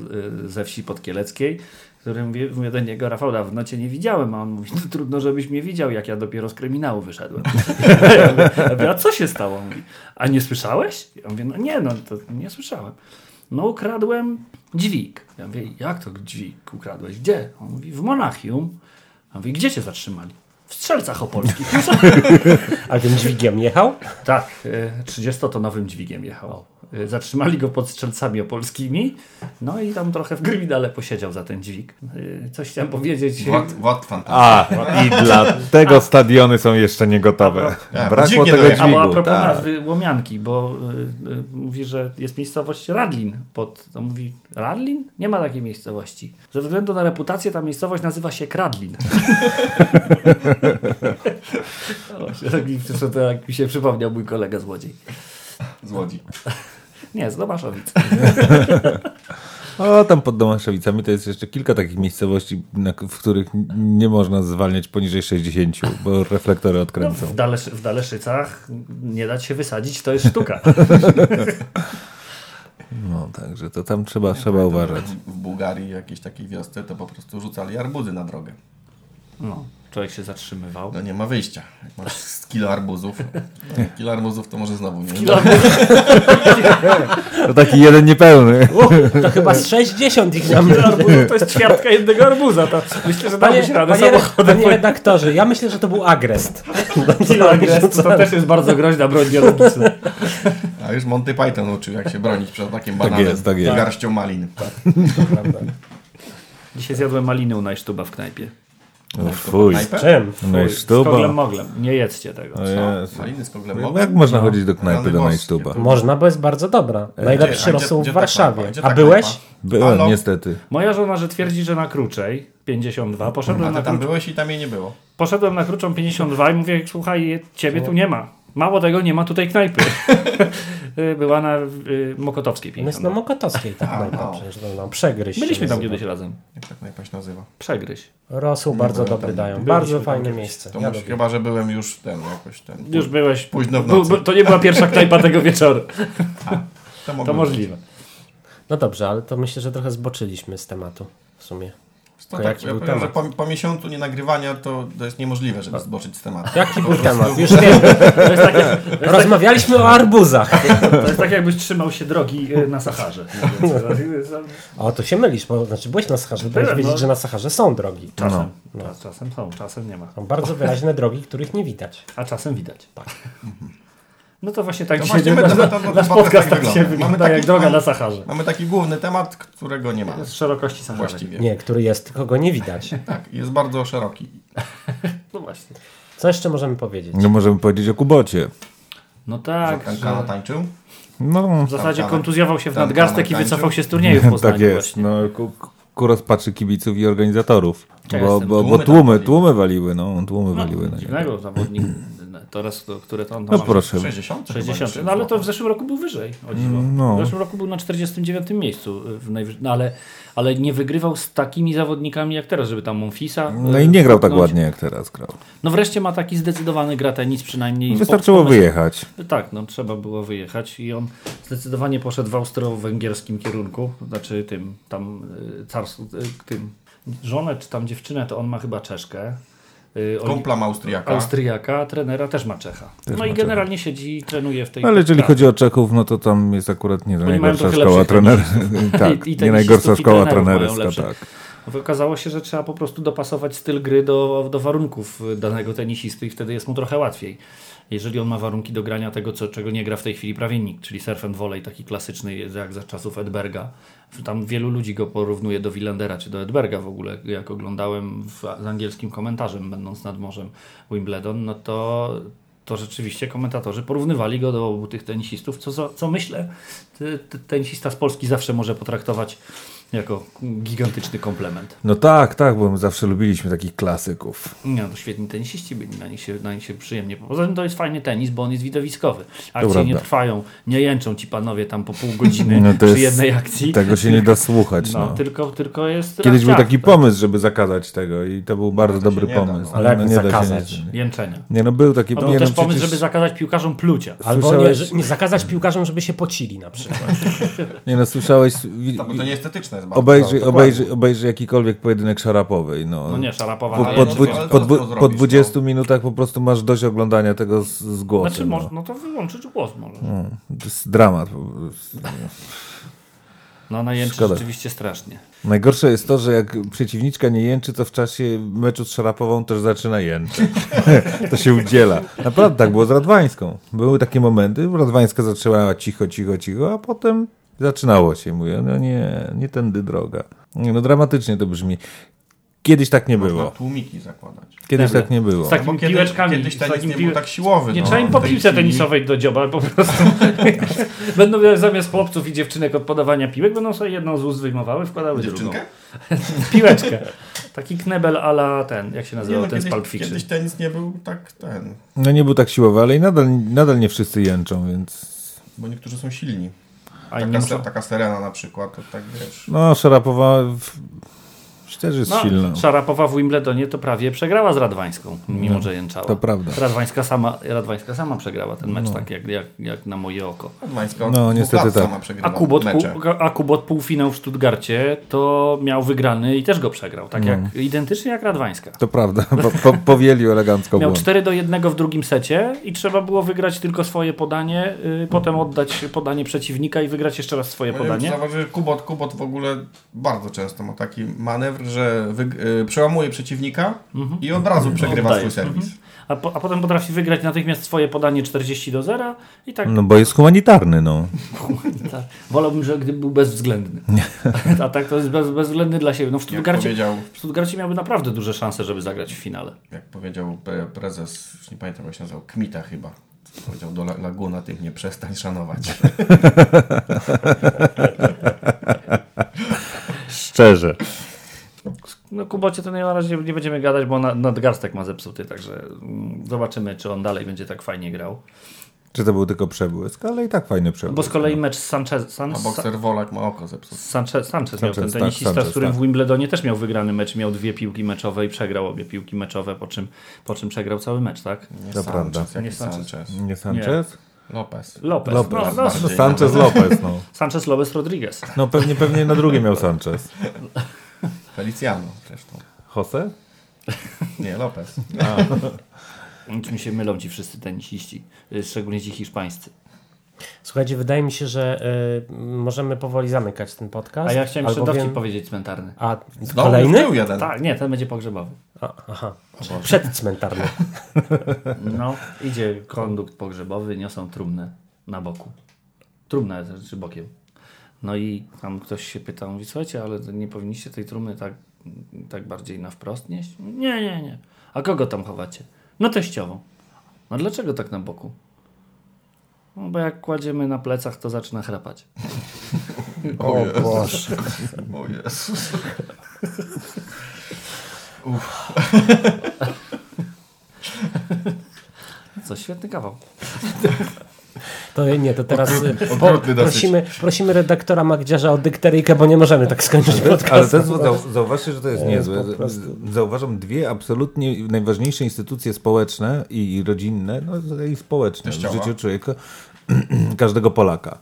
Speaker 5: y, ze wsi podkieleckiej, który mówi, mówię do niego, Rafał, dawno cię nie widziałem, a on mówi, no trudno, żebyś mnie widział, jak ja dopiero z kryminału wyszedłem. ja mówię, a co się stało? On Mówi, a nie słyszałeś? Ja mówię, no nie, no to nie słyszałem. No ukradłem dźwig. Ja mówię, jak to dźwig ukradłeś? Gdzie? On mówi, w Monachium. Ja mówię, gdzie cię zatrzymali? W Strzelcach Opolskich.
Speaker 4: A tym dźwigiem jechał?
Speaker 5: Tak, e, 30-tonowym dźwigiem jechał. E, Zatrzymali go pod strzelcami opolskimi, no i tam trochę w kryminale posiedział za ten dźwig. E, Coś chciałem powiedzieć.
Speaker 3: Wład fantastyczny.
Speaker 2: A, i dlatego stadiony są jeszcze niegotowe.
Speaker 3: A,
Speaker 2: Brakło tego
Speaker 3: dojechał.
Speaker 5: A a
Speaker 2: dźwigu.
Speaker 5: propos
Speaker 2: Tak.
Speaker 5: nazwy Łomianki, bo y, y, mówi, że jest miejscowość Radlin. Pod, to mówi Radlin? Nie ma takiej miejscowości. Ze względu na reputację ta miejscowość nazywa się Kradlin. O, tak mi się przypomniał mój kolega złodziej.
Speaker 3: Z Łodzi.
Speaker 5: Nie, z Domaszowic.
Speaker 2: O, tam pod Domaszewicami to jest jeszcze kilka takich miejscowości, w których nie można zwalniać poniżej 60, bo reflektory
Speaker 5: No,
Speaker 2: odkręcą.
Speaker 5: w, Daleszy, w Daleszycach nie dać się wysadzić, to jest sztuka.
Speaker 2: No, także to tam trzeba, trzeba uważać.
Speaker 3: W Bułgarii jakiejś takiej wiosce to po prostu rzucali arbuzy na drogę.
Speaker 5: No, człowiek się zatrzymywał.
Speaker 3: No nie ma wyjścia. Jak masz z kilo arbuzów. No, kilo arbuzów to może znowu nie.
Speaker 2: To taki jeden niepełny.
Speaker 4: To chyba z 60 ich nam
Speaker 5: Arbuzów to jest ćwiartka jednego arbuza. To myślę, że dałbyś radę
Speaker 4: panie,
Speaker 5: samochodem.
Speaker 4: panie redaktorze, ja myślę, że to był agrest.
Speaker 5: Kiloagres, to też jest bardzo groźna broń biologiczna.
Speaker 3: A już Monty Python uczył, jak się bronić przed atakiem bananem
Speaker 2: jest, tak jest.
Speaker 3: i garścią malin.
Speaker 5: Dzisiaj zjadłem maliny u Najsztuba w knajpie.
Speaker 2: O, fuj.
Speaker 3: Knajpę?
Speaker 4: Czym?
Speaker 2: No i
Speaker 5: Z koglem moglem. Nie jedzcie tego.
Speaker 3: Maliny z koglem
Speaker 2: Jak
Speaker 3: mogą?
Speaker 2: można chodzić do knajpy do. Najsztuba?
Speaker 4: Można, bo jest bardzo dobra. Najlepszy
Speaker 3: Gdzie- a gdzie-
Speaker 4: rosół w Warszawie. A byłeś?
Speaker 2: Byłem,
Speaker 3: Halo?
Speaker 2: niestety.
Speaker 5: Moja żona, że twierdzi, że na Kruczej 52.
Speaker 3: A
Speaker 5: Poszedłem,
Speaker 3: ty
Speaker 5: na,
Speaker 3: tam
Speaker 5: krucz...
Speaker 3: byłeś i tam jej nie było.
Speaker 5: Poszedłem na Kruczą 52 i mówię, słuchaj, ciebie tu nie ma. Mało tego, nie ma tutaj knajpy. Była na y, Mokotowskiej
Speaker 4: On jest
Speaker 5: 52.
Speaker 4: na Mokotowskiej, tak
Speaker 3: A,
Speaker 4: najpierw.
Speaker 3: no.
Speaker 4: Przecież no, no, przegryź.
Speaker 5: Byliśmy tam
Speaker 4: nazywa.
Speaker 5: kiedyś razem.
Speaker 3: Jak ta knajpa się nazywa?
Speaker 5: Przegryź.
Speaker 4: Rosół bardzo dobry
Speaker 3: tam.
Speaker 4: dają.
Speaker 5: Byliśmy
Speaker 4: Bardzo fajne miejsce.
Speaker 3: To
Speaker 4: Ja lubię.
Speaker 3: chyba, że byłem już ten, jakoś ten.
Speaker 5: Już byłeś.
Speaker 3: Późno w nocy.
Speaker 5: to nie była pierwsza knajpa tego wieczoru.
Speaker 3: To, mogło
Speaker 5: To
Speaker 3: być.
Speaker 5: możliwe.
Speaker 4: No dobrze, ale to myślę, że trochę zboczyliśmy z tematu w sumie.
Speaker 3: To tak,
Speaker 4: jaki
Speaker 3: ja
Speaker 4: był
Speaker 3: powiem, że
Speaker 4: temat?
Speaker 3: po, po miesiącu nienagrywania to, to jest niemożliwe, żeby zboczyć z tematu.
Speaker 4: Jaki był temat? Już wiem.
Speaker 5: Tak, jak-
Speaker 4: Rozmawialiśmy o arbuzach.
Speaker 5: to jest tak jakbyś trzymał się drogi y, na Saharze.
Speaker 4: O, to się mylisz, bo znaczy byłeś na Saharze,
Speaker 5: Byłem,
Speaker 4: wiedzieć,
Speaker 5: no.
Speaker 4: że na Saharze są drogi.
Speaker 5: Czasem, czas, czasem są, czasem nie ma.
Speaker 4: Są bardzo wyraźne drogi, których nie widać.
Speaker 5: A czasem widać. No to właśnie tak
Speaker 3: To
Speaker 5: dzisiaj
Speaker 3: właśnie my-
Speaker 5: nasz,
Speaker 3: to-
Speaker 5: nasz podcast
Speaker 3: tak
Speaker 5: tak się
Speaker 3: wygląda. Mamy taki-
Speaker 5: jak droga
Speaker 3: mamy-
Speaker 5: na Saharze.
Speaker 3: Mamy taki główny temat, którego nie ma
Speaker 5: Z szerokości Sahary.
Speaker 3: właściwie.
Speaker 4: Nie, który jest, tylko go nie widać.
Speaker 3: Tak, jest bardzo szeroki.
Speaker 5: No właśnie.
Speaker 4: Co jeszcze możemy powiedzieć?
Speaker 2: No możemy powiedzieć o Kubocie.
Speaker 5: No tak,
Speaker 3: Tak,
Speaker 5: że
Speaker 3: Kano tańczył.
Speaker 2: No,
Speaker 5: w zasadzie kontuzjował się w nadgarstek i wycofał się z turnieju w Poznaniu
Speaker 2: tak jest.
Speaker 5: właśnie.
Speaker 2: No, ku, ku rozpaczy kibiców i organizatorów. Bo, bo, bo
Speaker 3: Tłumy
Speaker 2: tłumy, waliły, no, tłumy
Speaker 5: No,
Speaker 2: waliły na niego.
Speaker 5: dziwnego zawodnik, teraz to, które to on tam
Speaker 2: No
Speaker 5: ma-
Speaker 2: proszę.
Speaker 3: 60?
Speaker 5: 60.
Speaker 3: chyba
Speaker 5: No ale to w
Speaker 3: jeszcze
Speaker 5: zeszłym roku był wyżej. Dziwo.
Speaker 2: No.
Speaker 5: W zeszłym roku był na 49 miejscu. y, W najwyż... no, ale, ale nie wygrywał z takimi zawodnikami jak teraz, żeby tam Monfisa.
Speaker 2: No
Speaker 5: y,
Speaker 2: i nie grał tak ładnie jak teraz grał.
Speaker 5: No wreszcie ma taki zdecydowany gra tenis przynajmniej.
Speaker 2: Wystarczyło wyjechać.
Speaker 5: Tak, no trzeba było wyjechać i on zdecydowanie poszedł w austro-węgierskim kierunku, znaczy tym tam y, cars, y, tym żonę czy tam dziewczynę to on ma chyba Czeszkę. Y,
Speaker 3: ma Austriaka.
Speaker 5: Austriaka, trenera też ma Czecha.
Speaker 2: Też
Speaker 5: no i generalnie siedzi i trenuje w tej
Speaker 2: Ale jeżeli chodzi o Czechów, no to tam jest akurat nie najgorsza szkoła trenerska. tak,
Speaker 5: I- i
Speaker 2: nie najgorsza szkoła trenerska, tak.
Speaker 5: Okazało się, że trzeba po prostu dopasować styl gry do, do warunków danego tenisisty i wtedy jest mu trochę łatwiej. Jeżeli on ma warunki do grania tego, co, czego nie gra w tej chwili prawie nikt, czyli surf and volley, taki klasyczny jak za czasów Edberga. Tam wielu ludzi go porównuje do Willandera czy do Edberga w ogóle. Jak oglądałem w, z angielskim komentarzem, będąc nad morzem Wimbledon, no to, to rzeczywiście komentatorzy porównywali go do obu tych tenisistów, co, co myślę, tenisista z Polski zawsze może potraktować jako gigantyczny komplement.
Speaker 2: No tak, tak, bo my zawsze lubiliśmy takich klasyków.
Speaker 5: Nie, no świetni tenisiści byli, na nich, się, na nich się przyjemnie. Poza tym to jest fajny tenis, bo on jest widowiskowy. Akcje nie trwają, nie jęczą ci panowie tam po pół godziny no przy jest, jednej akcji.
Speaker 2: Tego się nie da słuchać.
Speaker 5: No, no. Tylko, tylko jest
Speaker 2: Kiedyś był taki tak. pomysł, żeby zakazać tego i to był bardzo dobry pomysł.
Speaker 4: Da, no. Ale no, nie zakazać?
Speaker 5: Da się nie, Jęczenia.
Speaker 2: Nie, no był taki
Speaker 5: no, Był też no, pomysł, żeby zakazać piłkarzom plucia.
Speaker 4: Albo nie, nie, zakazać piłkarzom, żeby się pocili na przykład.
Speaker 2: nie no, słyszałeś...
Speaker 3: To, to nieestetyczne jest
Speaker 2: bardzo. Obejrzyj, obejrzy, obejrzy jakikolwiek pojedynek szarapowy. No,
Speaker 5: no nie, szarapowa.
Speaker 2: Po, po, po, po, po 20 no. minutach po prostu masz dość oglądania tego z, z głosem.
Speaker 5: Znaczy, no. no to wyłączyć głos może. No,
Speaker 2: to jest dramat.
Speaker 5: No ona jęczy Szkoda. rzeczywiście strasznie.
Speaker 2: Najgorsze jest to, że jak przeciwniczka nie jęczy, to w czasie meczu z Szarapową też zaczyna jęczyć. to się udziela. Naprawdę tak było z Radwańską. Były takie momenty, Radwańska zaczęła cicho, cicho, cicho, a potem zaczynało się. Mówię, no nie, nie tędy droga. No dramatycznie to brzmi. Kiedyś tak nie Można było.
Speaker 3: tłumiki zakładać.
Speaker 2: Kiedyś tak nie było.
Speaker 5: Z takimi no piłeczkami.
Speaker 3: Kiedyś tenis nie był tak siłowy.
Speaker 5: Nie no, trzeba im po piłce tenisowej do dzioba, po prostu. będą zamiast chłopców i dziewczynek od podawania piłek, będą sobie jedną z ust wyjmowały, wkładały Dziewczynkę? drugą. Piłeczkę. Taki knebel ala ten, jak się nazywał, nie, no, ten kiedyś, z Pulp Fiction.
Speaker 3: Kiedyś tenis nie był tak ten.
Speaker 2: No nie był tak siłowy, ale i nadal, nadal nie wszyscy jęczą, więc...
Speaker 3: Bo niektórzy są silni. A taka, muszą... taka Serena na przykład, to tak wiesz.
Speaker 2: No, Szarapowa w też jest no, silna.
Speaker 5: Szarapowa w Wimbledonie to prawie przegrała z Radwańską, mimo no, że jęczała.
Speaker 2: To prawda.
Speaker 5: Radwańska sama, Radwańska sama przegrała ten mecz, no. tak jak, jak, jak na moje oko.
Speaker 3: Radwańska no, niestety tak. sama
Speaker 5: a Kubot, a Kubot półfinał w Stuttgarcie to miał wygrany i też go przegrał. Tak no. jak, identycznie jak Radwańska.
Speaker 2: To prawda, po, po, powielił elegancko
Speaker 5: Miał 4 do 1 w drugim secie i trzeba było wygrać tylko swoje podanie, y, potem oddać podanie przeciwnika i wygrać jeszcze raz swoje no podanie.
Speaker 3: Zauważ, że Kubot, Kubot w ogóle bardzo często ma taki manewr, że y, przełamuje przeciwnika mhm. i od razu przegrywa Oddaje. swój serwis. Mhm.
Speaker 5: A, po, a, potem potrafi wygrać natychmiast swoje podanie 40 do 0 i tak.
Speaker 2: No bo jest humanitarny, no.
Speaker 5: Wolałbym, że gdyby był bezwzględny. a tak to jest bez, bezwzględny dla siebie. No w Stuttgarcie, w Stuttgarcie miałby naprawdę duże szanse, żeby zagrać w finale.
Speaker 3: Jak powiedział prezes, już nie pamiętam jak się nazywał, Kmita chyba. Powiedział do Laguna, tych nie przestań szanować.
Speaker 2: Szczerze.
Speaker 5: No Kubocie to na razie nie będziemy gadać, bo nadgarstek ma zepsuty, także mm, zobaczymy, czy on dalej będzie tak fajnie grał.
Speaker 2: Czy to był tylko przebłysk, ale i tak fajny przebłysk.
Speaker 5: Bo z kolei mecz z Sanchez...
Speaker 3: San... A bokser Wolak ma oko zepsute.
Speaker 5: Sanchez, Sanchez, Sanchez miał ten tenisista, tak, z którym tak. w Wimbledonie też miał wygrany mecz, miał dwie piłki meczowe i przegrał obie piłki meczowe, po czym, po czym przegrał cały mecz, tak?
Speaker 3: Nie to Sanchez, prawda. Nie Sanchez. Sanchez.
Speaker 2: Nie Sanchez?
Speaker 3: Nie. Lopez.
Speaker 5: Lopez.
Speaker 2: Lopez. No, no, no, Sanchez Lopez. No.
Speaker 5: Sanchez Lopez Rodriguez.
Speaker 2: No pewnie, pewnie na drugie miał Sanchez.
Speaker 3: Feliciano zresztą.
Speaker 2: Jose?
Speaker 3: Nie, Lopez.
Speaker 5: Mi się mylą ci wszyscy tenisiści, y, szczególnie ci hiszpańscy.
Speaker 4: Słuchajcie, wydaje mi się, że y, możemy powoli zamykać ten podcast.
Speaker 5: A ja chciałem jeszcze dowcip wiem... powiedzieć cmentarny.
Speaker 4: A no, kolejny?
Speaker 5: jeden. Tak, nie, ten będzie pogrzebowy. A,
Speaker 4: aha, przedcmentarny.
Speaker 5: no, idzie kondukt pogrzebowy, niosą trumnę na boku. Trumnę, znaczy bokiem. No i tam ktoś się pyta, mówi, słuchajcie, ale nie powinniście tej trumny tak tak bardziej na wprost nieść? Nie, nie, nie. A kogo tam chowacie? No teściową. No dlaczego tak na boku? No bo jak kładziemy na plecach, to zaczyna chrapać.
Speaker 3: O, o Boże. O Jezus.
Speaker 5: Co, świetny kawał.
Speaker 4: To nie, to teraz po, prosimy, prosimy redaktora Magdziarza o dykteryjkę, bo nie możemy tak skończyć podcastu.
Speaker 2: Ale zau, zauważcie, że to jest niezłe. Zauważam dwie absolutnie najważniejsze instytucje społeczne i rodzinne, no i społeczne Teściowa. w życiu człowieka, każdego Polaka.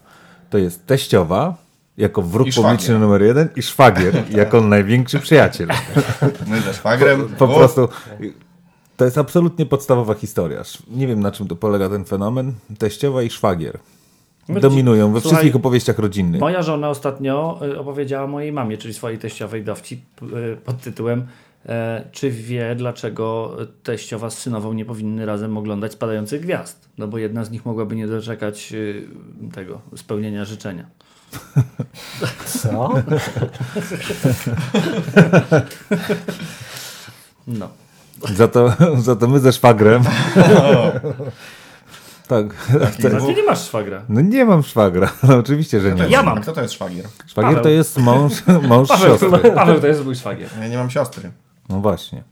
Speaker 2: To jest teściowa, jako wróg publiczny numer jeden i szwagier jako największy przyjaciel.
Speaker 3: My ze szwagrem.
Speaker 2: Po, po prostu to jest absolutnie podstawowa historia. Nie wiem, na czym to polega ten fenomen. Teściowa i szwagier. dominują we wszystkich opowieściach rodzinnych.
Speaker 5: Moja żona ostatnio y, opowiedziała mojej mamie, czyli swojej teściowej dowcip y, pod tytułem e, czy wie, dlaczego teściowa z synową nie powinny razem oglądać spadających gwiazd? No bo jedna z nich mogłaby nie doczekać y, tego spełnienia życzenia.
Speaker 4: Co?
Speaker 5: No.
Speaker 2: Za to, za to my ze szwagrem. tak.
Speaker 5: A ty nie masz szwagra.
Speaker 2: No nie mam szwagra. No, oczywiście, że nie.
Speaker 5: Ja mam.
Speaker 3: A kto to jest szwagier?
Speaker 2: Szwagier
Speaker 5: Paweł.
Speaker 2: to jest mąż, mąż
Speaker 5: Paweł,
Speaker 2: siostry.
Speaker 5: Paweł to jest mój szwagier.
Speaker 3: Ja nie mam siostry.
Speaker 2: No właśnie.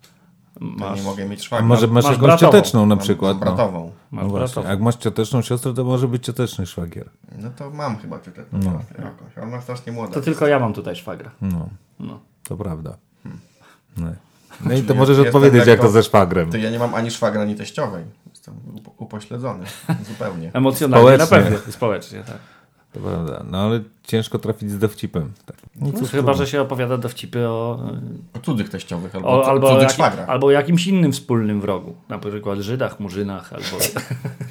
Speaker 5: Masz,
Speaker 3: nie mogę mieć
Speaker 2: A
Speaker 3: szwagra.
Speaker 2: może masz,
Speaker 5: masz
Speaker 2: jakąś
Speaker 5: bratową.
Speaker 2: cioteczną na przykład.
Speaker 3: Mam
Speaker 2: No.
Speaker 3: bratową.
Speaker 5: masz
Speaker 2: No właśnie.
Speaker 5: bratową.
Speaker 2: Jak masz cioteczną siostrę, to może być cioteczny szwagier.
Speaker 3: No to mam chyba tę
Speaker 2: No.
Speaker 3: siostrę jakąś. Ona strasznie młoda.
Speaker 5: To tylko ja mam tutaj szwagra.
Speaker 2: No,
Speaker 5: No.
Speaker 2: to prawda.
Speaker 3: Hmm.
Speaker 2: No, no i to możesz
Speaker 3: jestem
Speaker 2: odpowiedzieć, jak to ze szwagrem.
Speaker 3: To ja nie mam ani szwagra, ani teściowej. Jestem upo- upośledzony. Zupełnie.
Speaker 5: Emocjonalnie na
Speaker 2: Społecznie.
Speaker 5: pewno. Społecznie, tak.
Speaker 2: To prawda. No ale ciężko trafić z dowcipem. Tak. No, cóż,
Speaker 5: Chyba, że się opowiada dowcipy o,
Speaker 3: O cudzych teściowych albo,
Speaker 5: o, albo,
Speaker 3: cudzych szwagrach.
Speaker 5: albo o jakimś innym wspólnym wrogu. Na przykład Żydach, Murzynach albo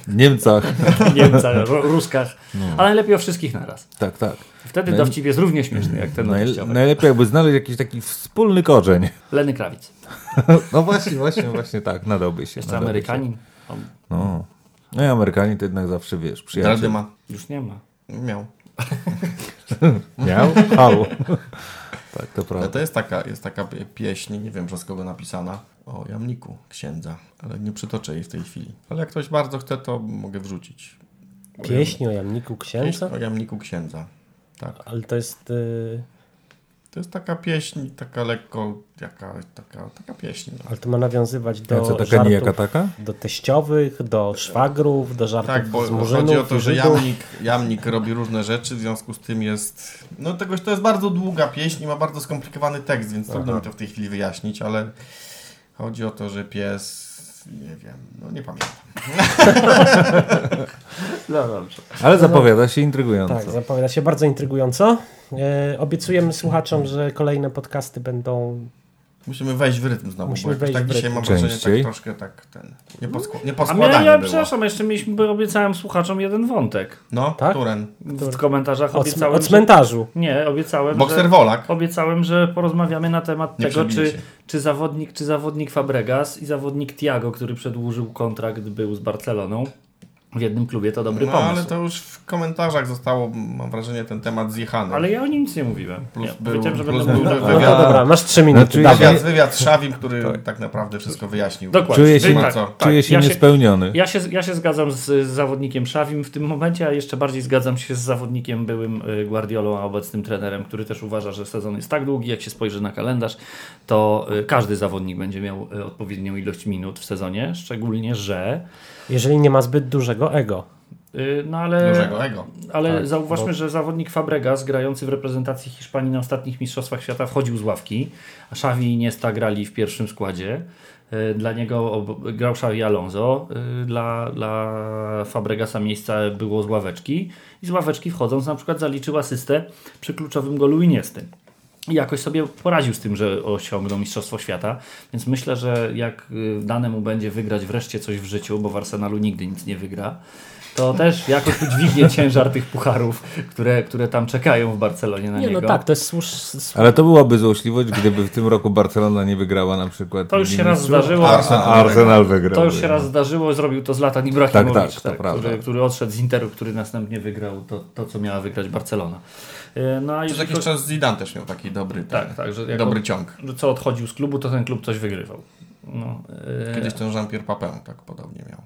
Speaker 2: Niemcach.
Speaker 5: Niemcach, Ru- Ruskach.
Speaker 3: No.
Speaker 5: Ale najlepiej o wszystkich naraz.
Speaker 2: Tak, tak.
Speaker 5: Wtedy
Speaker 2: Naj-
Speaker 5: dowcip jest równie śmieszny jak ten o
Speaker 2: Naj,
Speaker 5: teściowej.
Speaker 2: najlepiej jakby znaleźć jakiś taki wspólny korzeń.
Speaker 5: Lenny Krawic.
Speaker 2: No właśnie, właśnie, właśnie tak, nadałby się.
Speaker 5: Jeszcze
Speaker 2: nadałby
Speaker 5: Amerykanin.
Speaker 2: Się. No. no i Amerykanie to jednak zawsze, wiesz, przyjaciel.
Speaker 3: Daldyma
Speaker 5: już nie ma.
Speaker 3: Miał.
Speaker 2: Miał? Hał. tak, to
Speaker 3: Ale
Speaker 2: prawda.
Speaker 3: to jest taka, jest taka pie- pieśń, nie wiem przez kogo napisana, o jamniku księdza, ale nie przytoczę jej w tej chwili. Ale jak ktoś bardzo chce, to mogę wrzucić.
Speaker 4: Pieśń o jamniku
Speaker 3: Pieśń
Speaker 4: księdza?
Speaker 3: o jamniku księdza. Tak.
Speaker 4: Ale to jest... Y...
Speaker 3: To jest taka pieśń, taka lekko, jaka, taka, taka pieśń. No.
Speaker 4: Ale to ma nawiązywać do
Speaker 2: co, taka
Speaker 4: żartów,
Speaker 2: nijaka taka?
Speaker 4: do teściowych, do szwagrów, do żartów
Speaker 3: Tak, bo
Speaker 4: z
Speaker 3: chodzi
Speaker 4: murzynów
Speaker 3: o to, że jamnik, jamnik robi różne rzeczy, w związku z tym jest... No tego, to jest bardzo długa pieśń i ma bardzo skomplikowany tekst, więc trudno mi to w tej chwili wyjaśnić, ale chodzi o to, że pies... Nie wiem, no nie pamiętam.
Speaker 5: No dobrze.
Speaker 2: Ale zapowiada się intrygująco.
Speaker 4: Tak, zapowiada się bardzo intrygująco. E, obiecujemy słuchaczom, że kolejne podcasty będą
Speaker 3: Musimy wejść w rytm znowu,
Speaker 4: Musimy
Speaker 3: bo jakoś
Speaker 4: wejść
Speaker 3: tak
Speaker 4: w
Speaker 3: dzisiaj
Speaker 4: rytm.
Speaker 3: mam wrażenie,
Speaker 2: Częściej.
Speaker 3: tak troszkę tak ten... Nie, poskł- nie
Speaker 5: A
Speaker 3: poskładanie
Speaker 5: ja, ja
Speaker 3: było.
Speaker 5: przepraszam, jeszcze mieliśmy, bo obiecałem słuchaczom jeden wątek.
Speaker 3: No,
Speaker 4: Tak?
Speaker 3: Turen.
Speaker 5: W komentarzach
Speaker 4: o,
Speaker 5: obiecałem,
Speaker 4: o cmentarzu.
Speaker 5: Że, nie, obiecałem,
Speaker 3: Bokser
Speaker 5: że,
Speaker 3: Wolak.
Speaker 5: obiecałem, że porozmawiamy na temat
Speaker 3: Nie
Speaker 5: tego, czy,
Speaker 3: się.
Speaker 5: czy, zawodnik, czy zawodnik Fabregas i zawodnik Tiago, który przedłużył kontrakt, był z Barceloną w jednym klubie, to dobry
Speaker 3: No
Speaker 5: pomysł.
Speaker 3: ale to już w komentarzach zostało, mam wrażenie, ten temat zjechany.
Speaker 5: Ale ja o nim nic nie mówiłem.
Speaker 3: Plus
Speaker 5: nie,
Speaker 3: był-
Speaker 5: że
Speaker 3: plus był
Speaker 5: mówił.
Speaker 4: No to dobra, masz trzy minuty. Dawaj.
Speaker 3: Wywiad, wywiad z Szawim, który tak. naprawdę wszystko wyjaśnił.
Speaker 5: Dokładnie.
Speaker 2: Czuję się,
Speaker 3: tak, tak.
Speaker 2: czuję się
Speaker 5: ja
Speaker 2: niespełniony.
Speaker 5: Ja się, ja się zgadzam z, z zawodnikiem Szawim w tym momencie, a jeszcze bardziej zgadzam się z zawodnikiem byłym y, Guardiolą, a obecnym trenerem, który też uważa, że sezon jest tak długi, jak się spojrzy na kalendarz, to y, każdy zawodnik będzie miał y, odpowiednią ilość minut w sezonie, szczególnie, że
Speaker 4: Jeżeli nie ma zbyt dużego ego.
Speaker 5: y, no ale,
Speaker 3: Dużego ego.
Speaker 5: ale
Speaker 4: Tak,
Speaker 5: zauważmy,
Speaker 4: bo-
Speaker 5: że zawodnik Fabregas grający w reprezentacji Hiszpanii na ostatnich Mistrzostwach Świata wchodził z ławki, a Xavi i Iniesta grali w pierwszym składzie. Y, Dla niego grał Xavi Alonso, y, dla, dla Fabregasa miejsca było z ławeczki i z ławeczki wchodząc na przykład zaliczył asystę przy kluczowym golu Iniesty. I jakoś sobie poradził z tym, że osiągnął Mistrzostwo Świata, więc myślę, że jak y, dane mu będzie wygrać wreszcie coś w życiu, bo w Arsenalu nigdy nic nie wygra, to też jakoś udźwignie ciężar tych pucharów, które, które tam czekają w Barcelonie na
Speaker 4: Nie,
Speaker 5: niego.
Speaker 4: no tak, to jest słusz... słusz-
Speaker 2: Ale to byłaby złośliwość, gdyby w tym roku Barcelona nie wygrała na przykład.
Speaker 5: To już się raz zdarzyło.
Speaker 2: A
Speaker 3: Arsenal
Speaker 2: Arsenal wygrał.
Speaker 5: To już się raz zdarzyło, zrobił to Zlatan Ibrahimowicz,
Speaker 2: Tak, tak,
Speaker 5: tak, który, który odszedł z Interu, który następnie wygrał to, to co miała wygrać Barcelona. Y, No,
Speaker 3: Przez jakiś
Speaker 5: to-
Speaker 3: czas Zidane też miał taki dobry,
Speaker 5: Tak, tak, że
Speaker 3: dobry ciąg.
Speaker 5: że co odchodził z klubu, to ten klub coś wygrywał. No, y,
Speaker 3: Kiedyś ten Jean-Pierre Papin tak podobnie miał.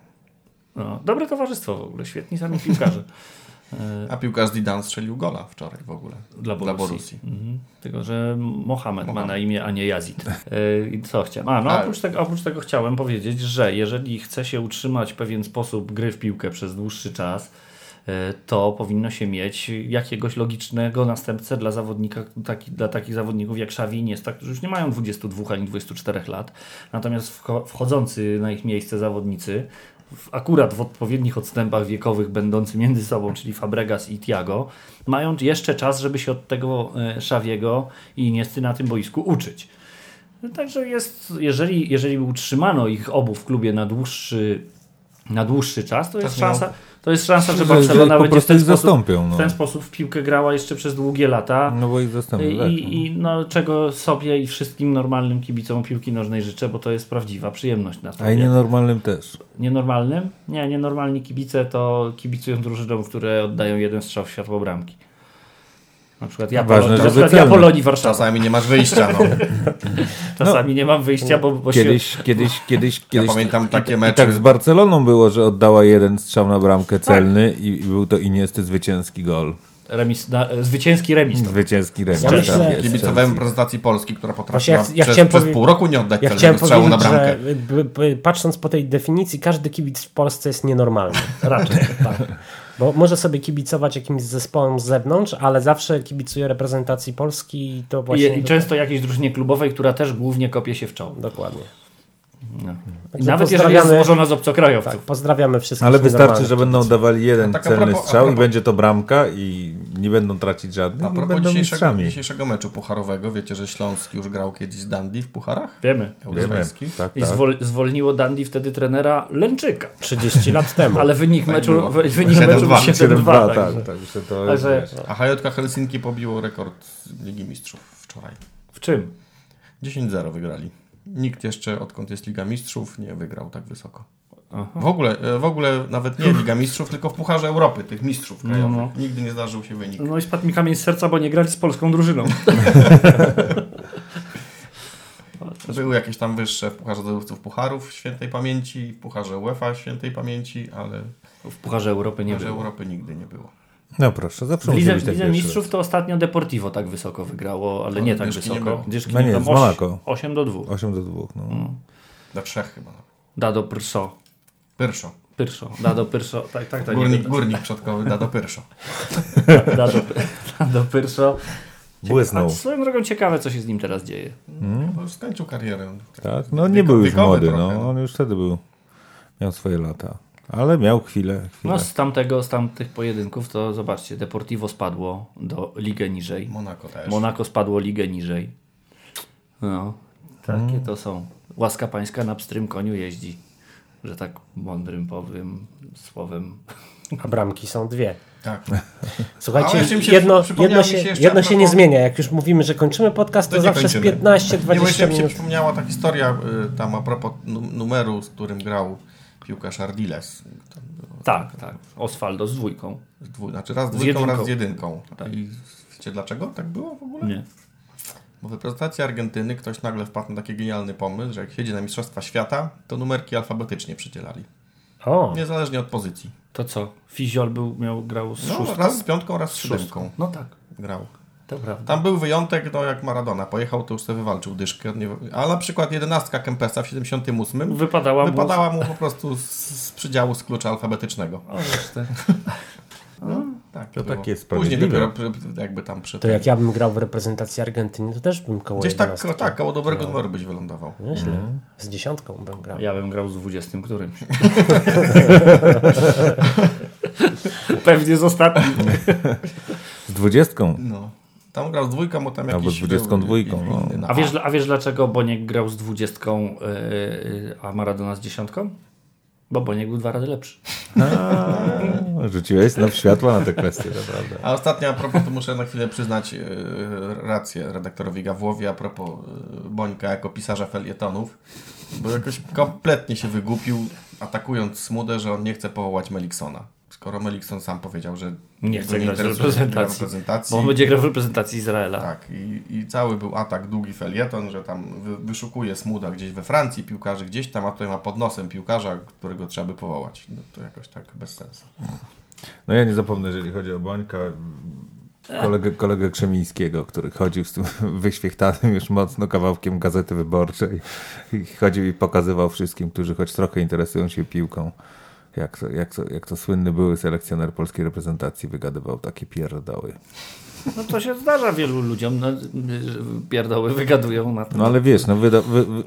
Speaker 5: no, dobre towarzystwo w ogóle, świetni sami piłkarze.
Speaker 3: A piłkarz Zidane strzelił gola wczoraj w ogóle.
Speaker 5: Dla Borussii.
Speaker 3: Borussii.
Speaker 5: Mhm. Tylko, że Mohamed ma
Speaker 3: Mohamed.
Speaker 5: na imię, a nie Yazid. E, I co chciałem? A, no oprócz tego, oprócz tego chciałem powiedzieć, że jeżeli chce się utrzymać pewien sposób gry w piłkę przez dłuższy czas, e, to powinno się mieć jakiegoś logicznego następcę dla zawodnika, taki, dla takich zawodników jak Xavi i Iniesta, którzy już nie mają 22 ani 24 lat, natomiast wcho- wchodzący na ich miejsce zawodnicy akurat w odpowiednich odstępach wiekowych będący między sobą, czyli Fabregas i Tiago, mają jeszcze czas, żeby się od tego e, Szawiego i Iniesty na tym boisku uczyć. Także jest, jeżeli, jeżeli utrzymano ich obu w klubie na dłuższy na dłuższy czas, to jest
Speaker 3: Tak,
Speaker 5: szansa, to jest szansa, że Barcelona będzie w ten, sposób,
Speaker 2: zastąpią, no.
Speaker 5: w ten sposób w piłkę grała jeszcze przez długie lata.
Speaker 2: No bo ich zastąpią. tak, no.
Speaker 5: I, I no, czego sobie i wszystkim normalnym kibicom piłki nożnej życzę, bo to jest prawdziwa przyjemność na
Speaker 2: A i nienormalnym też.
Speaker 5: Nienormalnym? Nie, nienormalni kibice to kibicują drużynom, które oddają jeden strzał w światło bramki. Na przykład ja,
Speaker 2: Ważne,
Speaker 5: Polo- na
Speaker 2: żeby
Speaker 5: przykład ja. Polonii Warszawa.
Speaker 3: Czasami nie masz wyjścia. No.
Speaker 5: Czasami nie mam wyjścia, bo, bo się...
Speaker 2: Kiedyś, kiedyś, kiedyś, kiedyś.
Speaker 3: pamiętam takie
Speaker 2: i,
Speaker 3: mecze.
Speaker 2: I tak z Barceloną było, że oddała jeden strzał na bramkę celny i, i był to Iniesty zwycięski gol.
Speaker 5: Remis, na, zwycięski remis. To.
Speaker 2: Zwycięski remis.
Speaker 4: Ja
Speaker 2: tak
Speaker 4: myślę-
Speaker 2: jest,
Speaker 3: Kibicowałem prezentacji Polski, która potrafiła
Speaker 4: ja- ja
Speaker 3: przez, przez pół roku nie oddać
Speaker 4: Ja chciałem
Speaker 3: celnego strzału na bramkę.
Speaker 4: że patrząc po tej definicji, każdy kibic w Polsce jest nienormalny. Raczej. tak. Bo może sobie kibicować jakimś zespołem z zewnątrz, ale zawsze kibicuje reprezentacji Polski i to właśnie...
Speaker 5: I, I często jakiejś drużynie klubowej, która też głównie kopie się w czoło.
Speaker 4: Dokładnie.
Speaker 5: No. I
Speaker 4: Także
Speaker 5: nawet jeżeli jest złożona z obcokrajowców.
Speaker 4: Tak, pozdrawiamy wszystkich.
Speaker 2: Ale wystarczy, że będą dawali jeden
Speaker 3: Tak
Speaker 2: celny
Speaker 3: propos-
Speaker 2: strzał i
Speaker 3: propos-
Speaker 2: będzie to bramka i nie będą tracić żadnych
Speaker 3: A
Speaker 2: i
Speaker 3: propos
Speaker 2: będą
Speaker 3: dzisiejszego, dzisiejszego meczu pucharowego, wiecie, że Śląsk już grał kiedyś z Dundee w pucharach
Speaker 5: Wiemy.
Speaker 2: Wiemy. Tak,
Speaker 5: I
Speaker 2: tak.
Speaker 5: zwol, zwolniło Dundee wtedy trenera Lęczyka.
Speaker 4: 30 lat temu.
Speaker 5: Ale wynik
Speaker 3: Tak
Speaker 5: meczu,
Speaker 3: było.
Speaker 5: wynik
Speaker 3: 7-2.
Speaker 5: meczu był 7-2.
Speaker 2: 7-2,
Speaker 5: tak.
Speaker 2: tak, tak, że to jest,
Speaker 5: Także
Speaker 3: A HJK Helsinki pobiło rekord Ligi Mistrzów wczoraj.
Speaker 5: w czym?
Speaker 3: 10-0 wygrali. Nikt jeszcze, odkąd jest Liga Mistrzów, nie wygrał tak wysoko.
Speaker 5: Aha.
Speaker 3: W ogóle, e, w ogóle nawet nie Liga Mistrzów, tylko w Pucharze Europy, tych mistrzów krajowych.
Speaker 5: No, no.
Speaker 3: Nigdy nie zdarzył się wynik.
Speaker 5: No i spadł mi kamień z serca, bo nie grali z polską drużyną.
Speaker 3: Były jakieś tam wyższe w Pucharze Zdobywców Pucharów Świętej Pamięci, w Pucharze UEFA Świętej Pamięci, ale
Speaker 5: W Pucharze Europy
Speaker 3: w
Speaker 5: nie
Speaker 3: Pucharze
Speaker 5: było.
Speaker 3: Europy nigdy nie było.
Speaker 2: No proszę, zawsze
Speaker 5: W
Speaker 2: musi
Speaker 5: Lidze,
Speaker 2: być tak
Speaker 5: Mistrzów to ostatnio Deportivo tak wysoko wygrało, ale nie tak
Speaker 3: nie
Speaker 5: wysoko. Dyszki
Speaker 2: No nie, z Monako.
Speaker 5: 8 do 2.
Speaker 2: 8 do 2. No.
Speaker 3: Do trzech chyba.
Speaker 5: Dado Pyrso.
Speaker 3: Pyrszo.
Speaker 5: Pyrszo. Dado Pyrso. Tak, tak, tak.
Speaker 3: Górnik, górnik przodkowy da do Pyrszo.
Speaker 5: Dado, Dado Pyrso. A
Speaker 2: Błysnął.
Speaker 5: swoją drogą ciekawe, co się z nim teraz dzieje.
Speaker 3: Bo już skończył karierę.
Speaker 2: Tak, no nie
Speaker 3: Wieko-
Speaker 2: był już młody,
Speaker 3: trochę,
Speaker 2: no. On już wtedy był. Miał swoje lata. Ale miał chwilę, chwilę.
Speaker 5: No z tamtego, z tamtych pojedynków to zobaczcie, Deportivo spadło do ligę niżej.
Speaker 3: Monako też.
Speaker 5: Monako spadło ligę niżej. No, takie
Speaker 2: Mm.
Speaker 5: to są. Łaska pańska na pstrym koniu jeździ. Że tak mądrym powiem słowem.
Speaker 4: A bramki są dwie.
Speaker 3: Tak.
Speaker 4: Słuchajcie, jedno, jedno się,
Speaker 3: się
Speaker 4: jedno się nie zmienia. Jak już mówimy, że kończymy podcast, to,
Speaker 3: nie
Speaker 4: zawsze z
Speaker 3: kończymy. Nie, bo
Speaker 4: 15-20
Speaker 3: jeszcze mi się
Speaker 4: minut.
Speaker 3: przypomniała ta historia y, tam a propos nu- numeru, z którym grał piłkarz Ardiles. Było
Speaker 5: Tak, tak. Osvaldo z dwójką.
Speaker 3: z dwu, znaczy raz z
Speaker 5: Z
Speaker 3: dwójką,
Speaker 5: jedynką.
Speaker 3: raz z jedynką. I wiecie dlaczego tak było w ogóle?
Speaker 5: Nie.
Speaker 3: Bo w reprezentacji Argentyny ktoś nagle wpadł na taki genialny pomysł, że jak siedzi na Mistrzostwa Świata, to numerki alfabetycznie przydzielali.
Speaker 4: O,
Speaker 3: Niezależnie od pozycji.
Speaker 5: To co? Fiziol był, miał, grał z
Speaker 3: No,
Speaker 5: szóstką?
Speaker 3: raz z piątką, raz z
Speaker 5: Z szóstką. No tak,
Speaker 3: grał.
Speaker 5: To prawda.
Speaker 3: Tam był wyjątek, no jak Maradona pojechał, to już sobie wywalczył dyszkę. A na przykład jedenastka Kempesa w 78
Speaker 5: Wypadała,
Speaker 3: wypadała mu po prostu z, z przydziału z klucza alfabetycznego.
Speaker 5: mu... O, zresztą.
Speaker 3: Tak,
Speaker 2: To
Speaker 3: było.
Speaker 2: takie jest
Speaker 3: Później dopiero jakby tam przy
Speaker 4: to jak ja bym grał w reprezentacji Argentyny, to też bym koło
Speaker 3: Gdzieś tak,
Speaker 4: 11.
Speaker 3: tak, koło dobrego
Speaker 4: No.
Speaker 3: numeru byś wylądował.
Speaker 4: Nieźle. Z dziesiątką bym grał.
Speaker 5: Ja bym grał z 20 którymś. Pewnie z ostatnim.
Speaker 2: Z dwudziestką.
Speaker 3: No. Tam grał z dwójką, bo tam
Speaker 2: Albo
Speaker 3: jakiś...
Speaker 2: z 22,
Speaker 3: był
Speaker 2: no.
Speaker 5: A wiesz, a wiesz dlaczego Boniek grał z 20, yy, a Maradona z dziesiątką? Bo Boniek był dwa razy lepszy.
Speaker 2: A, Rzuciłeś znowu światła na te kwestie, naprawdę.
Speaker 3: A ostatnio, a propos, to muszę na chwilę przyznać yy, rację redaktorowi Gawłowi a propos yy, Bońka jako pisarza felietonów, bo jakoś kompletnie się wygupił, atakując Smudę, że on nie chce powołać Meliksona. Skoro Melikson sam powiedział, że
Speaker 5: Nie chce grać w reprezentacji.
Speaker 3: reprezentacji.
Speaker 5: Bo on będzie grał w reprezentacji Izraela.
Speaker 3: Tak, i, i cały był atak, długi felieton, że tam wy, wyszukuje Smuda gdzieś we Francji piłkarzy, gdzieś tam, a tutaj ma pod nosem piłkarza, którego trzeba by powołać. No to jakoś tak bez sensu.
Speaker 2: No ja nie zapomnę, jeżeli chodzi o Bońka, kolegę, kolegę Krzemińskiego, który chodził z tym wyświechtanym już mocno kawałkiem Gazety Wyborczej i chodził i pokazywał wszystkim, którzy choć trochę interesują się piłką, jak to, jak to, jak to słynny były selekcjoner polskiej reprezentacji wygadywał takie pierdoły.
Speaker 5: No to się zdarza wielu ludziom. No, pierdoły wygadują na to.
Speaker 2: No ale wiesz, no wyda, wy, wy,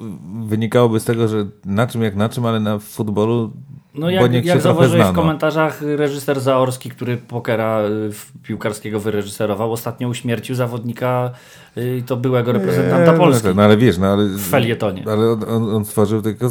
Speaker 2: wynikałoby z tego, że na czym jak na czym, ale na futbolu
Speaker 5: No jak, jak zauważyłeś w komentarzach, reżyser Zaorski, który pokera y, piłkarskiego wyreżyserował, ostatnio uśmiercił zawodnika y, to byłego reprezentanta nie, Polski.
Speaker 2: No, no, ale wiesz, no ale...
Speaker 5: W felietonie.
Speaker 2: Ale on, on, on stworzył tylko,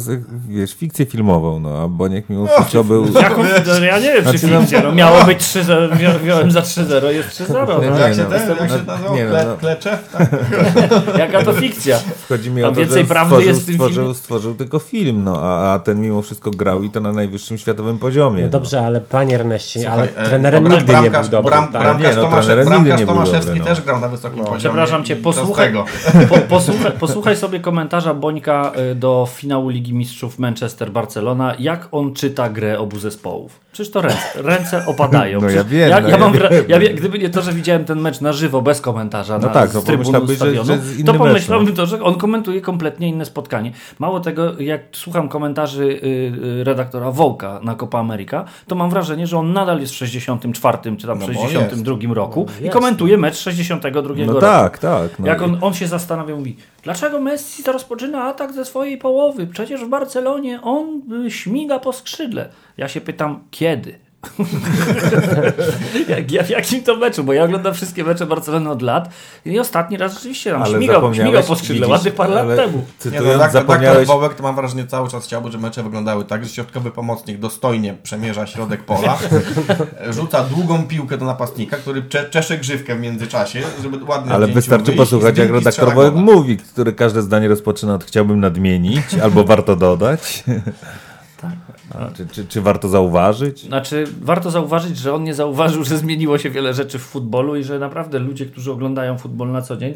Speaker 2: wiesz, fikcję filmową, no a Boniek mimo wszystko był...
Speaker 5: Jaką, no, ja nie wiem, czy znaczy, no- fikcja, no, miało być 3-0, miałem za 3-0, jest 3-0. No.
Speaker 3: Jak się, ten, jak się nazywał? Nie, Kle, no. Kleczew? Tak.
Speaker 5: Jaka to fikcja?
Speaker 2: Chodzi mi o to, więcej że prawdy stworzył, jest w tym stworzył, stworzył tylko film, no a, a ten mimo wszystko grał i to na najwyższym światowym poziomie. No
Speaker 4: dobrze, ale panie Erneście, ale trenerem nigdy nie był dobry. Bram,
Speaker 3: tak. Bramkarz, no, Tomaszewski no. też grał na wysokim no. poziomie.
Speaker 5: Przepraszam cię, posłuchaj, po, posłuchaj, posłuchaj sobie komentarza Bońka e, do finału Ligi Mistrzów Manchester-Barcelona, jak on czyta grę obu zespołów. Przecież to ręce, ręce opadają.
Speaker 2: No ja wiem.
Speaker 5: Ja,
Speaker 2: no,
Speaker 5: ja, mam, ja wiem. Gdyby nie to, że widziałem ten mecz na żywo, bez komentarza no na, tak, z trybuny stadionu, że, że to pomyślałbym no. to, że on komentuje kompletnie inne spotkanie. Mało tego, jak słucham komentarzy y, y, redaktora Wołka na Copa America, to mam wrażenie, że on nadal jest w 64 czy tam no 62 roku no, i komentuje mecz 62 no roku.
Speaker 2: tak, tak.
Speaker 5: No jak on, on się zastanawia, mówi, dlaczego Messi rozpoczyna atak ze swojej połowy? Przecież w Barcelonie on y, śmiga po skrzydle. Ja się pytam, kiedy? jak, w jakim to meczu? Bo ja oglądam wszystkie mecze Barcelony od lat i ostatni raz rzeczywiście tam śmigał, śmigał po skrzydle, ładnych parę lat temu.
Speaker 3: Cytując, nie, no, tak, zapomniałeś... Wołek to mam wrażenie cały czas chciałby, że mecze wyglądały tak, że środkowy pomocnik dostojnie przemierza środek pola, rzuca długą piłkę do napastnika, który cze czesze grzywkę w międzyczasie, żeby ładnie
Speaker 2: Ale wystarczy wyjść, posłuchać, jak redaktor Wołek mówi, który każde zdanie rozpoczyna od chciałbym nadmienić, albo warto dodać. Tak. Czy, czy, czy, warto zauważyć?
Speaker 5: Znaczy, warto zauważyć, że on nie zauważył, że zmieniło się wiele rzeczy w futbolu i że naprawdę ludzie, którzy oglądają futbol na co dzień,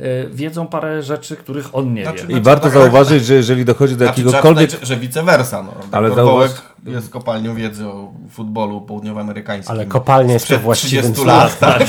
Speaker 5: E, wiedzą parę rzeczy, których on nie znaczy, wie.
Speaker 2: I warto tak, zauważyć, że jeżeli dochodzi do znaczy, jakiegokolwiek...
Speaker 3: Znaczy, że vice versa. No. Ale zauważ... jest kopalnią wiedzy o futbolu południowoamerykańskim.
Speaker 4: Ale kopalnia jest to właściwym
Speaker 3: 30 lat. Tak.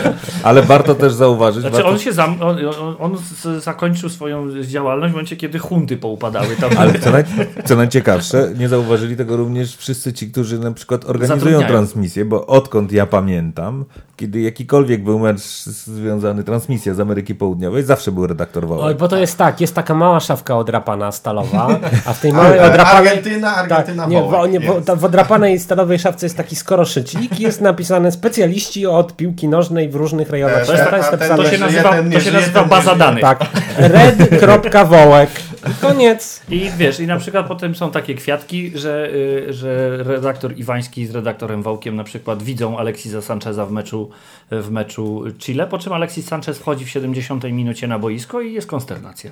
Speaker 2: Ale warto też zauważyć...
Speaker 5: Znaczy
Speaker 2: warto...
Speaker 5: on się zam... on, on, zakończył swoją działalność w momencie, kiedy hunty poupadały. Tam.
Speaker 2: Ale co, naj... co najciekawsze, nie zauważyli tego również wszyscy ci, którzy na przykład organizują transmisję, bo odkąd ja pamiętam, kiedy jakikolwiek był mecz związany, transmisja z Ameryki Południowej, zawsze był redaktor Wołek.
Speaker 4: Oj, bo to jest tak, jest taka mała szafka odrapana stalowa, a w tej małej odrapanej...
Speaker 3: Argentyna, Argentyna, tak,
Speaker 4: nie, nie, bo, w odrapanej stalowej szafce jest taki skoroszycik i jest napisane specjaliści od piłki nożnej w różnych rejonach
Speaker 5: świata. Jest napisane, to się nazywa, to się nazywa baza danych.
Speaker 4: Tak, red.wołek. Koniec.
Speaker 5: I wiesz, i na przykład potem są takie kwiatki, że, y, że redaktor Iwański z redaktorem Wołkiem na przykład widzą Aleksisa Sancheza w meczu, w meczu Chile, po czym Aleksis Sanchez wchodzi w 70 minucie na boisko i jest konsternacja.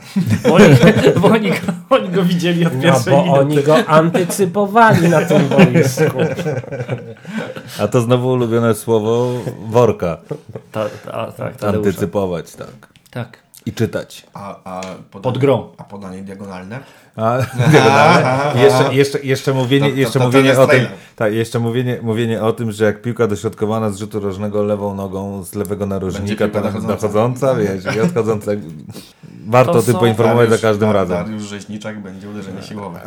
Speaker 5: Bo oni, bo oni, go, oni go widzieli od no, pierwszej
Speaker 4: bo
Speaker 5: minuty.
Speaker 4: oni go antycypowali na tym boisku.
Speaker 2: A to znowu ulubione słowo worka.
Speaker 5: Ta, ta, tak,
Speaker 2: Antycypować, tak.
Speaker 5: Tak
Speaker 2: i czytać.
Speaker 3: A, a
Speaker 5: podanie, Pod grą.
Speaker 3: A podanie diagonalne?
Speaker 2: A. Jeszcze, jeszcze, jeszcze mówienie, to, jeszcze to, to, mówienie o tym, tak, jeszcze mówienie, mówienie o tym, że jak piłka dośrodkowana z rzutu rożnego lewą nogą z lewego narożnika, to dochodząca, dochodząca wiesz, i odchodząca. Warto o tym poinformować Dariusz, za każdym razem.
Speaker 3: Dariusz Rzeźniczak będzie uderzenie siłowe.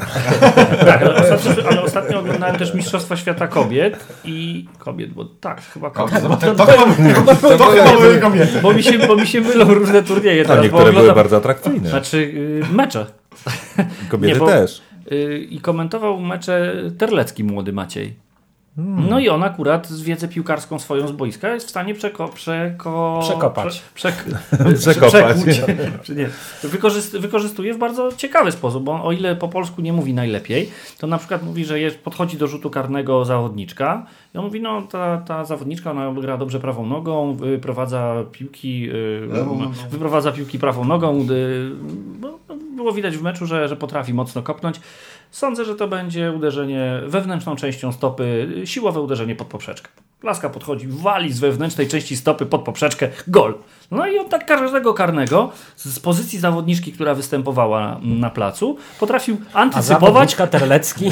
Speaker 5: tak, ale, ale ostatnio oglądałem też Mistrzostwa Świata Kobiet i kobiet, bo tak, chyba kobiet.
Speaker 3: To, to, to, chyba były kobiety.
Speaker 5: Bo mi się, bo mi się mylą różne turnieje.
Speaker 2: A niektóre były bardzo atrakcyjne.
Speaker 5: Znaczy y, mecze.
Speaker 2: Kobiety Nie, bo, też.
Speaker 5: Y, I komentował mecze Terlecki młody Maciej. Hmm. No i on akurat z wiedzę piłkarską swoją z boiska jest w stanie przeko, przeko,
Speaker 4: przekopać.
Speaker 5: Prze,
Speaker 2: prze, przekopać.
Speaker 5: nie, wykorzyst, wykorzystuje w bardzo ciekawy sposób, bo on, o ile po polsku nie mówi najlepiej, to na przykład mówi, że jest, podchodzi do rzutu karnego zawodniczka i on mówi, no ta, ta zawodniczka ona gra dobrze prawą nogą, wyprowadza piłki, no. wyprowadza piłki prawą nogą, no, było widać w meczu, że, że potrafi mocno kopnąć. Sądzę, że to będzie uderzenie wewnętrzną częścią stopy, siłowe uderzenie pod poprzeczkę. Laska podchodzi, wali z wewnętrznej części stopy pod poprzeczkę, gol. No i on tak każdego karnego z pozycji zawodniczki, która występowała na placu, potrafił antycypować.
Speaker 4: A Terlecki.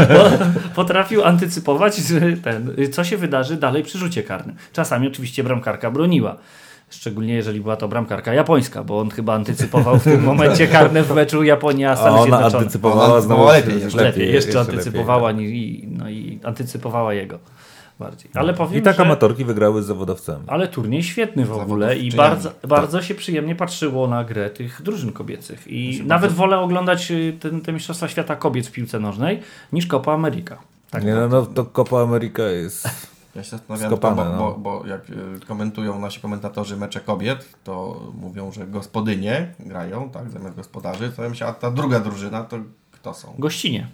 Speaker 5: potrafił antycypować, ten, co się wydarzy dalej przy rzucie karnym. Czasami oczywiście bramkarka broniła. Szczególnie jeżeli była to bramkarka japońska, bo on chyba antycypował w tym momencie karne w meczu Japonia-Stany
Speaker 2: Zjednoczone. Ona antycypowała
Speaker 3: znowu
Speaker 2: lepiej,
Speaker 3: lepiej,
Speaker 5: lepiej, jeszcze, jeszcze antycypowała lepiej. I, no i antycypowała jego. bardziej. Ale powiem,
Speaker 2: I tak
Speaker 5: że...
Speaker 2: amatorki wygrały z zawodowcami.
Speaker 5: Ale turniej świetny w ogóle i bardzo, bardzo się przyjemnie patrzyło na grę tych drużyn kobiecych. I nawet wolę oglądać y, ten, te Mistrzostwa Świata kobiet w piłce nożnej niż Copa America. Tak,
Speaker 2: nie, no, no to Copa America jest...
Speaker 3: Ja się zastanawiam,
Speaker 2: Skopane,
Speaker 3: bo,
Speaker 2: no.
Speaker 3: bo, bo jak y, komentują nasi komentatorzy mecze kobiet, to mówią, że gospodynie grają, tak, zamiast gospodarzy. To ja myślę, a ta druga drużyna to kto są?
Speaker 5: Gościnie.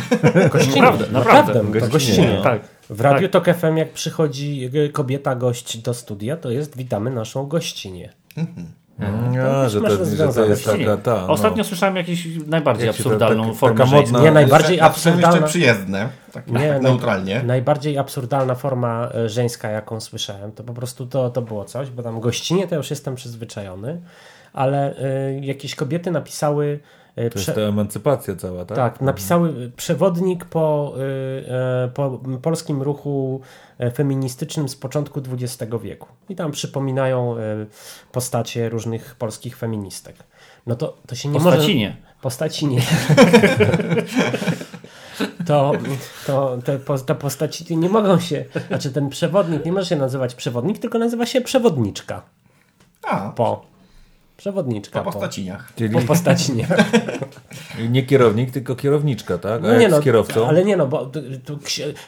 Speaker 4: Gościnie.
Speaker 5: Naprawdę, naprawdę.
Speaker 4: Naprawdę, to
Speaker 2: Gościnie,
Speaker 4: gościnie.
Speaker 2: no.
Speaker 5: Tak.
Speaker 4: W Radiu Tok FM jak przychodzi y, kobieta gość do studia, to jest witamy naszą gościnię.
Speaker 2: Ja, że
Speaker 4: masz
Speaker 2: to, że to jest taka ta... No.
Speaker 5: Ostatnio słyszałem jakąś najbardziej
Speaker 2: Jak
Speaker 5: absurdalną
Speaker 2: taka-
Speaker 5: formę
Speaker 2: taka modna-
Speaker 4: Nie, najbardziej
Speaker 3: jeszcze
Speaker 4: absurdalna,
Speaker 3: przyjezdne, tak
Speaker 4: Nie, naj-
Speaker 3: neutralnie.
Speaker 4: najbardziej absurdalna forma e, żeńska, jaką słyszałem, to po prostu to, to było coś, bo tam gościnie to już jestem przyzwyczajony, ale y, jakieś kobiety napisały y,
Speaker 2: To jest ta emancypacja cała, tak?
Speaker 4: Tak, napisały przewodnik po, y, e, po polskim ruchu e, feministycznym z początku XX wieku. I tam przypominają e, postacie różnych polskich feministek. No to, to się nie
Speaker 5: Postacinie.
Speaker 4: może... Postaci nie. To, to te, te postaci nie mogą się, znaczy ten przewodnik nie może się nazywać przewodnik, tylko nazywa się przewodniczka.
Speaker 3: A,
Speaker 4: Po. Przewodniczka.
Speaker 3: po postaciniach.
Speaker 2: Czyli
Speaker 4: Po postaci nie.
Speaker 2: nie kierownik, tylko kierowniczka, tak? A
Speaker 4: No nie
Speaker 2: jak
Speaker 4: no,
Speaker 2: z kierowcą?
Speaker 4: ale nie no, bo to,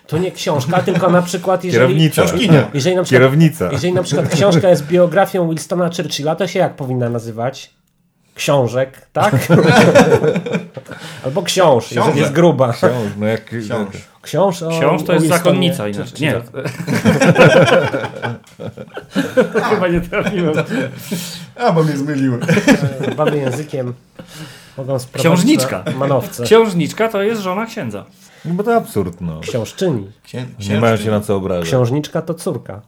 Speaker 4: to, nie książka, tylko na przykład jeżeli...
Speaker 2: Kierownica.
Speaker 3: Książkinia.
Speaker 4: Jeżeli na, przykład,
Speaker 2: Kierownica.
Speaker 4: jeżeli na przykład książka jest biografią Winstona Churchilla, to się jak powinna nazywać? Książek, tak? Albo książ, jeżeli jest gruba.
Speaker 2: Książ, no jak...
Speaker 3: Książ.
Speaker 4: Książ, o,
Speaker 5: Książ to jest zakonnica inaczej. Nie. Chyba nie trafiłem.
Speaker 3: A, bo mnie zmyliły.
Speaker 4: Churchilla. Bawy językiem mogą
Speaker 5: Księżniczka.
Speaker 4: manowce.
Speaker 5: Księżniczka to jest żona księdza.
Speaker 2: No bo to absurd, no.
Speaker 4: Książczyni.
Speaker 3: Księ,
Speaker 2: Nie mają się na co obrażać.
Speaker 4: Księżniczka to córka.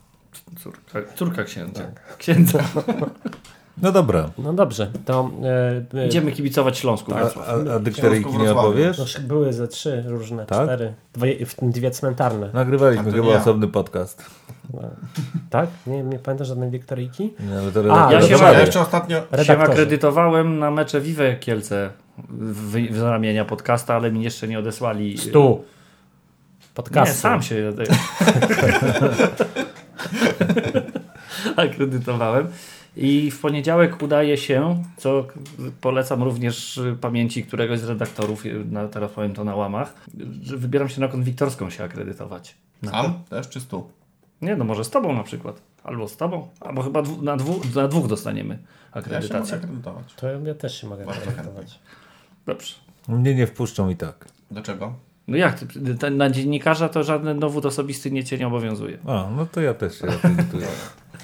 Speaker 5: Córka, córka księdza. Księdza.
Speaker 2: No dobra.
Speaker 4: No dobrze, to e, e,
Speaker 5: Idziemy kibicować Śląsku.
Speaker 2: A,
Speaker 5: Wrocław.
Speaker 2: a, a dykteryjki nie opowiesz?
Speaker 4: no, były ze trzy różne,
Speaker 2: Tak?
Speaker 4: cztery, dwie, w tym dwie cmentarne.
Speaker 2: Nagrywaliśmy chyba
Speaker 3: nie ja.
Speaker 2: osobny podcast.
Speaker 4: Tak? Nie, nie pamiętasz żadnej dyktoryjki?
Speaker 2: Nie, ale to
Speaker 4: A,
Speaker 5: ja się
Speaker 3: Ja jeszcze ostatnio
Speaker 5: Się akredytowałem na mecze Vive Kielce w, w ramienia podcasta, ale mi jeszcze nie odesłali.
Speaker 4: Stu.
Speaker 5: Nie,
Speaker 4: Podcastu.
Speaker 5: sam się akredytowałem. I w poniedziałek udaje się, co polecam również pamięci któregoś z redaktorów, na, teraz powiem to na łamach, że wybieram się na konwiktorską się akredytować. Na
Speaker 3: sam też czy stu?
Speaker 5: Nie, no może z tobą na przykład. Albo z tobą, albo chyba dwu, na, dwu, na dwóch dostaniemy
Speaker 3: Ja się mogę
Speaker 5: akredytację.
Speaker 3: akredytować.
Speaker 4: To ja też się mogę
Speaker 3: Bardzo
Speaker 4: akredytować.
Speaker 5: Dobrze.
Speaker 2: Mnie nie wpuszczą i tak.
Speaker 3: Dlaczego?
Speaker 5: No jak, ty- na dziennikarza to żaden dowód osobisty nie cię nie obowiązuje.
Speaker 2: A, no to ja też się akredytuję.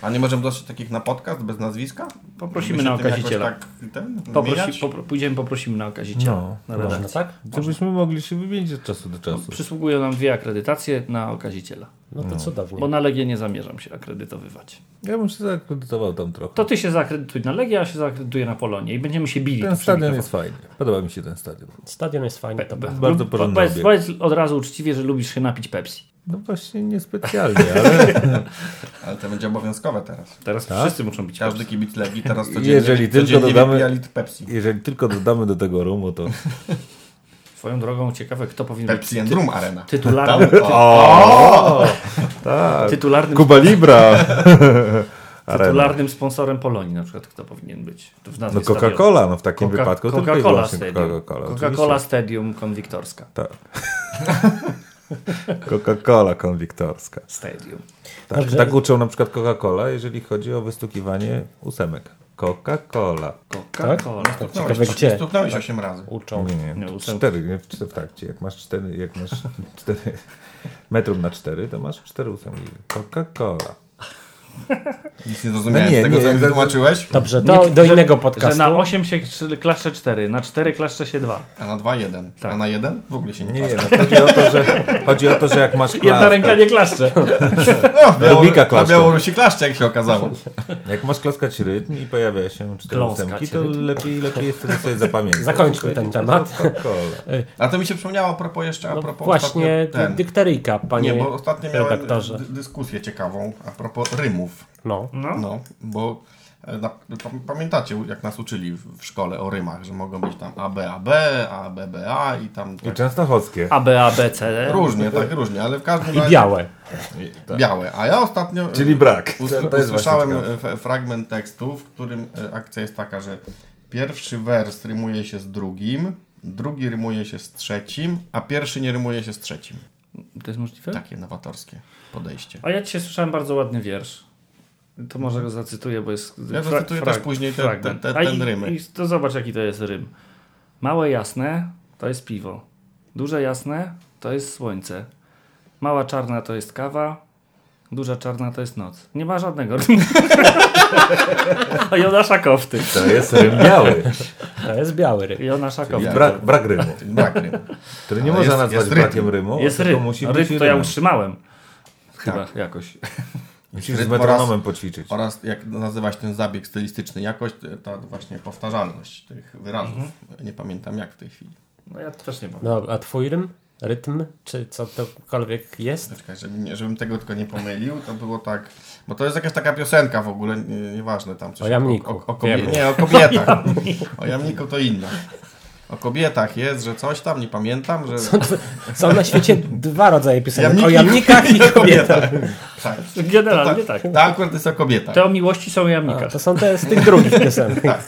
Speaker 3: A nie możemy dostać takich na podcast bez nazwiska?
Speaker 5: Poprosimy na okaziciela.
Speaker 3: Tak, ten,
Speaker 5: Poprosi, popro, pójdziemy, poprosimy na okaziciela.
Speaker 2: No,
Speaker 5: na
Speaker 4: Można,
Speaker 5: redakcji.
Speaker 4: tak?
Speaker 2: To byśmy mogli się wymienić od czasu do czasu.
Speaker 5: Przysługują nam dwie akredytacje na okaziciela.
Speaker 4: No to cudownie.
Speaker 5: Bo na Legię nie zamierzam się akredytowywać.
Speaker 2: Ja bym się zaakredytował tam trochę.
Speaker 5: To ty się zaakredytuj na Legię, a ja się zaakredytuję na Polonie i będziemy się bili.
Speaker 2: Ten stadion jest fajny. Podoba mi się ten stadion.
Speaker 4: Stadion jest fajny, to prawda.
Speaker 2: Bardzo porządny
Speaker 5: powiedz od razu uczciwie, że lubisz się napić Pepsi.
Speaker 2: No właśnie niespecjalnie, ale
Speaker 3: Ale to będzie obowiązkowe teraz.
Speaker 5: Teraz
Speaker 2: Tak?
Speaker 5: wszyscy muszą pić
Speaker 3: Każdy
Speaker 5: Pepsi.
Speaker 3: kibic Legii teraz codziennie,
Speaker 2: Jeżeli tylko
Speaker 3: codziennie
Speaker 2: dodamy-
Speaker 3: litr Pepsi.
Speaker 2: jeżeli tylko dodamy do tego rumu, to...
Speaker 5: Swoją drogą ciekawe, kto powinien
Speaker 3: Pepsi
Speaker 5: być
Speaker 3: and Rum Arena.
Speaker 5: tytularnym,
Speaker 2: O! Tak.
Speaker 5: tytularnym,
Speaker 2: Kuba Libra!
Speaker 5: Tytularnym sponsorem Polonii, na przykład kto powinien być.
Speaker 2: No. Coca-Cola, no w takim
Speaker 5: Coca-
Speaker 2: wypadku
Speaker 5: Coca-Cola Stadium.
Speaker 2: Coca-Cola.
Speaker 5: Stadium Konwiktorska.
Speaker 2: Tak. Coca-Cola konwiktorska.
Speaker 5: Stadium.
Speaker 2: Tak,
Speaker 4: Dobrze.
Speaker 2: tak uczą na przykład Coca-Cola, jeżeli chodzi o wystukiwanie ósemek. Coca-Cola.
Speaker 5: Coca-Cola.
Speaker 4: Ciekawe gdzie
Speaker 3: Stuknąłeś 8 razy.
Speaker 4: uczą.
Speaker 2: Nie,
Speaker 5: Nie,
Speaker 2: cztery, nie, w, w trakcie. Jak masz cztery, jak masz cztery metrum na cztery, to masz cztery ósemki. Coca-Cola.
Speaker 3: Nic nie zrozumiałem
Speaker 2: No nie,
Speaker 3: z tego,
Speaker 2: nie,
Speaker 3: co mi wytłumaczyłeś.
Speaker 4: Dobrze, do, do
Speaker 5: że-
Speaker 4: innego
Speaker 5: Że
Speaker 4: podcastu.
Speaker 5: na 8 się klaszcze 4, na 4 klaszcze się 2.
Speaker 3: A na 2 1.
Speaker 5: Tak.
Speaker 3: A na 1 w ogóle się nie,
Speaker 2: Nie, no, chodzi o to, że, chodzi o to, że jak masz
Speaker 5: Jedna
Speaker 2: klatkę,
Speaker 5: ręka nie klaszcze.
Speaker 2: Lubika
Speaker 3: Na
Speaker 2: klaszcze.
Speaker 3: Białorusi klaszcze, jak się okazało.
Speaker 2: jak masz klaskać rytm i pojawia się cztery ósemki, to lepiej, lepiej jest wtedy sobie zapamiętać.
Speaker 4: Zakończmy ten temat.
Speaker 2: Coca-Cola.
Speaker 3: A to mi się przypomniało a propos jeszcze, a
Speaker 4: No
Speaker 3: propos
Speaker 4: właśnie
Speaker 3: ostatnio ten.
Speaker 4: dykteryjka, panie
Speaker 3: Nie, bo ostatnio miałem dyskusję ciekawą a propos rymów.
Speaker 4: No.
Speaker 5: No.
Speaker 3: No, bo E, na, pamiętacie, jak nas uczyli w szkole o rymach, że mogą być tam A, B, A, B, A, B, B, A i tam...
Speaker 2: I częstochowskie.
Speaker 5: A, B, A, B, C.
Speaker 3: Różnie, tak, różnie, ale w każdym
Speaker 4: I
Speaker 3: razie...
Speaker 4: białe.
Speaker 3: Białe. A ja ostatnio...
Speaker 2: Czyli brak.
Speaker 3: Us,
Speaker 2: To jest
Speaker 3: usłyszałem fragment tekstu, w którym e, akcja jest taka, że pierwszy wers rymuje się z drugim, drugi rymuje się z trzecim, a pierwszy nie rymuje się z trzecim.
Speaker 5: To jest możliwe?
Speaker 3: Takie nowatorskie podejście.
Speaker 5: A ja dzisiaj słyszałem bardzo ładny wiersz. To może go zacytuję, bo jest.
Speaker 3: Ja zacytuję też później te-
Speaker 5: fragment.
Speaker 3: te- te-
Speaker 5: A
Speaker 3: ten
Speaker 5: i-
Speaker 3: rymy.
Speaker 5: I to zobacz, jaki to jest rym. Małe jasne to jest piwo. Duże jasne to jest słońce. Mała czarna to jest kawa. Duża czarna to jest noc. Nie ma żadnego rymu. Jonasza Kofty.
Speaker 2: To jest rym biały.
Speaker 4: To jest biały ryb.
Speaker 5: Jonasza Kofty.
Speaker 2: Brak, brak rymu.
Speaker 3: Brak rymu.
Speaker 2: Który nie
Speaker 3: Ale
Speaker 2: można
Speaker 3: jest-
Speaker 2: nazwać
Speaker 3: jest
Speaker 2: brakiem rymu.
Speaker 5: Jest rym.
Speaker 2: Musi
Speaker 5: Ryb to ja
Speaker 2: rymem.
Speaker 5: utrzymałem. Chyba
Speaker 3: Tak.
Speaker 5: jakoś.
Speaker 2: Musisz z metronomem poćwiczyć.
Speaker 3: Oraz jak nazywać ten zabieg stylistyczny jakoś, ta właśnie powtarzalność tych wyrazów. Nie pamiętam jak w tej chwili.
Speaker 5: No ja też nie mam.
Speaker 4: No, a twój rym? Rytm? Czy co tokolwiek jest?
Speaker 3: Czekaj, żeby nie, żebym tego tylko nie pomylił, to było tak, bo to jest jakaś taka piosenka w ogóle, nie, nieważne tam coś.
Speaker 4: O jamniku.
Speaker 3: O, o, o nie, o kobietach. O jamniku to inna. O kobietach jest, że coś tam, nie pamiętam, że...
Speaker 4: Są na świecie dwa rodzaje piosenek.
Speaker 3: Jamniki
Speaker 4: O jamnikach i kobietach.
Speaker 3: Tak.
Speaker 5: Generalnie tak.
Speaker 3: Ta akurat jest o kobietach.
Speaker 5: Te o miłości są jamnika.
Speaker 4: A, to są te z tych drugich piosenek.
Speaker 3: Tak.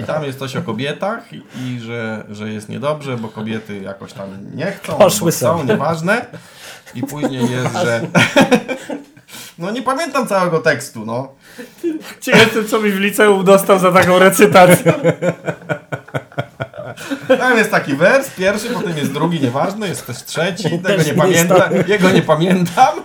Speaker 3: I tam jest coś o kobietach i, i że, że jest niedobrze, bo kobiety jakoś tam nie chcą,
Speaker 4: Poszły
Speaker 3: chcą,
Speaker 4: sobie.
Speaker 3: nieważne. I później jest, że... No nie pamiętam całego tekstu, no.
Speaker 5: Ciekawe, co mi w liceum dostał za taką recytację.
Speaker 3: Tam jest taki wers, pierwszy, potem jest drugi, nieważne, jest też trzeci, tego
Speaker 4: Też
Speaker 3: nie
Speaker 4: nie
Speaker 3: pamiętam, jego nie pamiętam.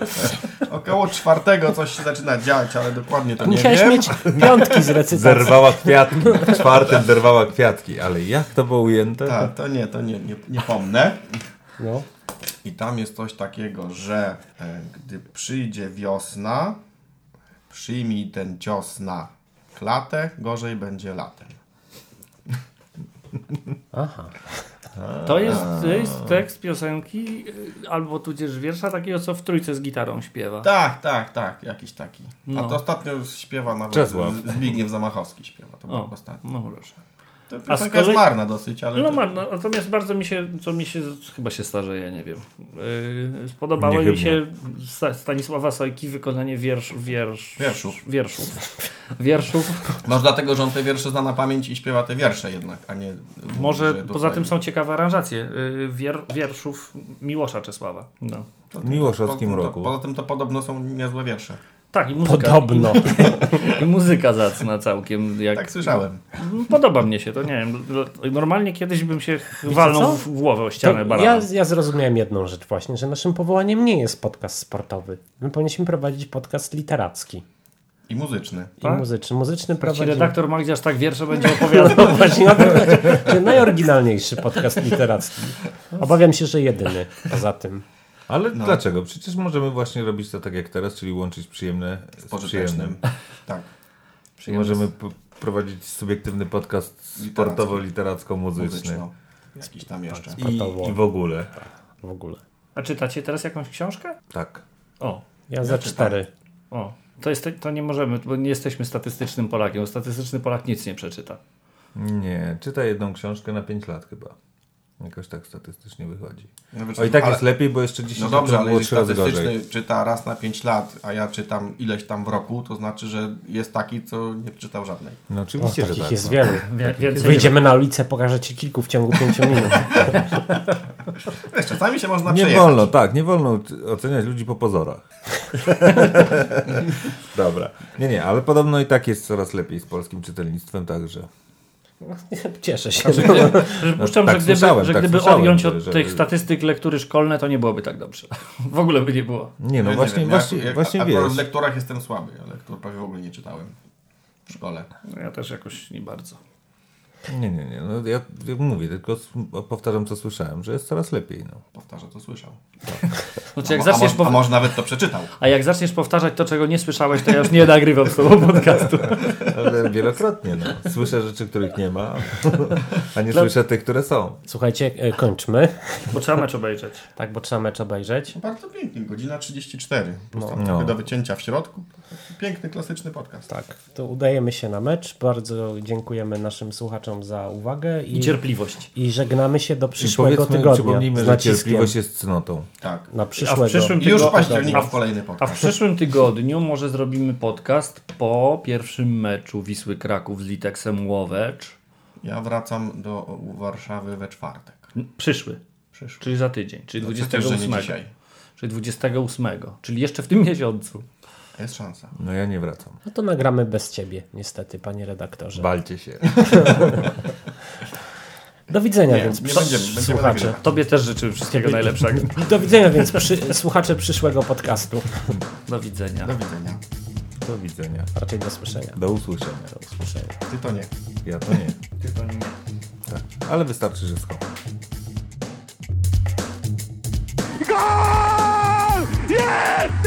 Speaker 3: Około czwartego coś się zaczyna dziać, ale dokładnie to nie
Speaker 4: Musiałeś
Speaker 3: wiem.
Speaker 4: mieć piątki z recytacji.
Speaker 2: Zerwała kwiatki. W czwartym zerwała kwiatki. Ale jak to było ujęte?
Speaker 3: Tak, to nie, to nie, nie, nie pomnę.
Speaker 4: No.
Speaker 3: I tam jest coś takiego, że e, gdy przyjdzie wiosna, przyjmij ten cios na klatę, gorzej będzie latem.
Speaker 4: Aha.
Speaker 5: To jest, to jest tekst piosenki y, albo tudzież wiersza takiego, co w trójce z gitarą śpiewa.
Speaker 3: Tak, tak, tak, jakiś taki. A
Speaker 5: No.
Speaker 3: to ostatnio śpiewa nawet
Speaker 2: Czesław.
Speaker 3: Z- Zbigniew Zamachowski śpiewa, to było
Speaker 5: O,
Speaker 3: ostatnio.
Speaker 5: no proszę.
Speaker 3: To
Speaker 5: A kolei-
Speaker 3: jest marna dosyć, ale...
Speaker 5: No
Speaker 3: to-
Speaker 5: ma, no, natomiast bardzo mi się, co mi się, chyba się starzeje, nie wiem. Yy, spodobało mi się Sta- Stanisława Sojki wykonanie wiersz, wiersz,
Speaker 3: Wierszów.
Speaker 5: Wierszów. Wierszów.
Speaker 3: Może dlatego, że on te wiersze zna na pamięć i śpiewa te wiersze jednak, a nie...
Speaker 5: Może
Speaker 3: że
Speaker 5: poza tym są ciekawe aranżacje yy, wier, wierszów Miłosza Czesława. No.
Speaker 2: W
Speaker 3: to-
Speaker 2: roku.
Speaker 3: Poza tym to podobno są niezłe wiersze.
Speaker 5: Tak, i muzyka.
Speaker 4: Podobno.
Speaker 5: I, muzyka zacna całkiem. Jak,
Speaker 3: Tak słyszałem.
Speaker 5: Podoba mnie się, to nie wiem. Normalnie kiedyś bym się walnął w głowę o
Speaker 4: To
Speaker 5: ścianę
Speaker 4: ja,
Speaker 5: baranem.
Speaker 4: ja zrozumiałem jedną rzecz właśnie, że naszym powołaniem nie jest podcast sportowy. My powinniśmy prowadzić podcast literacki
Speaker 3: I muzyczny.
Speaker 4: i
Speaker 5: Tak?
Speaker 4: muzyczny. Muzyczny
Speaker 5: Ci
Speaker 4: prowadzi...
Speaker 5: redaktor Magdzie aż tak wiersze będzie opowiadał.
Speaker 4: No właśnie, najoryginalniejszy podcast literacki. Obawiam się, że jedyny poza tym.
Speaker 2: Ale
Speaker 3: No.
Speaker 2: dlaczego? Przecież możemy właśnie robić to tak jak teraz, czyli łączyć przyjemne z,
Speaker 3: Z
Speaker 2: przyjemnym.
Speaker 3: Tak.
Speaker 2: I możemy prowadzić subiektywny podcast sportowo-literacko-muzyczny.
Speaker 3: Jakiś tam jeszcze.
Speaker 2: I,
Speaker 4: Sportowo.
Speaker 2: I w ogóle.
Speaker 4: W ogóle.
Speaker 5: A czytacie teraz jakąś książkę?
Speaker 2: Tak.
Speaker 5: O,
Speaker 4: Ja za cztery.
Speaker 5: o. To, jest, to nie możemy, bo nie jesteśmy statystycznym Polakiem. Statystyczny Polak nic nie przeczyta.
Speaker 2: Nie, czytaj jedną książkę na 5 lat chyba. Jakoś tak statystycznie wychodzi.
Speaker 3: No, wiesz,
Speaker 2: O i tak
Speaker 3: ale-
Speaker 2: jest lepiej, bo jeszcze 10
Speaker 3: No dobrze, ale
Speaker 2: było
Speaker 3: jeżeli
Speaker 2: 3 razy gorzej.
Speaker 3: statystyczny czyta raz na 5 lat, a ja czytam ileś tam w roku, to znaczy, że jest taki, co nie czytał żadnej.
Speaker 2: No
Speaker 4: O,
Speaker 2: oczywiście, że
Speaker 4: takich
Speaker 2: tak.
Speaker 4: jest
Speaker 2: no.
Speaker 4: wielu. Wyjdziemy na ulicę, pokażę ci kilku w ciągu pięciu minut.
Speaker 3: Wiesz, czasami się można
Speaker 2: Nie
Speaker 3: przejechać.
Speaker 2: wolno, tak, nie wolno oceniać ludzi po pozorach. Dobra. Nie, nie, ale podobno i tak jest coraz lepiej z polskim czytelnictwem, także.
Speaker 4: Cieszę się. Że...
Speaker 5: Przypuszczam,
Speaker 2: tak
Speaker 5: że gdyby,
Speaker 2: słyszałem,
Speaker 5: że
Speaker 2: tak
Speaker 5: gdyby
Speaker 2: słyszałem,
Speaker 5: odjąć
Speaker 2: że-
Speaker 5: od
Speaker 2: że-
Speaker 5: tych statystyk lektury szkolne, to nie byłoby tak dobrze. W ogóle by nie było.
Speaker 2: Nie, no
Speaker 3: Ja
Speaker 2: właśnie,
Speaker 3: wiem,
Speaker 2: właśnie,
Speaker 3: ja, jak,
Speaker 2: właśnie wiesz.
Speaker 3: w lekturach jestem słaby, ale lektur prawie w ogóle nie czytałem w szkole.
Speaker 5: No Ja też jakoś nie bardzo.
Speaker 2: Nie, nie, nie. No, ja, ja mówię, tylko powtarzam, co słyszałem, że jest coraz lepiej. No.
Speaker 3: Powtarzę, to słyszał.
Speaker 5: Znaczy, jak
Speaker 3: a,
Speaker 5: zaczniesz
Speaker 3: mo- a może nawet to przeczytał.
Speaker 5: A jak zaczniesz powtarzać to, czego nie słyszałeś, to ja już nie nagrywam z tobą podcastu.
Speaker 2: Ale wielokrotnie, no. Słyszę rzeczy, których nie ma, a nie słyszę tych, które są.
Speaker 4: Słuchajcie, e, kończmy.
Speaker 5: Bo trzeba mecz obejrzeć.
Speaker 4: Tak, bo trzeba mecz obejrzeć.
Speaker 3: Bardzo piękny, godzina 34. Plus tam
Speaker 2: No.
Speaker 3: trochę do wycięcia w środku. Piękny, klasyczny podcast.
Speaker 4: Tak, to udajemy się na mecz. Bardzo dziękujemy naszym słuchaczom za uwagę i,
Speaker 5: I cierpliwość.
Speaker 4: i żegnamy się do przyszłego tygodnia.
Speaker 2: przypomnijmy, że cierpliwość jest cnotą.
Speaker 3: Tak.
Speaker 4: na
Speaker 5: A w
Speaker 4: przyszłego.
Speaker 5: przyszłym
Speaker 3: I już w
Speaker 5: tygodniu...
Speaker 3: październiku
Speaker 5: A
Speaker 3: w kolejny
Speaker 5: A w
Speaker 3: podcast.
Speaker 5: przyszłym tygodniu może zrobimy podcast po pierwszym meczu Wisły Kraków z Liteksem Łowecz.
Speaker 3: Ja wracam do Warszawy we czwartek.
Speaker 5: Przyszły,
Speaker 3: Przyszły.
Speaker 5: czyli za tydzień, czyli
Speaker 3: No przecież, że
Speaker 5: 28.
Speaker 3: nie dzisiaj.
Speaker 5: Czyli 28, czyli jeszcze w tym miesiącu.
Speaker 3: Jest szansa.
Speaker 2: No ja nie wracam.
Speaker 4: No to nagramy bez ciebie, niestety, panie redaktorze.
Speaker 2: Walcie się.
Speaker 4: Do widzenia
Speaker 3: Nie,
Speaker 4: więc
Speaker 3: nie
Speaker 4: przy-
Speaker 3: będziemy, będziemy
Speaker 4: słuchacze.
Speaker 3: nagrywać.
Speaker 5: Tobie też życzę wszystkiego najlepszego.
Speaker 4: Do widzenia więc przy, słuchacze przyszłego podcastu.
Speaker 5: Do widzenia.
Speaker 3: Do widzenia.
Speaker 2: Do widzenia.
Speaker 4: Raczej do słyszenia.
Speaker 2: Do usłyszenia.
Speaker 4: Do usłyszenia.
Speaker 3: Ty to nie.
Speaker 2: Ja to nie.
Speaker 3: Ty to nie.
Speaker 2: Tak. Ale wystarczy, że skąd.
Speaker 6: Gol! Jest!